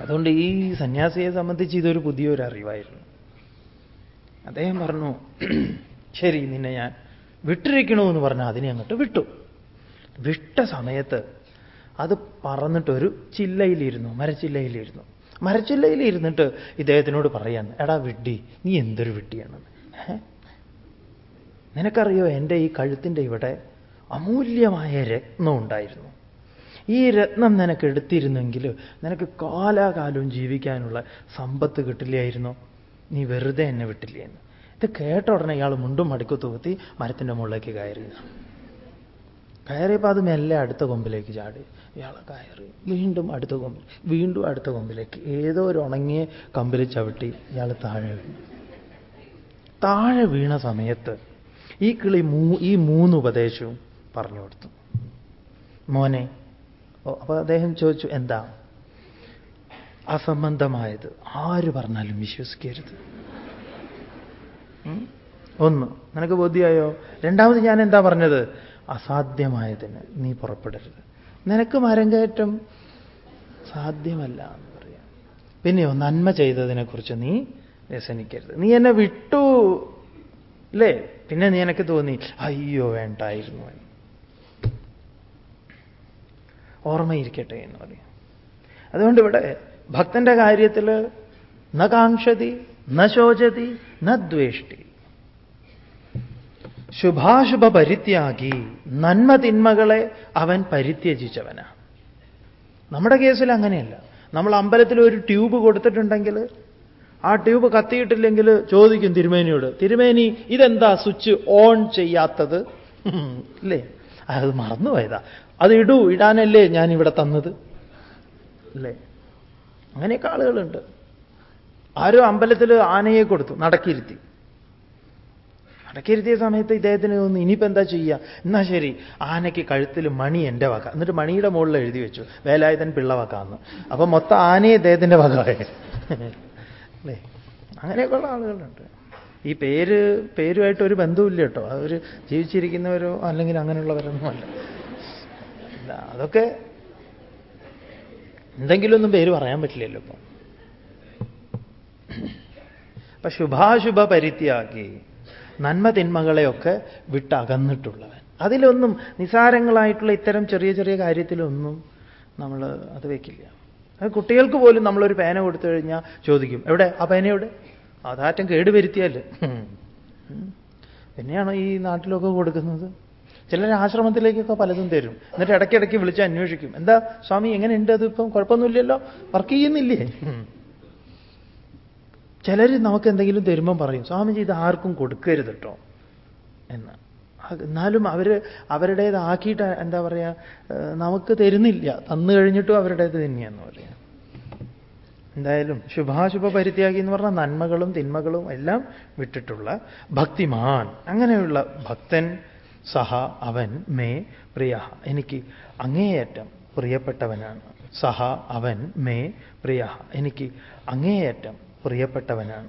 അതുകൊണ്ട് ഈ സന്യാസിയെ സംബന്ധിച്ച് ഇതൊരു പുതിയൊരു അറിവായിരുന്നു. അദ്ദേഹം പറഞ്ഞു ശരി നിന്നെ ഞാൻ വിട്ടിരിക്കണമെന്ന് പറഞ്ഞാൽ അതിനെ അങ്ങോട്ട് വിട്ടു. വിട്ട സമയത്ത് അത് പറന്നിട്ടൊരു ചില്ലയിലിരുന്നു മരച്ചില്ലയിലിരുന്നു. മരച്ചില്ലയിലിരുന്നിട്ട് ഇദ്ദേഹത്തിനോട് പറയാന്ന് എടാ വിഡ്ഡി നീ എന്തൊരു വിഡ്ഡിയാണെന്ന്? നിനക്കറിയോ എന്റെ ഈ കഴുത്തിന്റെ ഇവിടെ അമൂല്യമായ രത്നം ഉണ്ടായിരുന്നു. ഈ രത്നം നിനക്ക് എടുത്തിരുന്നെങ്കിൽ നിനക്ക് കാലാകാലവും ജീവിക്കാനുള്ള സമ്പത്ത് കിട്ടില്ലായിരുന്നോ? നീ വെറുതെ എന്നെ വിട്ടില്ലേ എന്ന്. ഇത് കേട്ട ഉടനെ ഇയാൾ മുണ്ടും മടുക്കു തൂത്തി മരത്തിന്റെ മുകളിലേക്ക് കയറി. കയറിയപ്പോൾ അത് മെല്ലെ അടുത്ത കൊമ്പിലേക്ക് ചാടി. ഇയാളെ കയറി. വീണ്ടും അടുത്ത കൊമ്പിൽ. വീണ്ടും അടുത്ത കൊമ്പിലേക്ക്. ഏതോ ഒരു ഉണങ്ങിയ കമ്പിൽ ചവിട്ടി ഇയാൾ താഴെ വീണു. താഴെ വീണ സമയത്ത് ഈ കിളി മൂ ഈ മൂന്ന് ഉപദേശവും പറഞ്ഞു കൊടുത്തു. മോനെ അപ്പൊ അദ്ദേഹം ചോദിച്ചു എന്താ? അസംബന്ധമായത്. ആര് പറഞ്ഞാലും വിശ്വസിക്കരുത്? ഒന്ന് നിനക്ക് ബോധ്യമായോ രണ്ടാമത് ഞാൻ എന്താ പറഞ്ഞത്? അസാധ്യമായതിന് നീ പുറപ്പെടരുത്. നിനക്ക് മരം കയറ്റം സാധ്യമല്ല എന്ന് പറയാം. പിന്നെയോ നന്മ ചെയ്തതിനെക്കുറിച്ച് നീ വ്യസനിക്കരുത്. നീ എന്നെ വിട്ടു അല്ലേ പിന്നെ നീ എനിക്ക് തോന്നി അയ്യോ വേണ്ടായിരുന്നു എന്ന്. ഓർമ്മയിരിക്കട്ടെ എന്ന് പറയാം. അതുകൊണ്ട് ഇവിടെ ഭക്തന്റെ കാര്യത്തിൽ ന കാക്ഷതി ന ശോചതി ന ദ്വേഷ്ടി. ശുഭാശുഭ പരിത്യാഗി നന്മ തിന്മകളെ അവൻ പരിത്യജിച്ചവനാണ് നമ്മുടെ കേസിൽ അങ്ങനെയല്ല. നമ്മൾ അമ്പലത്തിൽ ഒരു ട്യൂബ് കൊടുത്തിട്ടുണ്ടെങ്കിൽ ആ ട്യൂബ് കത്തിയിട്ടില്ലെങ്കിൽ ചോദിക്കും തിരുമേനിയോട് തിരുമേനി ഇതെന്താ സ്വിച്ച് ഓൺ ചെയ്യാത്തത്? *laughs* ഇല്ലേ? അത് മറന്നുപോയതാ. അത് ഇടൂ ഇടാനല്ലേ ഞാൻ ഇവിടെ തന്നത്? അല്ലേ അങ്ങനെയൊക്കെ ആളുകളുണ്ട്. ആരോ അമ്പലത്തിൽ ആനയെ കൊടുത്തു നടക്കിരുത്തി. നടക്കിരുത്തിയ സമയത്ത് ഇദ്ദേഹത്തിന് തോന്നുന്നു ഇനിയിപ്പോൾ എന്താ ചെയ്യുക എന്നാ ശരി ആനയ്ക്ക് കഴുത്തിൽ മണി എന്റെ വക. എന്നിട്ട് മണിയുടെ മുകളിൽ എഴുതി വെച്ചു വേലായുധൻ പിള്ള വക എന്ന് അപ്പൊ മൊത്തം ആനയെ ഇദ്ദേഹത്തിന്റെ വകയായി. അല്ലേ? അങ്ങനെയൊക്കെയുള്ള ആളുകളുണ്ട്. ഈ പേര് പേരുമായിട്ട് ഒരു ബന്ധവുമില്ല കേട്ടോ. അവർ ജീവിച്ചിരിക്കുന്നവരോ അല്ലെങ്കിൽ അങ്ങനെയുള്ളവരൊന്നുമല്ല. അതൊക്കെ എന്തെങ്കിലും ഒന്നും പേര് പറയാൻ പറ്റില്ലല്ലോ ഇപ്പം. അപ്പൊ ശുഭാശുഭ പരിത്യാഗി നന്മ തിന്മകളെയൊക്കെ വിട്ടകന്നിട്ടുള്ളവൻ. അതിലൊന്നും നിസാരങ്ങളായിട്ടുള്ള ഇത്തരം ചെറിയ ചെറിയ കാര്യത്തിലൊന്നും നമ്മൾ അത് വയ്ക്കില്ല അത് കുട്ടികൾക്ക് പോലും നമ്മളൊരു പേന കൊടുത്തു കഴിഞ്ഞാൽ ചോദിക്കും എവിടെ? ആ പേന എവിടെ? അതാറ്റം കേടുവരുത്തിയാൽ പിന്നെയാണോ ഈ നാട്ടിലൊക്കെ കൊടുക്കുന്നത്? ചിലർ ആശ്രമത്തിലേക്കൊക്കെ പലതും തരും. എന്നിട്ട് ഇടയ്ക്കിടയ്ക്ക് വിളിച്ച് അന്വേഷിക്കും. എന്താ സ്വാമി എങ്ങനെയുണ്ട് അതിപ്പം കുഴപ്പമൊന്നുമില്ലല്ലോ? വർക്ക് ചെയ്യുന്നില്ലേ? ചിലർ നമുക്ക് എന്തെങ്കിലും തരുമ്പം പറയും സ്വാമിജി ഇത് ആർക്കും കൊടുക്കരുത് കേട്ടോ എന്ന്. എന്നാലും അവർ അവരുടേതാക്കിയിട്ട് എന്താ പറയുക നമുക്ക് തരുന്നില്ല. തന്നു കഴിഞ്ഞിട്ടും അവരുടേത് തന്നെയാന്ന് പറയാം. എന്തായാലും ശുഭാശുഭ പരിത്യാഗി എന്ന് പറഞ്ഞാൽ നന്മകളും തിന്മകളും എല്ലാം വിട്ടിട്ടുള്ള ഭക്തിമാൻ. അങ്ങനെയുള്ള ഭക്തൻ സഹ അവൻ മേ പ്രിയ എനിക്ക് അങ്ങേയറ്റം പ്രിയപ്പെട്ടവനാണ്. സഹ അവൻ മേ പ്രിയ എനിക്ക് അങ്ങേയറ്റം പ്രിയപ്പെട്ടവനാണ്.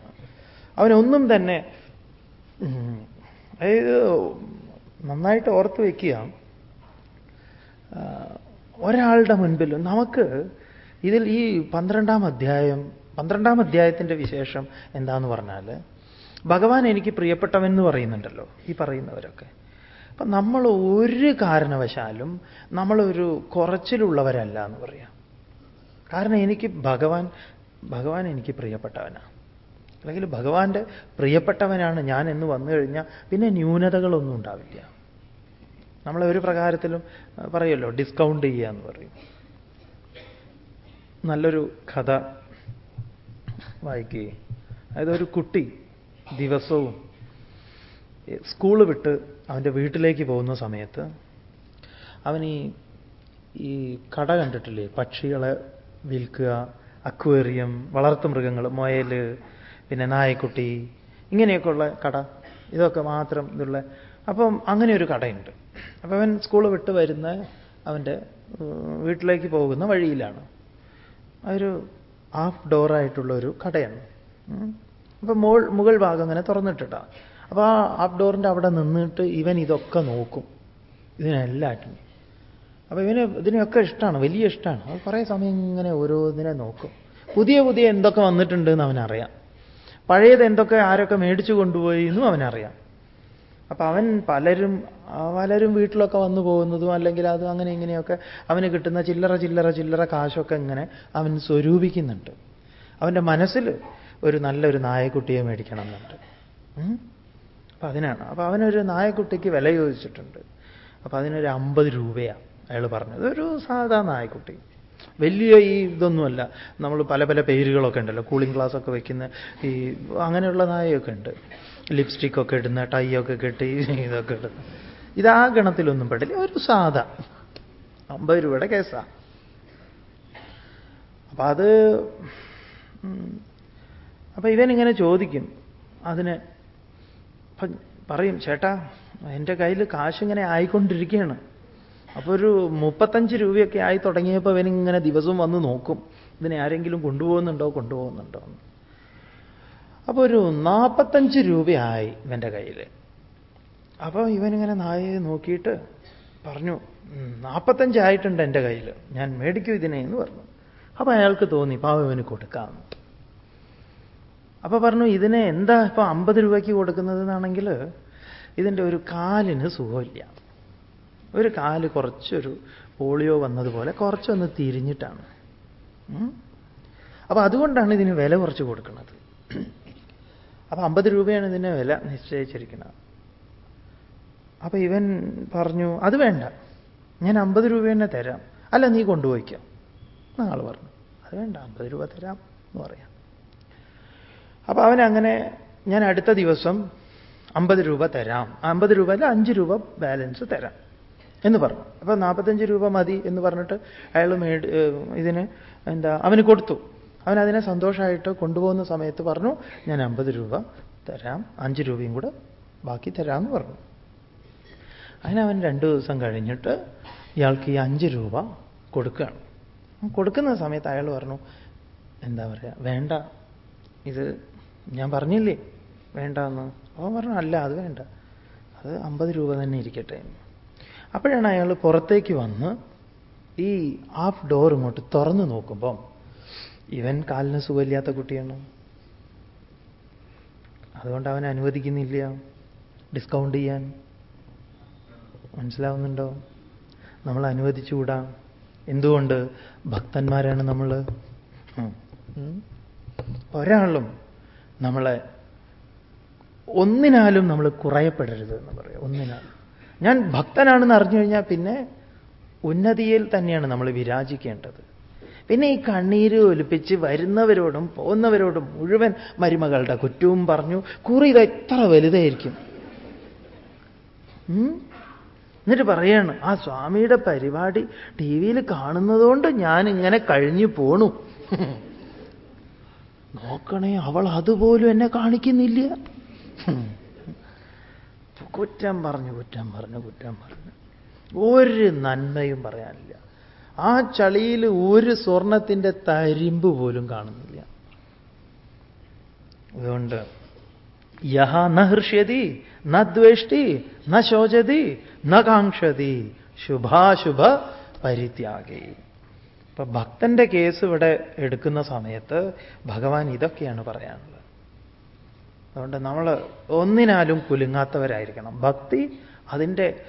അവനൊന്നും തന്നെ അതായത് നന്നായിട്ട് ഓർത്ത് വയ്ക്കുക ഒരാളുടെ മുൻപിൽ നമുക്ക് ഇതിൽ ഈ പന്ത്രണ്ടാം അധ്യായം പന്ത്രണ്ടാം അധ്യായത്തിന്റെ വിശേഷം എന്താന്ന് പറഞ്ഞാൽ ഭഗവാൻ എനിക്ക് പ്രിയപ്പെട്ടവൻ എന്ന് പറയുന്നുണ്ടല്ലോ ഈ പറയുന്നവരൊക്കെ. അപ്പം നമ്മൾ ഒരു കാരണവശാലും നമ്മളൊരു കുറച്ചിലുള്ളവരല്ല എന്ന് പറയാം. കാരണം എനിക്ക് ഭഗവാൻ ഭഗവാൻ എനിക്ക് പ്രിയപ്പെട്ടവനാണ് അല്ലെങ്കിൽ ഭഗവാന്റെ പ്രിയപ്പെട്ടവനാണ് ഞാൻ എന്ന് വന്നു കഴിഞ്ഞാൽ പിന്നെ ന്യൂനതകളൊന്നും ഉണ്ടാവില്ല. നമ്മളെ ഒരു പ്രകാരത്തിലും പറയുമല്ലോ ഡിസ്കൗണ്ട് ചെയ്യുക എന്ന് പറയും. നല്ലൊരു കഥ വായിക്കുകയും അതായത് ഒരു കുട്ടി ദിവസവും സ്കൂൾ വിട്ട് അവന്റെ വീട്ടിലേക്ക് പോകുന്ന സമയത്ത് അവൻ ഈ ഈ കട കണ്ടിട്ടില്ലേ? പക്ഷികളെ വിൽക്കുക അക്വേറിയം വളർത്തു മൃഗങ്ങൾ മുയൽ പിന്നെ നായക്കുട്ടി ഇങ്ങനെയൊക്കെയുള്ള കട. ഇതൊക്കെ മാത്രം ഇതുള്ള. അപ്പം അങ്ങനെ ഒരു കടയുണ്ട്. അപ്പം അവൻ സ്കൂൾ വിട്ട് വരുന്ന അവന്റെ വീട്ടിലേക്ക് പോകുന്ന വഴിയിലാണ്. ഒരു ഹാഫ് ഡോറായിട്ടുള്ള ഒരു കടയാണ്. അപ്പം മുകൾ ഭാഗം അങ്ങനെ തുറന്നിട്ടിട്ടാണ് അപ്പോൾ ആ ഔട്ട്ഡോറിന്റെ അവിടെ നിന്നിട്ട് ഇവൻ ഇതൊക്കെ നോക്കും. ഇതിനെല്ലാറ്റിനും. അപ്പോൾ ഇവന് ഇതിനെയൊക്കെ ഇഷ്ടമാണ് വലിയ ഇഷ്ടമാണ് അത് കുറേ സമയം ഇങ്ങനെ ഓരോന്നിനെ നോക്കും. പുതിയ പുതിയ എന്തൊക്കെ വന്നിട്ടുണ്ട് എന്ന് അവനറിയാം. പഴയത് എന്തൊക്കെ ആരൊക്കെ മേടിച്ചു കൊണ്ടുപോയി എന്നും അവനറിയാം. അപ്പം അവൻ പലരും പലരും വീട്ടിലൊക്കെ വന്നു പോകുന്നതും അല്ലെങ്കിൽ അത് അങ്ങനെ ഇങ്ങനെയൊക്കെ അവന് കിട്ടുന്ന ചില്ലറ ചില്ലറ ചില്ലറ കാശൊക്കെ ഇങ്ങനെ അവൻ സ്വരൂപിക്കുന്നുണ്ട്. അവന്റെ മനസ്സിൽ ഒരു നല്ലൊരു നായക്കുട്ടിയെ മേടിക്കണം എന്നുണ്ട് അപ്പം അതിനാണ്. അപ്പോൾ അവനൊരു നായക്കുട്ടിക്ക് വില ചോദിച്ചിട്ടുണ്ട്. അപ്പം അതിനൊരു അമ്പത് രൂപയാണ് അയാൾ പറഞ്ഞത്. ഒരു സാധാ നായക്കുട്ടി. വലിയ ഈ ഇതൊന്നുമല്ല. നമ്മൾ പല പല പേരുകളൊക്കെ ഉണ്ടല്ലോ. കൂളിംഗ് ഗ്ലാസ് ഒക്കെ വെക്കുന്ന ഈ അങ്ങനെയുള്ള നായയൊക്കെ ഉണ്ട്. ലിപ്സ്റ്റിക് ഒക്കെ ഇടുന്ന ടൈ ഒക്കെ കെട്ടി ഇതൊക്കെ ഇടുന്ന. ഇത് ആ ഗണത്തിലൊന്നും പെട്ടില്ല ഒരു സാധാ. അമ്പത് രൂപയുടെ കേസാ. അപ്പൊ അത് അപ്പൊ ഇവനിങ്ങനെ ചോദിക്കും. അതിന് പറയും ചേട്ടാ എന്റെ കയ്യിൽ കാശിങ്ങനെ ആയിക്കൊണ്ടിരിക്കുകയാണ് അപ്പോൾ ഒരു മുപ്പത്തഞ്ച് രൂപയൊക്കെ ആയി തുടങ്ങിയപ്പോൾ ഇങ്ങനെ ദിവസവും വന്ന് നോക്കും ഇതിനെ ആരെങ്കിലും കൊണ്ടുപോകുന്നുണ്ടോ കൊണ്ടുപോകുന്നുണ്ടോ എന്ന്. അപ്പോൾ ഒരു നാൽപ്പത്തഞ്ച് രൂപയായി ഇവന്റെ കയ്യിൽ അപ്പോൾ ഇവനിങ്ങനെ നായ നോക്കിയിട്ട് പറഞ്ഞു നാൽപ്പത്തഞ്ചായിട്ടുണ്ട് എന്റെ കയ്യിൽ ഞാൻ മേടിക്കൂ ഇതിനെ എന്ന് പറഞ്ഞു. അപ്പോൾ അയാൾക്ക് തോന്നി പാവം ഇവന് കൊടുക്കാം. അപ്പോൾ പറഞ്ഞു ഇതിനെ എന്താ ഇപ്പൊ അമ്പത് രൂപയ്ക്ക് കൊടുക്കുന്നത് കൊടുക്കുന്നതെന്നാണെങ്കിൽ ഇതിന്റെ ഒരു കാലിന് സുഖമില്ല. ഒരു കാൽ കുറച്ചൊരു പോളിയോ വന്നതുപോലെ കുറച്ചൊന്ന് തിരിഞ്ഞിട്ടാണ്. അപ്പൊ അതുകൊണ്ടാണ് ഇതിന് വില കുറച്ച് കൊടുക്കുന്നത്. അപ്പൊ അമ്പത് രൂപയാണ് ഇതിന് വില നിശ്ചയിച്ചിരിക്കുന്നത്. അപ്പൊ ഇവൻ പറഞ്ഞു അത് വേണ്ട. ഞാൻ അമ്പത് രൂപ തന്നെ തരാം. അല്ല നീ കൊണ്ടുപോയിക്കാം. ആൾ പറഞ്ഞു അത് വേണ്ട അമ്പത് രൂപ തരാം എന്ന് പറയാം. അപ്പൊ അവൻ അങ്ങനെ ഞാൻ അടുത്ത ദിവസം അമ്പത് രൂപ തരാം. അമ്പത് രൂപ അല്ല അഞ്ച് രൂപ ബാലൻസ് തരാം എന്ന് പറഞ്ഞു. അപ്പൊ നാൽപ്പത്തഞ്ച് രൂപ മതി എന്ന് പറഞ്ഞിട്ട് അയാൾ മേട് ഇതിന് എന്താ അവന് കൊടുത്തു. അവൻ അതിനെ സന്തോഷമായിട്ട് കൊണ്ടുപോകുന്ന സമയത്ത് പറഞ്ഞു ഞാൻ അമ്പത് രൂപ തരാം അഞ്ച് രൂപയും കൂടെ ബാക്കി തരാമെന്ന് പറഞ്ഞു. അതിനവൻ രണ്ടു ദിവസം കഴിഞ്ഞിട്ട് ഇയാൾക്ക് ഈ അഞ്ച് രൂപ കൊടുക്കുകയാണ്. കൊടുക്കുന്ന സമയത്ത് അയാൾ പറഞ്ഞു എന്താ പറയുക വേണ്ട. ഇത് ഞാൻ പറഞ്ഞില്ലേ? വേണ്ട എന്ന് അവൻ പറഞ്ഞു അല്ല അത് വേണ്ട. അത് അമ്പത് രൂപ തന്നെ ഇരിക്കട്ടെ. അപ്പോഴാണ് അയാൾ പുറത്തേക്ക് വന്ന് ഈ ഹാഫ് ഡോർ ഇങ്ങോട്ട് തുറന്നു നോക്കുമ്പം ഇവൻ കാലിന് സുഖമില്ലാത്ത കുട്ടിയാണ്. അതുകൊണ്ട് അവൻ അനുവദിക്കുന്നില്ല. ഡിസ്കൗണ്ട് ചെയ്യാൻ. മനസ്സിലാവുന്നുണ്ടോ? നമ്മൾ അനുവദിച്ചുകൂടാ. എന്തുകൊണ്ട്? ഭക്തന്മാരാണ് നമ്മൾ ഒരാളും നമ്മളെ ഒന്നിനാലും നമ്മൾ കുറയപ്പെടരുത് എന്ന് പറയാം. ഒന്നിനാലും. ഞാൻ ഭക്തനാണെന്ന് അറിഞ്ഞു കഴിഞ്ഞാൽ പിന്നെ ഉന്നതിയിൽ തന്നെയാണ് നമ്മൾ വിരാജിക്കേണ്ടത്. പിന്നെ ഈ കണ്ണീര് ഒലിപ്പിച്ച് വരുന്നവരോടും പോകുന്നവരോടും മുഴുവൻ മരുമകളുടെ കുറ്റവും പറഞ്ഞു കുറി ഇത് എത്ര വലുതായിരിക്കും. എന്നിട്ട് പറയാണ് ആ സ്വാമിയുടെ പരിപാടി ടി വിയിൽ കാണുന്നതുകൊണ്ട് ഞാൻ ഇങ്ങനെ കഴിഞ്ഞു പോണു. നോക്കണേ അവൾ അതുപോലും എന്നെ കാണിക്കുന്നില്ല. കുറ്റം പറഞ്ഞു കുറ്റം പറഞ്ഞു കുറ്റം പറഞ്ഞു. ഒരു നന്മയും പറയാനില്ല. ആ ചളിയിൽ ഒരു സ്വർണത്തിന്റെ തരിമ്പ് പോലും കാണുന്നില്ല. അതുകൊണ്ട് യഹ ന ഹൃഷ്യതി ന ന ശോചതി ന കാക്ഷതി ശുഭാശുഭ പരിത്യാഗി. ഇപ്പൊ ഭക്തന്റെ കേസ് ഇവിടെ എടുക്കുന്ന സമയത്ത് ഭഗവാൻ ഇതൊക്കെയാണ് പറയാനുള്ളത്. അതുകൊണ്ട് നമ്മൾ ഒന്നിനാലും കുലുങ്ങാത്തവരായിരിക്കണം. ഭക്തി അതിന്റെ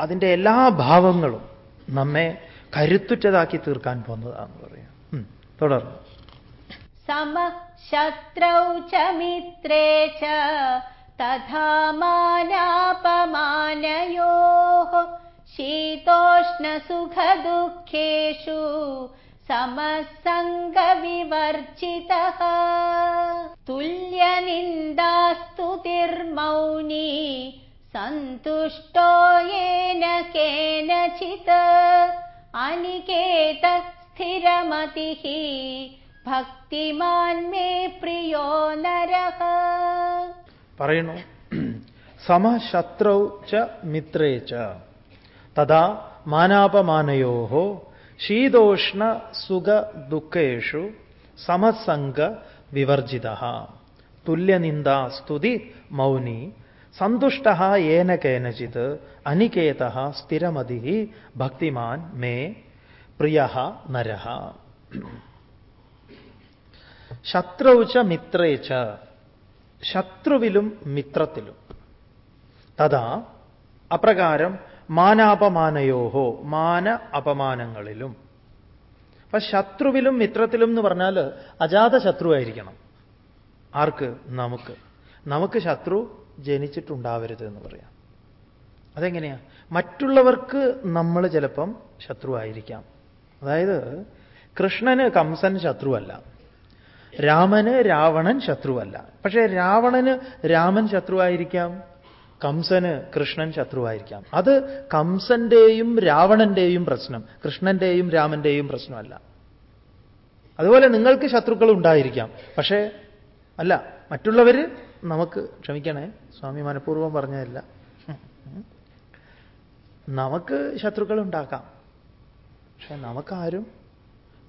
അതിന്റെ എല്ലാ ഭാവങ്ങളും നമ്മെ കരുത്തുറ്റതാക്കി തീർക്കാൻ പോകുന്നതാണെന്ന് പറയാം. തുടർന്ന്. സമ ശത്രൗ ച മിത്രേ ച ദുഃഖേഷു സമസംഗവിവർജിത തുല്യനിന്ദാസ്തുതിർമൗനി സന്തുഷ്ടോ യേന കേനചിത് അനികേത സ്ഥിരമതിഃ ഭക്തിമാൻ മേ പ്രിയോ നരഃ പറയുന്നു സമശത്രൗ ച മിത്രേ ച। തഥാ മാനാപമാനയോ ശീതോഷ്ണ സുഖ ദുഃഖേഷു സമസംഗ വിവർജിത. തുല്യനിന്ദ സ്തുതി മൗനി സന്തുഷ്ട ഏന കേനചിത് അനികേത സ്ഥിരമതി ഭക്തിമാൻ മേ പ്രിയ നര. ശത്രുച്ച മിത്രേച്ച ശത്രുവിലും മിത്രത്തിലും. തഥാ അപ്രകാരം മാനാപമാനയോഹോ മാന അപമാനങ്ങളിലും. അപ്പൊ ശത്രുവിലും മിത്രത്തിലും എന്ന് പറഞ്ഞാൽ അജാത ശത്രുവായിരിക്കണം ആർക്ക്? നമുക്ക്. നമുക്ക് ശത്രു ജനിച്ചിട്ടുണ്ടാവരുത് എന്ന് പറയാം. അതെങ്ങനെയാ? മറ്റുള്ളവർക്ക് നമ്മൾ ചിലപ്പം ശത്രുവായിരിക്കാം അതായത് കൃഷ്ണന് കംസൻ ശത്രുവല്ല. രാമന് രാവണൻ ശത്രുവല്ല. പക്ഷേ രാവണന് രാമൻ ശത്രുവായിരിക്കാം. കംസന് കൃഷ്ണൻ ശത്രുവായിരിക്കാം. അത് കംസന്റെയും രാവണന്റെയും പ്രശ്നം. കൃഷ്ണന്റെയും രാമന്റെയും പ്രശ്നമല്ല. അതുപോലെ നിങ്ങൾക്ക് ശത്രുക്കൾ ഉണ്ടായിരിക്കാം. പക്ഷേ അല്ല മറ്റുള്ളവർ നമുക്ക് ക്ഷമിക്കണേ സ്വാമി മനഃപൂർവം പറഞ്ഞതല്ല. നമുക്ക് ശത്രുക്കൾ ഉണ്ടാക്കാം. പക്ഷെ നമുക്കാരും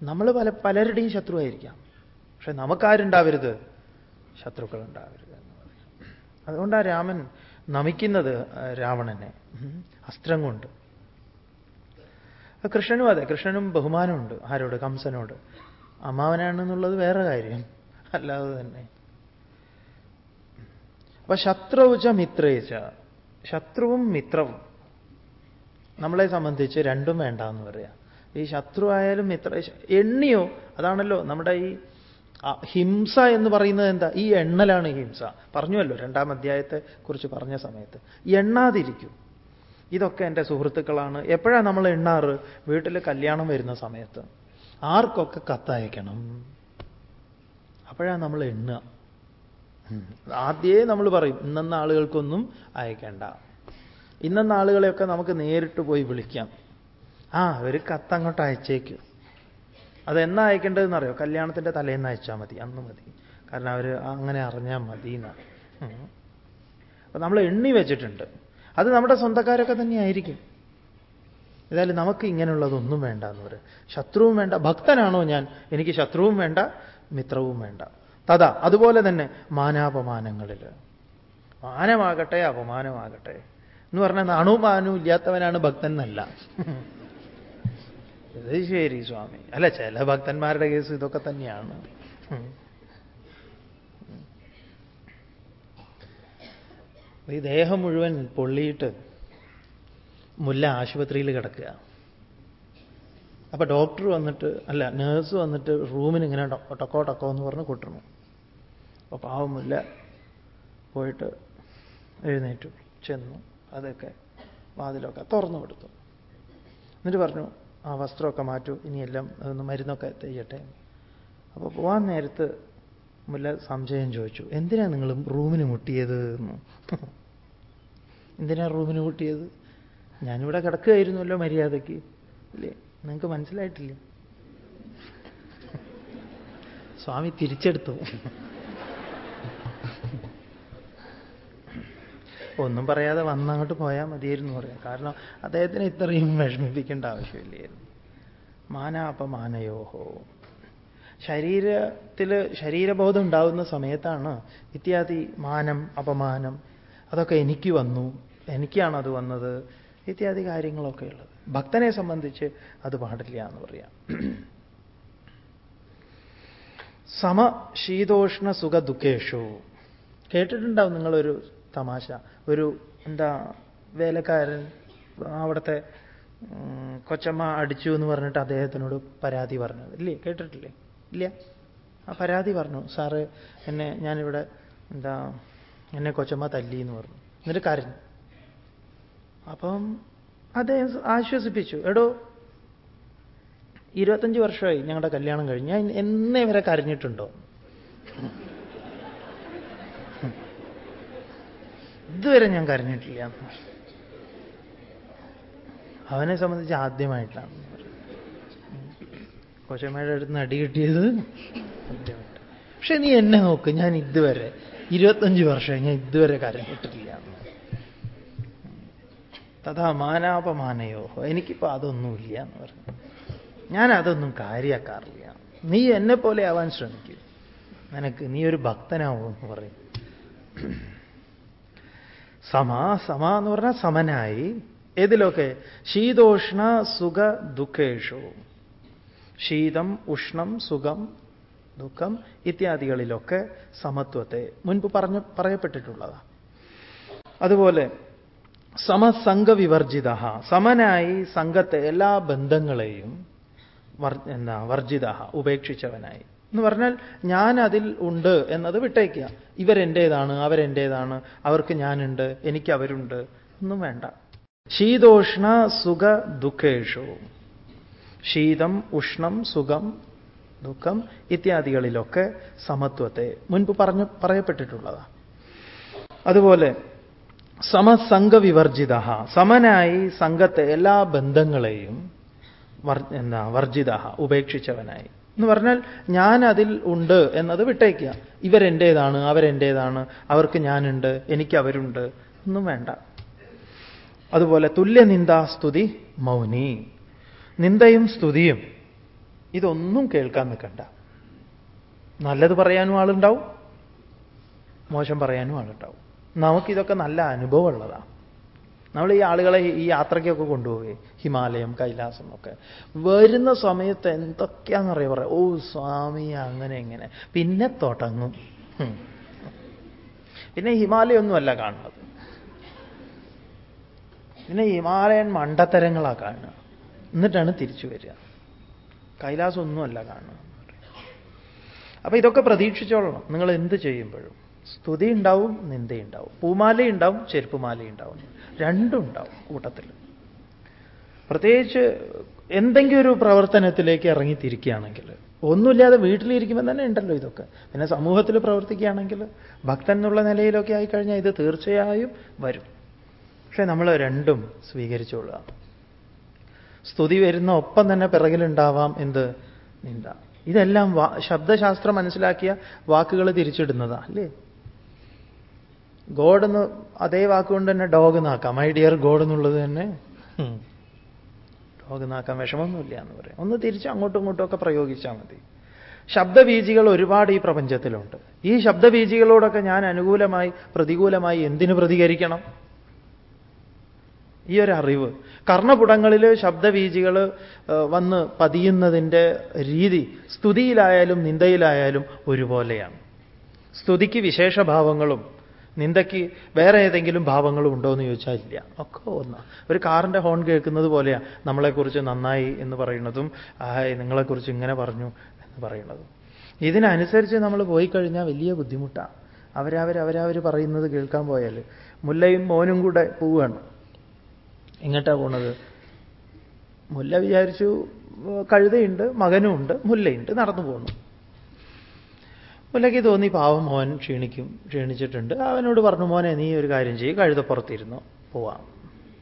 നമ്മൾ പല പലരുടെയും ശത്രുവായിരിക്കാം. പക്ഷെ നമുക്കാരുണ്ടാവരുത്? ശത്രുക്കൾ ഉണ്ടാവരുത് എന്ന് അതുകൊണ്ടാണ് രാമൻ നമിക്കുന്നത് രാവണനെ. അസ്ത്രം കൊണ്ട്. കൃഷ്ണനും അതെ കൃഷ്ണനും ബഹുമാനമുണ്ട് ആരോട്? കംസനോട്. അമ്മാവനാണെന്നുള്ളത് വേറെ കാര്യം. അല്ലാതെ തന്നെ. അപ്പൊ ശത്രുവച്ച മിത്രയച്ച ശത്രുവും മിത്രവും. നമ്മളെ സംബന്ധിച്ച് രണ്ടും വേണ്ട എന്ന് പറയാം. ഈ ശത്രു ആയാലും മിത്ര എണ്ണിയോ? അതാണല്ലോ നമ്മുടെ ഈ ഹിംസ എന്ന് പറയുന്നത് എന്താ? ഈ എണ്ണലാണ് ഹിംസ. പറഞ്ഞുവല്ലോ രണ്ടാം അധ്യായത്തെ കുറിച്ച് പറഞ്ഞ സമയത്ത്. എണ്ണാതിരിക്കും. ഇതൊക്കെ എന്റെ സുഹൃത്തുക്കളാണ്. എപ്പോഴാണ് നമ്മൾ എണ്ണാറ്? വീട്ടിൽ കല്യാണം വരുന്ന സമയത്ത്. ആർക്കൊക്കെ കത്തയക്കണം? അപ്പോഴാണ് നമ്മൾ എണ്ണുക. ആദ്യേ നമ്മൾ പറയും ഇന്നെന്ന ആളുകൾക്കൊന്നും അയക്കേണ്ട. ഇന്നെന്ന ആളുകളെയൊക്കെ നമുക്ക് നേരിട്ട് പോയി വിളിക്കാം. ആ ഒരു കത്ത് അങ്ങോട്ട് അയച്ചേക്കും. അതെന്നാ അയക്കേണ്ടതെന്ന് അറിയോ? കല്യാണത്തിന്റെ തലേന്ന് അയച്ചാൽ മതി അന്ന് മതി. കാരണം അവർ അങ്ങനെ അറിഞ്ഞാൽ മതി എന്നാണ് അപ്പൊ നമ്മൾ എണ്ണി വെച്ചിട്ടുണ്ട്. അത് നമ്മുടെ സ്വന്തക്കാരൊക്കെ തന്നെയായിരിക്കും ഏതായാലും നമുക്ക് ഇങ്ങനെയുള്ളതൊന്നും വേണ്ട എന്ന് പറയും. ശത്രുവും വേണ്ട. ഭക്തനാണോ ഞാൻ? എനിക്ക് ശത്രുവും വേണ്ട മിത്രവും വേണ്ട. തഥാ അതുപോലെ തന്നെ മാനാപമാനങ്ങളിൽ മാനമാകട്ടെ അപമാനമാകട്ടെ. എന്ന് പറഞ്ഞാൽ നാണവും മാനവും ഇല്ലാത്തവനാണ് ഭക്തൻ എന്നല്ല. ഇത് ശരി സ്വാമി. അല്ല ചില ഭക്തന്മാരുടെ കേസ് ഇതൊക്കെ തന്നെയാണ്. ഈ ദേഹം മുഴുവൻ പൊള്ളിയിട്ട് മുല്ല ആശുപത്രിയിൽ കിടക്കുക. അപ്പൊ ഡോക്ടർ വന്നിട്ട് അല്ല നേഴ്സ് വന്നിട്ട് റൂമിന് ഇങ്ങനെ ടക്കോ ടക്കോ എന്ന് പറഞ്ഞ് കൂട്ടണം. അപ്പൊ പാവം മുല്ല പോയിട്ട് എഴുന്നേറ്റു ചെന്നു അതൊക്കെ വാതിലൊക്കെ തുറന്നു കൊടുത്തു. എന്നിട്ട് പറഞ്ഞു ആ വസ്ത്രമൊക്കെ മാറ്റൂ ഇനിയെല്ലാം അതൊന്ന് മരുന്നൊക്കെ തെയ്യട്ടെ അപ്പോൾ പോവാൻ നേരത്ത് മുല്ല സംശയം ചോദിച്ചു എന്തിനാണ് നിങ്ങൾ റൂമിന് മുട്ടിയത്? എന്ന്. എന്തിനാണ് റൂമിന് മുട്ടിയത്? ഞാനിവിടെ കിടക്കുകയായിരുന്നല്ലോ മര്യാദയ്ക്ക്. ഇല്ലേ നിങ്ങൾക്ക് മനസ്സിലായിട്ടില്ലേ? സ്വാമി തിരിച്ചെടുത്തു. ഒന്നും പറയാതെ വന്നങ്ങോട്ട് പോയാൽ മതിയായിരുന്നു പറയാം. കാരണം അദ്ദേഹത്തിന് ഇത്രയും വിഷമിപ്പിക്കേണ്ട ആവശ്യമില്ലായിരുന്നു. മാനാപമാനയോഹോ ശരീരത്തിൽ ശരീരബോധം ഉണ്ടാവുന്ന സമയത്താണ് ഇത്യാദി മാനം അപമാനം അതൊക്കെ എനിക്ക് വന്നു എനിക്കാണ് അത് വന്നത് ഇത്യാദി കാര്യങ്ങളൊക്കെ ഉള്ളത്. ഭക്തനെ സംബന്ധിച്ച് അത് പാടില്ല എന്ന് പറയാം. സമ ശീതോഷ്ണ സുഖ ദുഃഖേഷു കേട്ടിട്ടുണ്ടാവും നിങ്ങളൊരു തമാശ. ഒരു എന്താ വേലക്കാരൻ അവിടുത്തെ കൊച്ചമ്മ അടിച്ചു എന്ന് പറഞ്ഞിട്ട് അദ്ദേഹത്തിനോട് പരാതി പറഞ്ഞത് ഇല്ലേ? കേട്ടിട്ടില്ലേ? ഇല്ല? ആ പരാതി പറഞ്ഞു. സാറ് എന്നെ ഞാനിവിടെ എന്താ എന്നെ കൊച്ചമ്മ തല്ലി എന്ന് പറഞ്ഞു. എന്നിട്ട് കരഞ്ഞു. അപ്പം അദ്ദേഹം ആശ്വസിപ്പിച്ചു. എടോ ഇരുപത്തഞ്ച് വർഷമായി ഞങ്ങളുടെ കല്യാണം കഴിഞ്ഞ്. എന്നേ വരെ കരഞ്ഞിട്ടുണ്ടോ? ഇതുവരെ ഞാൻ കരഞ്ഞിട്ടില്ല. അവനെ സംബന്ധിച്ച് ആദ്യമായിട്ടാണ് കൊച്ചമ്മയുടെ അടുത്ത് അടി കിട്ടിയത് പക്ഷെ നീ എന്നെ നോക്ക് ഞാൻ ഇതുവരെ ഇരുപത്തഞ്ച് വർഷം ഞാൻ ഇതുവരെ കരഞ്ഞിട്ടില്ല. തഥാ മാനാപമാനയോ? എനിക്കിപ്പോൾ അതൊന്നുമില്ല എന്ന് പറഞ്ഞു. ഞാൻ അതൊന്നും കാര്യാക്കാറില്ല. നീ എന്നെ പോലെ ആവാൻ ശ്രമിക്കൂ. നിനക്ക് നീ ഒരു ഭക്തനാവോ എന്ന് പറയും. സമ സമ എന്ന് പറഞ്ഞാൽ സമനായി. ഏതിലൊക്കെ? ശീതോഷ്ണ സുഖ ദുഃഖേഷു. ശീതം ഉഷ്ണം സുഖം ദുഃഖം ഇത്യാദികളിലൊക്കെ സമത്വത്തെ മുൻപ് പറഞ്ഞു പറയപ്പെട്ടിട്ടുള്ളതാണ് അതുപോലെ സമസംഘ വിവർജിത സമനായി സംഘത്തെ എല്ലാ ബന്ധങ്ങളെയും എന്താ വർജിത ഉപേക്ഷിച്ചവനായി. എന്ന് പറഞ്ഞാൽ ഞാൻ അതിൽ ഉണ്ട് എന്നത് വിട്ടേക്കുക. ഇവരെന്റേതാണ് അവരെന്റേതാണ് അവർക്ക് ഞാനുണ്ട് എനിക്ക് അവരുണ്ട് ഒന്നും വേണ്ട. ശീതോഷ്ണ സുഖ ദുഃഖേഷു. ശീതം ഉഷ്ണം സുഖം ദുഃഖം ഇത്യാദികളിലൊക്കെ സമത്വത്തെ മുൻപ് പറഞ്ഞു പറയപ്പെട്ടിട്ടുള്ളതാണ് അതുപോലെ സമസംഘവിവർജിത സമനായി സംഘത്തെ എല്ലാ ബന്ധങ്ങളെയും എന്താ വർജിത ഉപേക്ഷിച്ചവനായി. എന്ന് പറഞ്ഞാൽ ഞാൻ അതിൽ ഉണ്ട് എന്നത് വിട്ടേക്കുക. ഇവരെന്റേതാണ് അവരെന്റേതാണ് അവർക്ക് ഞാനുണ്ട് എനിക്ക് അവരുണ്ട് ഒന്നും വേണ്ട. അതുപോലെ തുല്യനിന്ദാസ്തുതി മൗനി. നിന്ദയും സ്തുതിയും ഇതൊന്നും കേൾക്കാൻ നിൽക്കണ്ട. നല്ലത് പറയാനും ആളുണ്ടാവും മോശം പറയാനും ആളുണ്ടാവും. നമുക്കിതൊക്കെ നല്ല അനുഭവമുള്ളതാണ് നമ്മൾ ഈ ആളുകളെ ഈ യാത്രയ്ക്കൊക്കെ കൊണ്ടുപോയി. ഹിമാലയം കൈലാസം ഒക്കെ. വരുന്ന സമയത്ത് എന്തൊക്കെയാണെന്നറിയ പറയാം. ഓ സ്വാമി അങ്ങനെ എങ്ങനെ പിന്നെ തുടങ്ങും. പിന്നെ ഹിമാലയൊന്നുമല്ല കാണുന്നത്. പിന്നെ ഹിമാലയൻ മണ്ടത്തരങ്ങളാണ് കാണുക. എന്നിട്ടാണ് തിരിച്ചു വരിക. കൈലാസം ഒന്നുമല്ല കാണുക. അപ്പൊ ഇതൊക്കെ പ്രതീക്ഷിച്ചോളണം. നിങ്ങൾ എന്ത് ചെയ്യുമ്പോഴും. സ്തുതി ഉണ്ടാവും നിന്ദയുണ്ടാവും. പൂമാല ഉണ്ടാവും ചെരുപ്പുമാല ഉണ്ടാവും രണ്ടും ഉണ്ടാവും കൂട്ടത്തിൽ. പ്രത്യേകിച്ച് എന്തെങ്കിലും ഒരു പ്രവർത്തനത്തിലേക്ക് ഇറങ്ങിത്തിരിക്കുകയാണെങ്കിൽ ഒന്നുമില്ലാതെ വീട്ടിലിരിക്കുമ്പോൾ തന്നെ ഉണ്ടല്ലോ ഇതൊക്കെ. പിന്നെ സമൂഹത്തിൽ പ്രവർത്തിക്കുകയാണെങ്കിൽ ഭക്തൻ എന്നുള്ള നിലയിലൊക്കെ ആയിക്കഴിഞ്ഞാൽ ഇത് തീർച്ചയായും വരും. പക്ഷേ നമ്മൾ രണ്ടും സ്വീകരിച്ചുകൊള്ളുക സ്തുതി വരുന്ന ഒപ്പം തന്നെ പിറകിലുണ്ടാവാം എന്ത്? നിന്ദ. ഇതെല്ലാം ശബ്ദശാസ്ത്രം മനസ്സിലാക്കിയ വാക്കുകൾ തിരിച്ചിടുന്നതാ അല്ലേ? ഗോഡ് എന്ന് അതേ വാക്കുകൊണ്ട് തന്നെ ഡോഗ് നാക്കാം മൈ ഡിയർ ഗോഡ് എന്നുള്ളത് തന്നെ ഡോഗ് നാക്കാൻ വിഷമമൊന്നുമില്ല എന്ന് പറയാം. ഒന്ന് തിരിച്ച് അങ്ങോട്ടും ഇങ്ങോട്ടും ഒക്കെ പ്രയോഗിച്ചാൽ മതി. ശബ്ദബീജികൾ ഒരുപാട് ഈ പ്രപഞ്ചത്തിലുണ്ട്. ഈ ശബ്ദബീജികളോടൊക്കെ ഞാൻ അനുകൂലമായി പ്രതികൂലമായി എന്തിനു പ്രതികരിക്കണം? ഈ ഒരു അറിവ്. കർണപുടങ്ങളിൽ ശബ്ദബീജികൾ വന്ന് പതിയുന്നതിന്റെ രീതി സ്തുതിയിലായാലും നിന്ദയിലായാലും ഒരുപോലെയാണ്. സ്തുതിക്ക് വിശേഷഭാവങ്ങളും നിന്ദയ്ക്ക് വേറെ ഏതെങ്കിലും ഭാവങ്ങളും ഉണ്ടോ എന്ന് ചോദിച്ചാൽ ഇല്ല. ഒക്കെ ഒന്ന്. ഒരു കാറിന്റെ ഹോൺ കേൾക്കുന്നത് പോലെയാണ് നമ്മളെക്കുറിച്ച് നന്നായി എന്ന് പറയുന്നതും നിങ്ങളെക്കുറിച്ച് ഇങ്ങനെ പറഞ്ഞു എന്ന് പറയുന്നതും. ഇതിനനുസരിച്ച് നമ്മൾ പോയി കഴിഞ്ഞാൽ വലിയ ബുദ്ധിമുട്ടാണ് അവരവർ അവരവർ പറയുന്നത് കേൾക്കാൻ പോയാൽ മുല്ലയും മോനും കൂടെ പോവുകയാണ്. എങ്ങോട്ടാണ് പോണത്? മുല്ല വിചാരിച്ചു കഴുതയുണ്ട് മകനുമുണ്ട് മുല്ലയുണ്ട് നടന്നു പോകുന്നു മുല്ലയ്ക്ക് തോന്നി പാവം മോൻ ക്ഷീണിക്കും ക്ഷീണിച്ചിട്ടുണ്ട്. അവനോട് പറഞ്ഞു മോനെ നീ ഒരു കാര്യം ചെയ്യും കഴുതപ്പുറത്തിരുന്നു പോവാം.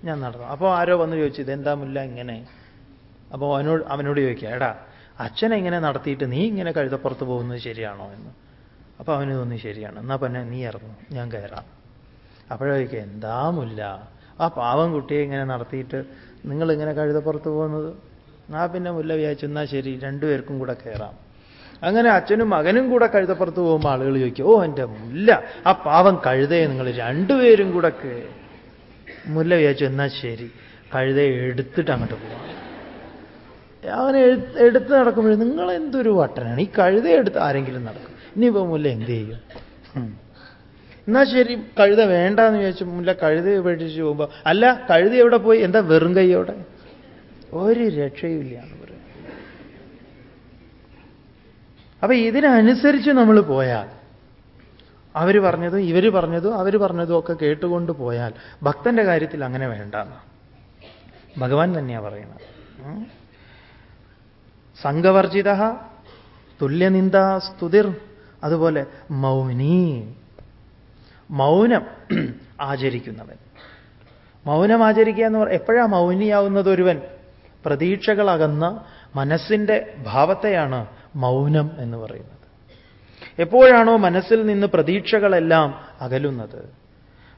ഞാൻ നടന്നു. അപ്പോൾ ആരോ വന്ന് ചോദിച്ചു ഇതെന്താ മുല്ല ഇങ്ങനെ? അപ്പോൾ അവനോട് അവനോട് ചോദിക്കുക എടാ അച്ഛനെ ഇങ്ങനെ നടത്തിയിട്ട് നീ ഇങ്ങനെ കഴുതപ്പുറത്ത് പോകുന്നത് ശരിയാണോ? എന്ന്. അപ്പോൾ അവന് തോന്നി ശരിയാണ്. എന്നാൽ പിന്നെ നീ ഇറങ്ങും ഞാൻ കയറാം. അപ്പോഴേക്ക് എന്താ മുല്ല? ആ പാവം കുട്ടിയെ ഇങ്ങനെ നടത്തിയിട്ട് നിങ്ങളിങ്ങനെ കഴുതപ്പുറത്ത് പോകുന്നത്? ആ പിന്നെ മുല്ല വിചാരിച്ചു എന്നാൽ ശരി രണ്ടുപേർക്കും കൂടെ കയറാം. അങ്ങനെ അച്ഛനും മകനും കൂടെ കഴുതപ്പുറത്ത് പോകുമ്പോൾ ആളുകൾ ചോദിക്കും ഓ എന്റെ മുല്ല. ആ പാവം കഴുതയെ നിങ്ങൾ രണ്ടുപേരും കൂടെ മുല്ല വിചാരിച്ചു എന്നാൽ ശരി. കഴുതയെ എടുത്തിട്ട് അങ്ങോട്ട് പോവാം. അവനെ എടുത്ത് നടക്കുമ്പോൾ നിങ്ങൾ എന്തൊരു വട്ടനാണ്? ഈ കഴുത എടുത്ത് ആരെങ്കിലും നടക്കും. ഇനിയിപ്പോൾ മുല്ല എന്ത് ചെയ്യും? എന്നാ ശരി കഴുത വേണ്ടെന്ന് ചോദിച്ചു മുല്ല കഴുത ഉപേക്ഷിച്ച് പോകുമ്പോൾ അല്ല കഴുത എവിടെ പോയി? എന്താ വെറും കൈയോടെ ഒരു രക്ഷയുമില്ല എന്ന് പറയും അപ്പൊ ഇതിനനുസരിച്ച് നമ്മൾ പോയാൽ അവർ പറഞ്ഞതും ഇവർ പറഞ്ഞതും അവർ പറഞ്ഞതും ഒക്കെ കേട്ടുകൊണ്ട് പോയാൽ ഭക്തന്റെ കാര്യത്തിൽ അങ്ങനെ വേണ്ടെന്ന്. ഭഗവാൻ തന്നെയാണ് പറയുന്നത്. സംഘവർജിത തുല്യനിന്ദ സ്തുതിർ അതുപോലെ മൗനി. മൗനം *clears throat* ആചരിക്കുന്നവൻ. മൗനം ആചരിക്കുക എന്ന് പറഞ്ഞാൽ എപ്പോഴാണ് മൗനിയാവുന്നത് ഒരുവൻ? പ്രതീക്ഷകളകന്ന മനസ്സിന്റെ ഭാവത്തെയാണ് മൗനം എന്ന് പറയുന്നത്. എപ്പോഴാണോ മനസ്സിൽ നിന്ന് പ്രതീക്ഷകളെല്ലാം അകലുന്നത്.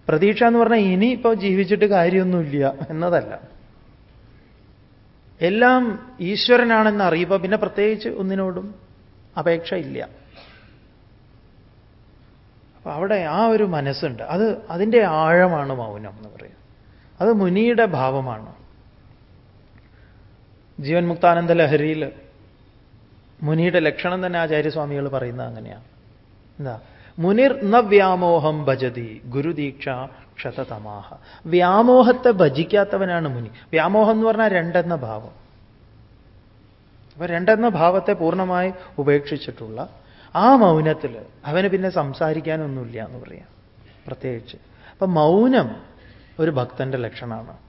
പ്രതീക്ഷ എന്ന് പറഞ്ഞാൽ ഇനി ഇപ്പോൾ ജീവിച്ചിട്ട് കാര്യമൊന്നുമില്ല എന്നതല്ല. എല്ലാം ഈശ്വരനാണെന്ന് അറിയുമ്പോൾ പിന്നെ പ്രത്യേകിച്ച് ഒന്നിനോടും അപേക്ഷ ഇല്ല. അപ്പൊ അവിടെ ആ ഒരു മനസ്സുണ്ട്. അത് അതിന്റെ ആഴമാണ് മൗനം എന്ന് പറയുന്നത്. അത് മുനിയുടെ ഭാവമാണ്. ജീവൻ മുക്താനന്ദ ലഹരിയിൽ മുനിയുടെ ലക്ഷണം തന്നെ ആചാര്യസ്വാമികൾ പറയുന്നത് അങ്ങനെയാണ് എന്താ? മുനിർ ന വ്യാമോഹം ഭജതി ഗുരുദീക്ഷ ക്ഷതതമാഹ. വ്യാമോഹത്തെ ഭജിക്കാത്തവനാണ് മുനി. വ്യാമോഹം എന്ന് പറഞ്ഞാൽ രണ്ടെന്ന ഭാവം. അപ്പൊ രണ്ടെന്ന ഭാവത്തെ പൂർണമായി ഉപേക്ഷിച്ചിട്ടുള്ള ആ മൗനത്തിൽ അവന് പിന്നെ സംസാരിക്കാനൊന്നുമില്ല എന്ന് പറയാം. പ്രത്യേകിച്ച്. അപ്പൊ മൗനം ഒരു ഭക്തന്റെ ലക്ഷണമാണ്.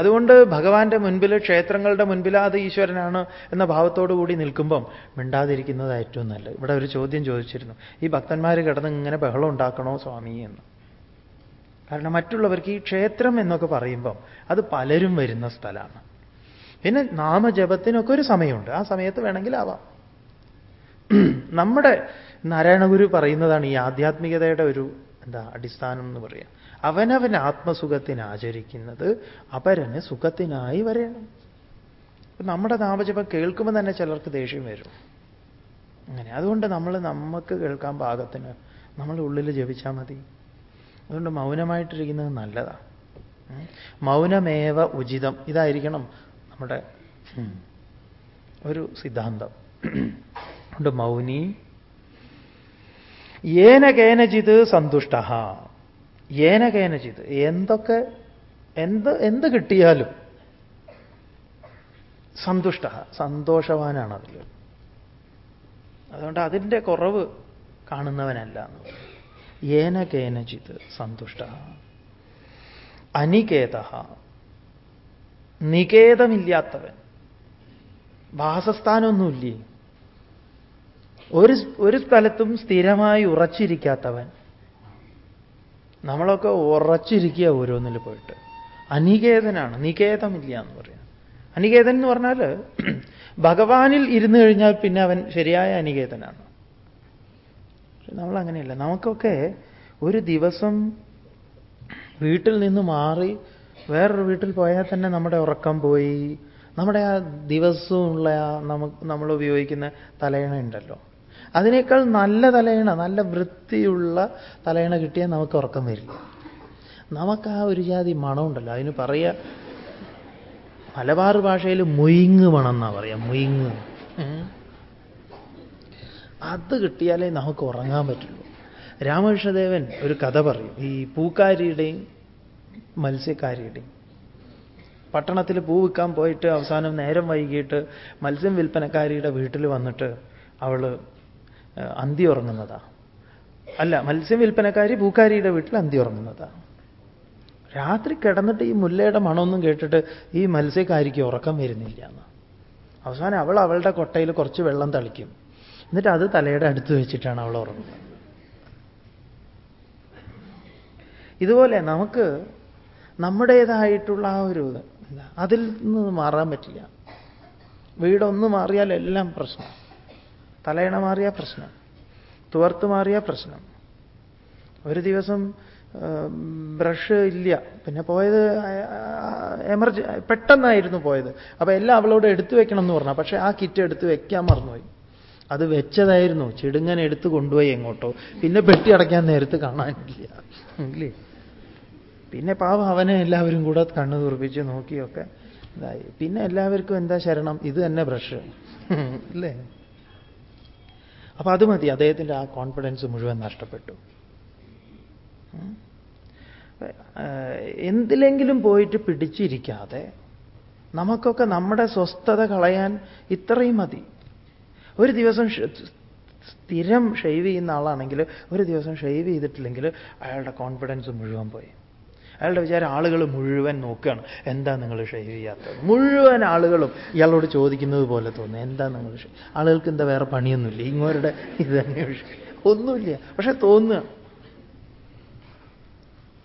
അതുകൊണ്ട് ഭഗവാന്റെ മുൻപിൽ ക്ഷേത്രങ്ങളുടെ മുൻപിൽ അത് ഈശ്വരനാണ് എന്ന ഭാവത്തോടു കൂടി നിൽക്കുമ്പം മിണ്ടാതിരിക്കുന്നത് ഏറ്റവും നല്ലത്. ഇവിടെ ഒരു ചോദ്യം ചോദിച്ചിരുന്നു. ഈ ഭക്തന്മാർ കിടന്ന് ഇങ്ങനെ ബഹളം ഉണ്ടാക്കണോ സ്വാമി എന്ന്. കാരണം മറ്റുള്ളവർക്ക് ഈ ക്ഷേത്രം എന്നൊക്കെ പറയുമ്പം അത് പലരും വരുന്ന സ്ഥലമാണ്. പിന്നെ നാമജപത്തിനൊക്കെ ഒരു സമയമുണ്ട്. ആ സമയത്ത് വേണമെങ്കിൽ ആവാം. നമ്മുടെ നാരായണഗുരു പറയുന്നതാണ് ഈ ആധ്യാത്മികതയുടെ ഒരു എന്താ അടിസ്ഥാനം എന്ന് പറയാം. അവനവൻ ആത്മസുഖത്തിന് ആചരിക്കുന്നത് അപരന് സുഖത്തിനായി വരണം. നമ്മുടെ നാമജപം കേൾക്കുമ്പോൾ തന്നെ ചിലർക്ക് ദേഷ്യം വരും. അങ്ങനെ. അതുകൊണ്ട് നമ്മൾ നമുക്ക് കേൾക്കാൻ പാകത്തിന് നമ്മൾ ഉള്ളിൽ ജപിച്ചാൽ മതി. അതുകൊണ്ട് മൗനമായിട്ടിരിക്കുന്നത് നല്ലതാണ് മൗനമേവ ഉചിതം. ഇതായിരിക്കണം നമ്മുടെ ഒരു സിദ്ധാന്തം. അതുകൊണ്ട് മൗനി ഏന കേനചിത് സന്തുഷ്ട. ഏന കേനചിത് എന്തൊക്കെ എന്ത് എന്ത് കിട്ടിയാലും സന്തുഷ്ട സന്തോഷവാനാണ് അതിൽ. അതുകൊണ്ട് അതിന്റെ കുറവ് കാണുന്നവനല്ല എന്ന് ഏന കേനചിത് സന്തുഷ്ട. അനികേത നികേതമില്ലാത്തവൻ. വാസസ്ഥാനമൊന്നുമില്ലേ? ഒരു ഒരു സ്ഥലത്തും സ്ഥിരമായി ഉറച്ചിരിക്കാത്തവൻ. നമ്മളൊക്കെ ഉറച്ചിരിക്കുക ഓരോന്നിൽ പോയിട്ട്. അനികേതനാണ്. നികേതമില്ല എന്ന് പറയാം. അനികേതൻ എന്ന് പറഞ്ഞാൽ *clears throat* ഭഗവാനിൽ ഇരുന്നു കഴിഞ്ഞാൽ പിന്നെ അവൻ ശരിയായ അനികേതനാണ്. നമ്മളങ്ങനെയല്ല. നമുക്കൊക്കെ ഒരു ദിവസം വീട്ടിൽ നിന്ന് മാറി വേറൊരു വീട്ടിൽ പോയാൽ തന്നെ നമ്മുടെ ഉറക്കം പോയി. നമ്മുടെ ആ ദിവസമുള്ള നമുക്ക് നമ്മൾ ഉപയോഗിക്കുന്ന തലയണ ഉണ്ടല്ലോ അതിനേക്കാൾ നല്ല തലയിണ നല്ല വൃത്തിയുള്ള തലയിണ കിട്ടിയാൽ നമുക്ക് ഉറക്കം വരില്ല നമുക്ക് ആ ഒരു ജാതി മണമുണ്ടല്ലോ. അതിന് പറയുക മലബാർ ഭാഷയിൽ മുയിങ് മണം എന്നാ പറയാ മുയിങ് അത് കിട്ടിയാലേ നമുക്ക് ഉറങ്ങാൻ പറ്റുള്ളൂ. രാമകൃഷ്ണദേവൻ ഒരു കഥ പറയും. ഈ പൂക്കാരിയുടെയും മത്സ്യക്കാരിയുടെയും പട്ടണത്തിൽ പൂ വിൽക്കാൻ പോയിട്ട് അവസാനം നേരം വൈകിയിട്ട് മത്സ്യം വിൽപ്പനക്കാരിയുടെ വീട്ടിൽ വന്നിട്ട് ഏഹ്, അന്തി ഉറങ്ങുന്നതാ അല്ല മത്സ്യം വിൽപ്പനക്കാരി പൂക്കാരിയുടെ വീട്ടിൽ അന്തി ഉറങ്ങുന്നതാ രാത്രി കിടന്നിട്ട് ഈ മുല്ലയുടെ മണമൊന്നും കേട്ടിട്ട് ഈ മത്സ്യക്കാരിക്ക് ഉറക്കം വരുന്നില്ല എന്ന് അവസാനം അവൾ അവളുടെ കൊട്ടയിൽ കുറച്ച് വെള്ളം തളിക്കും. എന്നിട്ട് അത് തലയുടെ അടുത്ത് വെച്ചിട്ടാണ് അവൾ ഉറങ്ങുന്നത്. ഇതുപോലെ നമുക്ക് നമ്മുടേതായിട്ടുള്ള ആ ഒരു അതിൽ നിന്ന് മാറാൻ പറ്റില്ല. വീടൊന്ന് മാറിയാൽ എല്ലാം പ്രശ്നം. തലയണ മാറിയ പ്രശ്നം തുവർത്ത് മാറിയ പ്രശ്നം. ഒരു ദിവസം ബ്രഷ് ഇല്ല. പിന്നെ പോയത് എമർജ പെട്ടെന്നായിരുന്നു പോയത്. അപ്പൊ എല്ലാം അവളോട് എടുത്തു വെക്കണം എന്ന് പറഞ്ഞു. പക്ഷെ ആ കിറ്റ് എടുത്ത് വെക്കാൻ മറന്നുപോയി. അത് വെച്ചതായിരുന്നു. ചെടുങ്ങൻ എടുത്ത് കൊണ്ടുപോയി എങ്ങോട്ടോ. പിന്നെ പെട്ടി അടയ്ക്കാൻ നേരത്ത് കാണാനില്ല. ഇല്ലേ? പിന്നെ പാവം അവനെ എല്ലാവരും കൂടെ കണ്ണു തുറപ്പിച്ച് നോക്കിയൊക്കെ ഇതായി. പിന്നെ എല്ലാവർക്കും എന്താ ശരണം? ഇത് തന്നെ ബ്രഷ്. *laughs* അല്ലേ? അപ്പൊ അത് മതി. അദ്ദേഹത്തിന്റെ ആ കോൺഫിഡൻസ് മുഴുവൻ നഷ്ടപ്പെട്ടു. എന്തിലെങ്കിലും പോയിട്ട് പിടിച്ചിരിക്കാതെ നമുക്കൊക്കെ നമ്മുടെ സ്വസ്ഥത കളയാൻ ഇത്രയും മതി. ഒരു ദിവസം സ്ഥിരം ഷെയ്വ് ചെയ്യുന്ന ആളാണെങ്കിൽ ഒരു ദിവസം ഷെയ്വ് ചെയ്തിട്ടില്ലെങ്കിൽ അയാളുടെ കോൺഫിഡൻസ് മുഴുവൻ പോയി. അയാളുടെ വിചാരം ആളുകൾ മുഴുവൻ നോക്കുകയാണ്. എന്താ നിങ്ങൾ ഷെയ്വ് ചെയ്യാത്തത് മുഴുവൻ ആളുകളും ഇയാളോട് ചോദിക്കുന്നത് പോലെ തോന്നുന്നു. എന്താ നിങ്ങൾ ആളുകൾക്ക് എന്താ വേറെ പണിയൊന്നുമില്ല? ഇങ്ങോരുടെ ഇത് തന്നെ ഒന്നുമില്ല. പക്ഷെ തോന്നുക.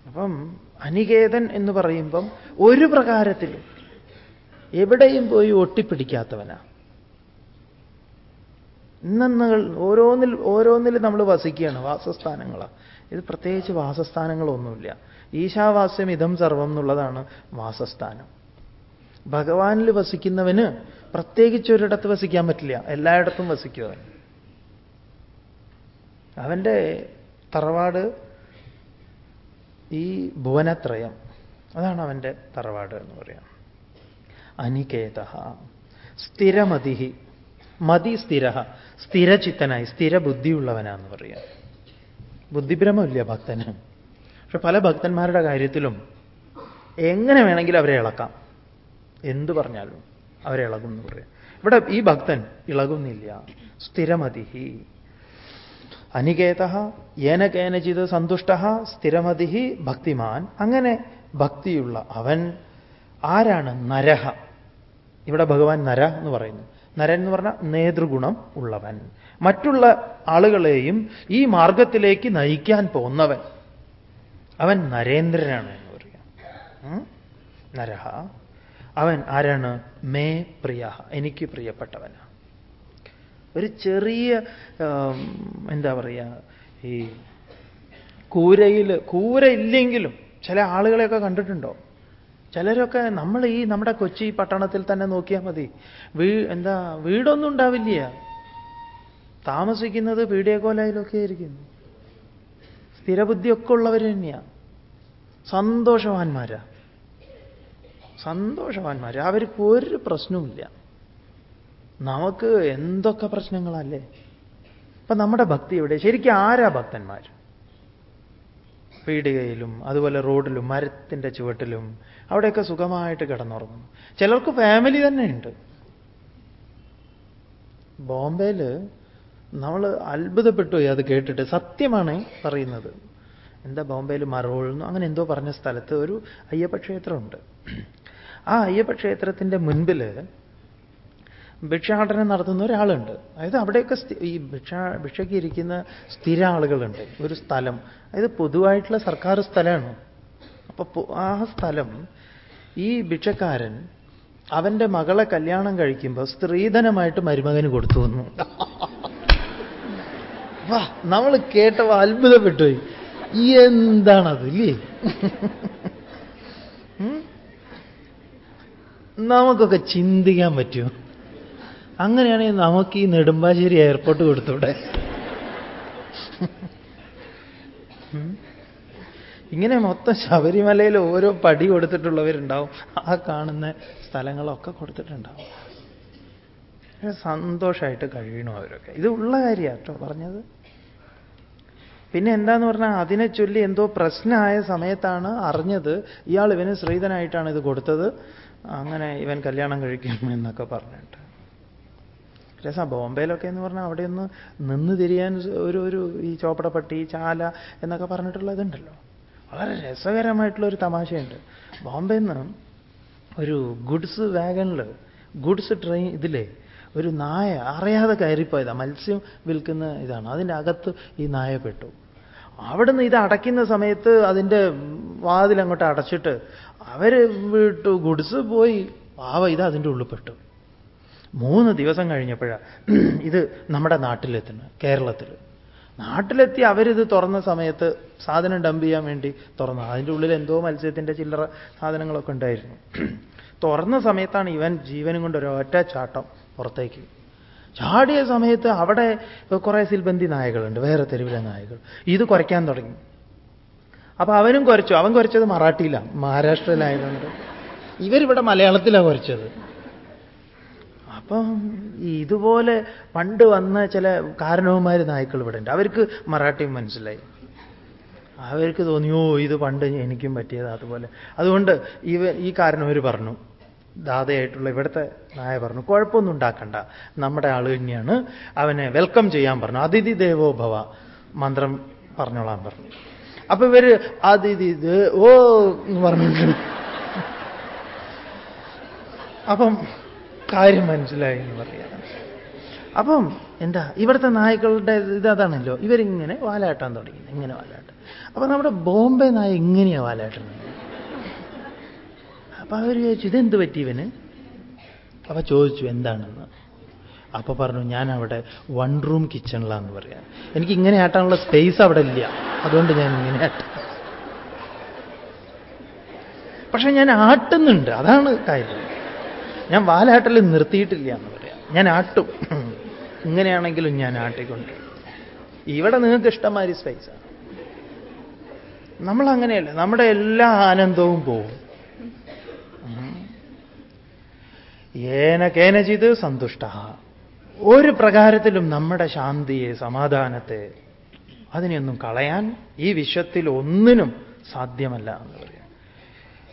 അപ്പം അനികേതൻ എന്ന് പറയുമ്പം ഒരു പ്രകാരത്തിലും എവിടെയും പോയി ഒട്ടിപ്പിടിക്കാത്തവനാ. ഇന്നങ്ങൾ ഓരോന്നിൽ ഓരോന്നിൽ നമ്മൾ വസിക്കുകയാണ് വാസസ്ഥാനങ്ങളാണ് ഇത് പ്രത്യേകിച്ച് വാസസ്ഥാനങ്ങളൊന്നുമില്ല. ഈശാവാസ്യം ഇതം സർവം എന്നുള്ളതാണ് വാസസ്ഥാനം. ഭഗവാനിൽ വസിക്കുന്നവന് പ്രത്യേകിച്ച് ഒരിടത്ത് വസിക്കാൻ പറ്റില്ല. എല്ലായിടത്തും വസിക്കുക അവൻ അവന്റെ തറവാട് ഈ ഭുവനത്രയം. അതാണ് അവന്റെ തറവാട് എന്ന് പറയാം. അനികേത സ്ഥിരമതി മതി സ്ഥിര സ്ഥിരചിത്തനായി സ്ഥിരബുദ്ധിയുള്ളവനാന്ന് പറയാം. ബുദ്ധിഭ്രമമില്ല ഭക്തന്. പക്ഷെ പല ഭക്തന്മാരുടെ കാര്യത്തിലും എങ്ങനെ വേണമെങ്കിലും അവരെ ഇളക്കാം. എന്തു പറഞ്ഞാലും അവരെ ഇളകും എന്ന് പറയാം. ഇവിടെ ഈ ഭക്തൻ ഇളകുന്നില്ല. സ്ഥിരമതി അനികേത ഏന കേനചിത് സന്തുഷ്ട സ്ഥിരമതി ഭക്തിമാൻ. അങ്ങനെ ഭക്തിയുള്ള അവൻ ആരാണ്? നരഹ. ഇവിടെ ഭഗവാൻ നര എന്ന് പറയുന്നു. നരൻ എന്ന് പറഞ്ഞാൽ നേതൃഗുണം ഉള്ളവൻ. മറ്റുള്ള ആളുകളെയും ഈ മാർഗത്തിലേക്ക് നയിക്കാൻ പോന്നവൻ അവൻ നരേന്ദ്രനാണ് എന്ന് പറയാം. നരഹ. അവൻ ആരാണ്? മേ പ്രിയ. എനിക്ക് പ്രിയപ്പെട്ടവനാണ് ഒരു ചെറിയ എന്താ പറയുക ഈ കൂരയിൽ കൂര ഇല്ലെങ്കിലും ചില ആളുകളെയൊക്കെ കണ്ടിട്ടുണ്ടോ? ചിലരൊക്കെ നമ്മൾ ഈ നമ്മുടെ കൊച്ചി പട്ടണത്തിൽ തന്നെ നോക്കിയാൽ മതി. വീ എന്താ വീടൊന്നും ഉണ്ടാവില്ല. താമസിക്കുന്നത് പീഡിയക്കോലയിലൊക്കെ ആയിരിക്കും സ്ഥിരബുദ്ധിയൊക്കെ ഉള്ളവർ തന്നെയാണ് സന്തോഷവാന്മാരാ. സന്തോഷവാന്മാർ അവർക്ക് ഒരു പ്രശ്നവുമില്ല. നമുക്ക് എന്തൊക്കെ പ്രശ്നങ്ങളല്ലേ? അപ്പൊ നമ്മുടെ ഭക്തി എവിടെ? ശരിക്കും ആരാ ഭക്തന്മാർ പീടികയിലും അതുപോലെ റോഡിലും മരത്തിന്റെ ചുവട്ടിലും അവിടെയൊക്കെ സുഖമായിട്ട് കിടന്നുറങ്ങുന്നു. ചിലർക്ക് ഫാമിലി തന്നെ ഉണ്ട് ബോംബെയിൽ നമ്മൾ അത്ഭുതപ്പെട്ടു അത് കേട്ടിട്ട്. സത്യമാണ് പറയുന്നത്. എന്താ ബോംബെയിൽ മറോൾന്നു അങ്ങനെ എന്തോ പറഞ്ഞ സ്ഥലത്ത് ഒരു അയ്യപ്പ ക്ഷേത്രമുണ്ട് ആ അയ്യപ്പ ക്ഷേത്രത്തിന്റെ മുൻപിൽ ഭിക്ഷാടനം നടത്തുന്ന ഒരാളുണ്ട്. അതായത് അവിടെയൊക്കെ ഈ ഭിക്ഷ ഭിക്ഷയ്ക്ക് ഇരിക്കുന്ന സ്ഥിര ആളുകളുണ്ട്. ഒരു സ്ഥലം. അതായത് പൊതുവായിട്ടുള്ള സർക്കാർ സ്ഥലമാണ്. അപ്പൊ ആ സ്ഥലം ഈ ഭിക്ഷക്കാരൻ അവന്റെ മകളെ കല്യാണം കഴിക്കുമ്പോൾ സ്ത്രീധനമായിട്ട് മരുമകന് കൊടുത്തു വന്നു വാ നമ്മൾ കേട്ടവ അത്ഭുതപ്പെട്ടുപോയി എന്താണത് ഇല്ലേ? നമുക്കൊക്കെ ചിന്തിക്കാൻ പറ്റുമോ അങ്ങനെയാണെങ്കിൽ നമുക്ക് ഈ നെടുമ്പാശ്ശേരി എയർപോർട്ട് കൊടുത്തൂടെ? ഇങ്ങനെ മൊത്തം ശബരിമലയിൽ ഓരോ പടി കൊടുത്തിട്ടുള്ളവരുണ്ടാവും. ആ കാണുന്ന സ്ഥലങ്ങളൊക്കെ കൊടുത്തിട്ടുണ്ടാവും. സന്തോഷമായിട്ട് കഴിയണു അവരൊക്കെ. ഇത് ഉള്ള കാര്യമാണ് കേട്ടോ പറഞ്ഞത്. പിന്നെ എന്താന്ന് പറഞ്ഞാൽ അതിനെ ചൊല്ലി എന്തോ പ്രശ്നമായ സമയത്താണ് അറിഞ്ഞത്. ഇയാൾ ഇവന് ശ്രീധനായിട്ടാണ് ഇത് കൊടുത്തത്. അങ്ങനെ ഇവൻ കല്യാണം കഴിക്കും എന്നൊക്കെ പറഞ്ഞിട്ട്. രസ ബോംബെയിലൊക്കെ എന്ന് പറഞ്ഞാൽ അവിടെ ഒന്ന് നിന്ന് തിരിയാൻ ഒരു ഒരു ഈ ചോപ്പടപ്പട്ടി ചാല എന്നൊക്കെ പറഞ്ഞിട്ടുള്ള ഇതുണ്ടല്ലോ വളരെ രസകരമായിട്ടുള്ള ഒരു തമാശയുണ്ട്. ബോംബെയിൽ നിന്ന് ഒരു ഗുഡ്സ് വാഗണിൽ ഗുഡ്സ് ട്രെയിൻ ഇതിലേ ഒരു നായ അറിയാതെ കയറിപ്പോയതാ. മത്സ്യം വിൽക്കുന്ന ഇതാണ്. അതിന്റെ അകത്ത് ഈ നായ പെട്ടു. അവിടുന്ന് ഇത് അടയ്ക്കുന്ന സമയത്ത് അതിന്റെ വാതിൽ അങ്ങോട്ട് അടച്ചിട്ട് അവർ വിട്ടു ഗുഡ്സ് പോയി. പാവ ഇത് അതിന്റെ ഉള്ളിൽ പെട്ടു. മൂന്ന് ദിവസം കഴിഞ്ഞപ്പോഴാണ് ഇത് നമ്മുടെ നാട്ടിലെത്തുന്നത് കേരളത്തിൽ. നാട്ടിലെത്തി അവരിത് തുറന്ന സമയത്ത് സാധനം ഡംപ് ചെയ്യാൻ വേണ്ടി തുറന്നു. അതിന്റെ ഉള്ളിൽ എന്തോ മത്സ്യത്തിന്റെ ചില്ലറ സാധനങ്ങളൊക്കെ ഉണ്ടായിരുന്നു. തുറന്ന സമയത്താണ് ഇവൻ ജീവനും കൊണ്ട് ഒരു ഒറ്റ ചാട്ടം പുറത്തേക്ക്. ചാടിയ സമയത്ത് അവിടെ കുറേ സിൽബന്തി നായകളുണ്ട് വേറെ തെരുവിലെ നായകൾ. ഇത് കുറയ്ക്കാൻ തുടങ്ങി. അപ്പൊ അവനും കുറച്ചു. അവൻ കുറച്ചത് മറാഠിയിലാണ് മഹാരാഷ്ട്രയിലായതുകൊണ്ട്. ഇവരിവിടെ മലയാളത്തിലാണ് കുറച്ചത്. അപ്പം ഇതുപോലെ പണ്ട് വന്ന ചില കാരണവന്മാര് നായ്ക്കൾ ഇവിടെ ഉണ്ട്. അവർക്ക് മറാഠിയും മനസ്സിലായി. അവർക്ക് തോന്നിയോ ഇത് പണ്ട് എനിക്കും പറ്റിയത് അതുപോലെ. അതുകൊണ്ട് ഇവ ഈ കാരണവർ പറഞ്ഞു. ദാതയായിട്ടുള്ള ഇവിടുത്തെ നായ പറഞ്ഞു കുഴപ്പമൊന്നും ഉണ്ടാക്കണ്ട. നമ്മുടെ ആൾ തന്നെയാണ് അവനെ വെൽക്കം ചെയ്യാൻ പറഞ്ഞു. അതിഥി ദേവോഭവ മന്ത്രം പറഞ്ഞോളാൻ പറഞ്ഞു. അപ്പൊ ഇവർ അതിഥി ഓ എന്ന് പറഞ്ഞിട്ട് അപ്പം കാര്യം മനസ്സിലായി എന്ന് പറയാം അപ്പം എന്താ ഇവിടുത്തെ നായ്ക്കളുടെ ഇത് അതാണല്ലോ. ഇവരിങ്ങനെ വാലാട്ടാൻ തുടങ്ങി. ഇങ്ങനെ വാലാട്ടം. അപ്പൊ നമ്മുടെ ബോംബെ നായ ഇങ്ങനെയാ വാലാട്ടുന്നത്. അപ്പൊ അവർ ചോദിച്ചു ഇതെന്ത് പറ്റി ഇവന്? ചോദിച്ചു എന്താണെന്ന്? അപ്പൊ പറഞ്ഞു ഞാൻ അവിടെ വൺ റൂം കിച്ചണിലാന്ന് പറയാം. എനിക്ക് ഇങ്ങനെ ആട്ടാനുള്ള സ്പേസ് അവിടെ ഇല്ല. അതുകൊണ്ട് ഞാൻ ഇങ്ങനെ ആട്ട പക്ഷെ ഞാൻ ആട്ടുന്നുണ്ട്. അതാണ് കാര്യം. ഞാൻ വാലാട്ടൽ നിർത്തിയിട്ടില്ല എന്ന് പറയാം. ഞാൻ ആട്ടും. ഇങ്ങനെയാണെങ്കിലും ഞാൻ ആട്ടിക്കൊണ്ട്. ഇവിടെ നിങ്ങൾക്ക് ഇഷ്ടമാതിരി സ്പേസാണ് നമ്മൾ അങ്ങനെയല്ല നമ്മുടെ എല്ലാ ആനന്ദവും പോവും. ഏന കേനചിത് സന്തുഷ്ട. ഒരു പ്രകാരത്തിലും നമ്മുടെ ശാന്തിയെ സമാധാനത്തെ അതിനെയൊന്നും കളയാൻ ഈ വിശ്വത്തിൽ ഒന്നിനും സാധ്യമല്ല എന്ന് പറയാം.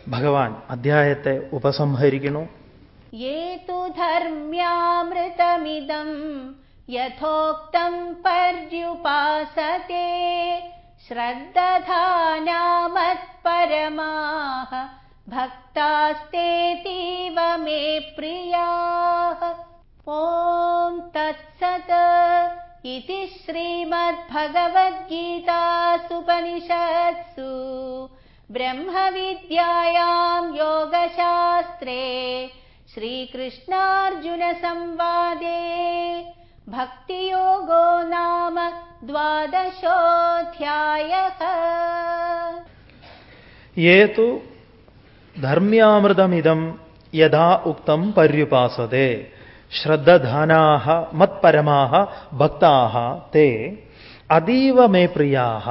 ഭഗവാൻ അധ്യായത്തെ ഉപസംഹരിക്കണു ഏതു ധർമ്യാമൃതമിതം യഥോക്തം പര്യുപാസത്തെ. ശ്രദ്ധധാനാമത്പരമാഹ भक्तास्तेतीव मे प्रियाः ॐ तत्सत् इति श्रीमद्भगवद्गीतासुपनिषत्सु ब्रह्मविद्यायां योगशास्त्रे श्रीकृष्णार्जुनसंवादे भक्तियोगो नाम द्वादशोऽध्यायः ഏതു ധർമ്മ്യാമൃതമിതം യഥാ ഉക്തം പര്യുപാസതേ. ശ്രദ്ധധാനാഹ മത്പരമാഹ ഭക്താഹ തേ. അതീവ മേ പ്രിയാഹ.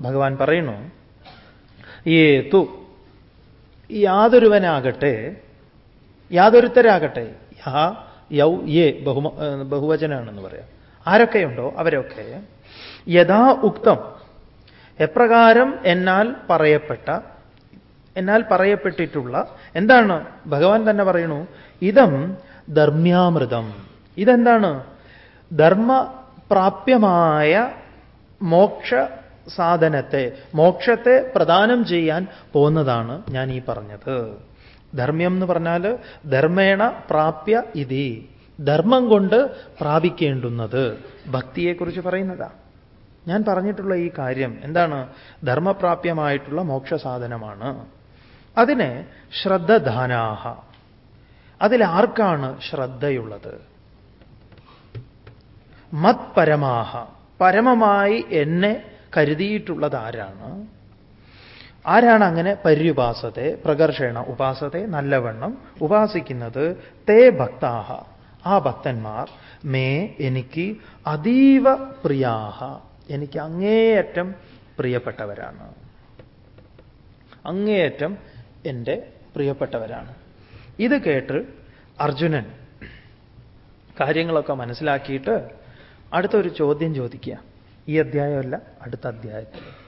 ഭഗവാൻ പറയുന്നു ഏതു യാതൊരുവനാകട്ടെ യാതൊരുത്തരാകട്ടെ യഹ യൗ യേ ബഹുമ ബഹുവചനാണെന്ന് പറയാം. ആരൊക്കെയുണ്ടോ അവരൊക്കെ യഥാ ഉക്തം എപ്രകാരം എന്നാൽ പറയപ്പെട്ട എന്നാൽ പറയപ്പെട്ടിട്ടുള്ള എന്താണ്? ഭഗവാൻ തന്നെ പറയണു ഇതം ധർമ്മ്യാമൃതം. ഇതെന്താണ്? ധർമ്മപ്രാപ്യമായ മോക്ഷ സാധനത്തെ മോക്ഷത്തെ പ്രദാനം ചെയ്യാൻ പോകുന്നതാണ് ഞാൻ ഈ പറഞ്ഞത്. ധർമ്മ്യം എന്ന് പറഞ്ഞാൽ ധർമ്മേണ പ്രാപ്യ ഇതി ധർമ്മം കൊണ്ട് പ്രാപിക്കേണ്ടുന്നത്. ഭക്തിയെക്കുറിച്ച് പറയുന്നതാ. ഞാൻ പറഞ്ഞിട്ടുള്ള ഈ കാര്യം എന്താണ്? ധർമ്മപ്രാപ്യമായിട്ടുള്ള മോക്ഷസാധനമാണ്. അതിന് ശ്രദ്ധധാനാഹ. അതിലാർക്കാണ് ശ്രദ്ധയുള്ളത്? മത് പരമാഹ പരമമായി എന്നെ കരുതിയിട്ടുള്ളത് ആരാണ് ആരാണ് അങ്ങനെ പര്യുപാസത്തെ പ്രകർഷണ ഉപാസത്തെ നല്ലവണ്ണം ഉപാസിക്കുന്നത്? തേ ഭക്താഹ. ആ ഭക്തന്മാർ മേ എനിക്ക് അതീവ പ്രിയാഹ. എനിക്ക് അങ്ങേയറ്റം പ്രിയപ്പെട്ടവരാണ്. അങ്ങേയറ്റം എന്റെ പ്രിയപ്പെട്ടവരാണ്. ഇത് കേട്ട് അർജുനൻ കാര്യങ്ങളൊക്കെ മനസ്സിലാക്കിയിട്ട് അടുത്തൊരു ചോദ്യം ചോദിക്കുക. ഈ അധ്യായമല്ല അടുത്ത അധ്യായത്തിൽ.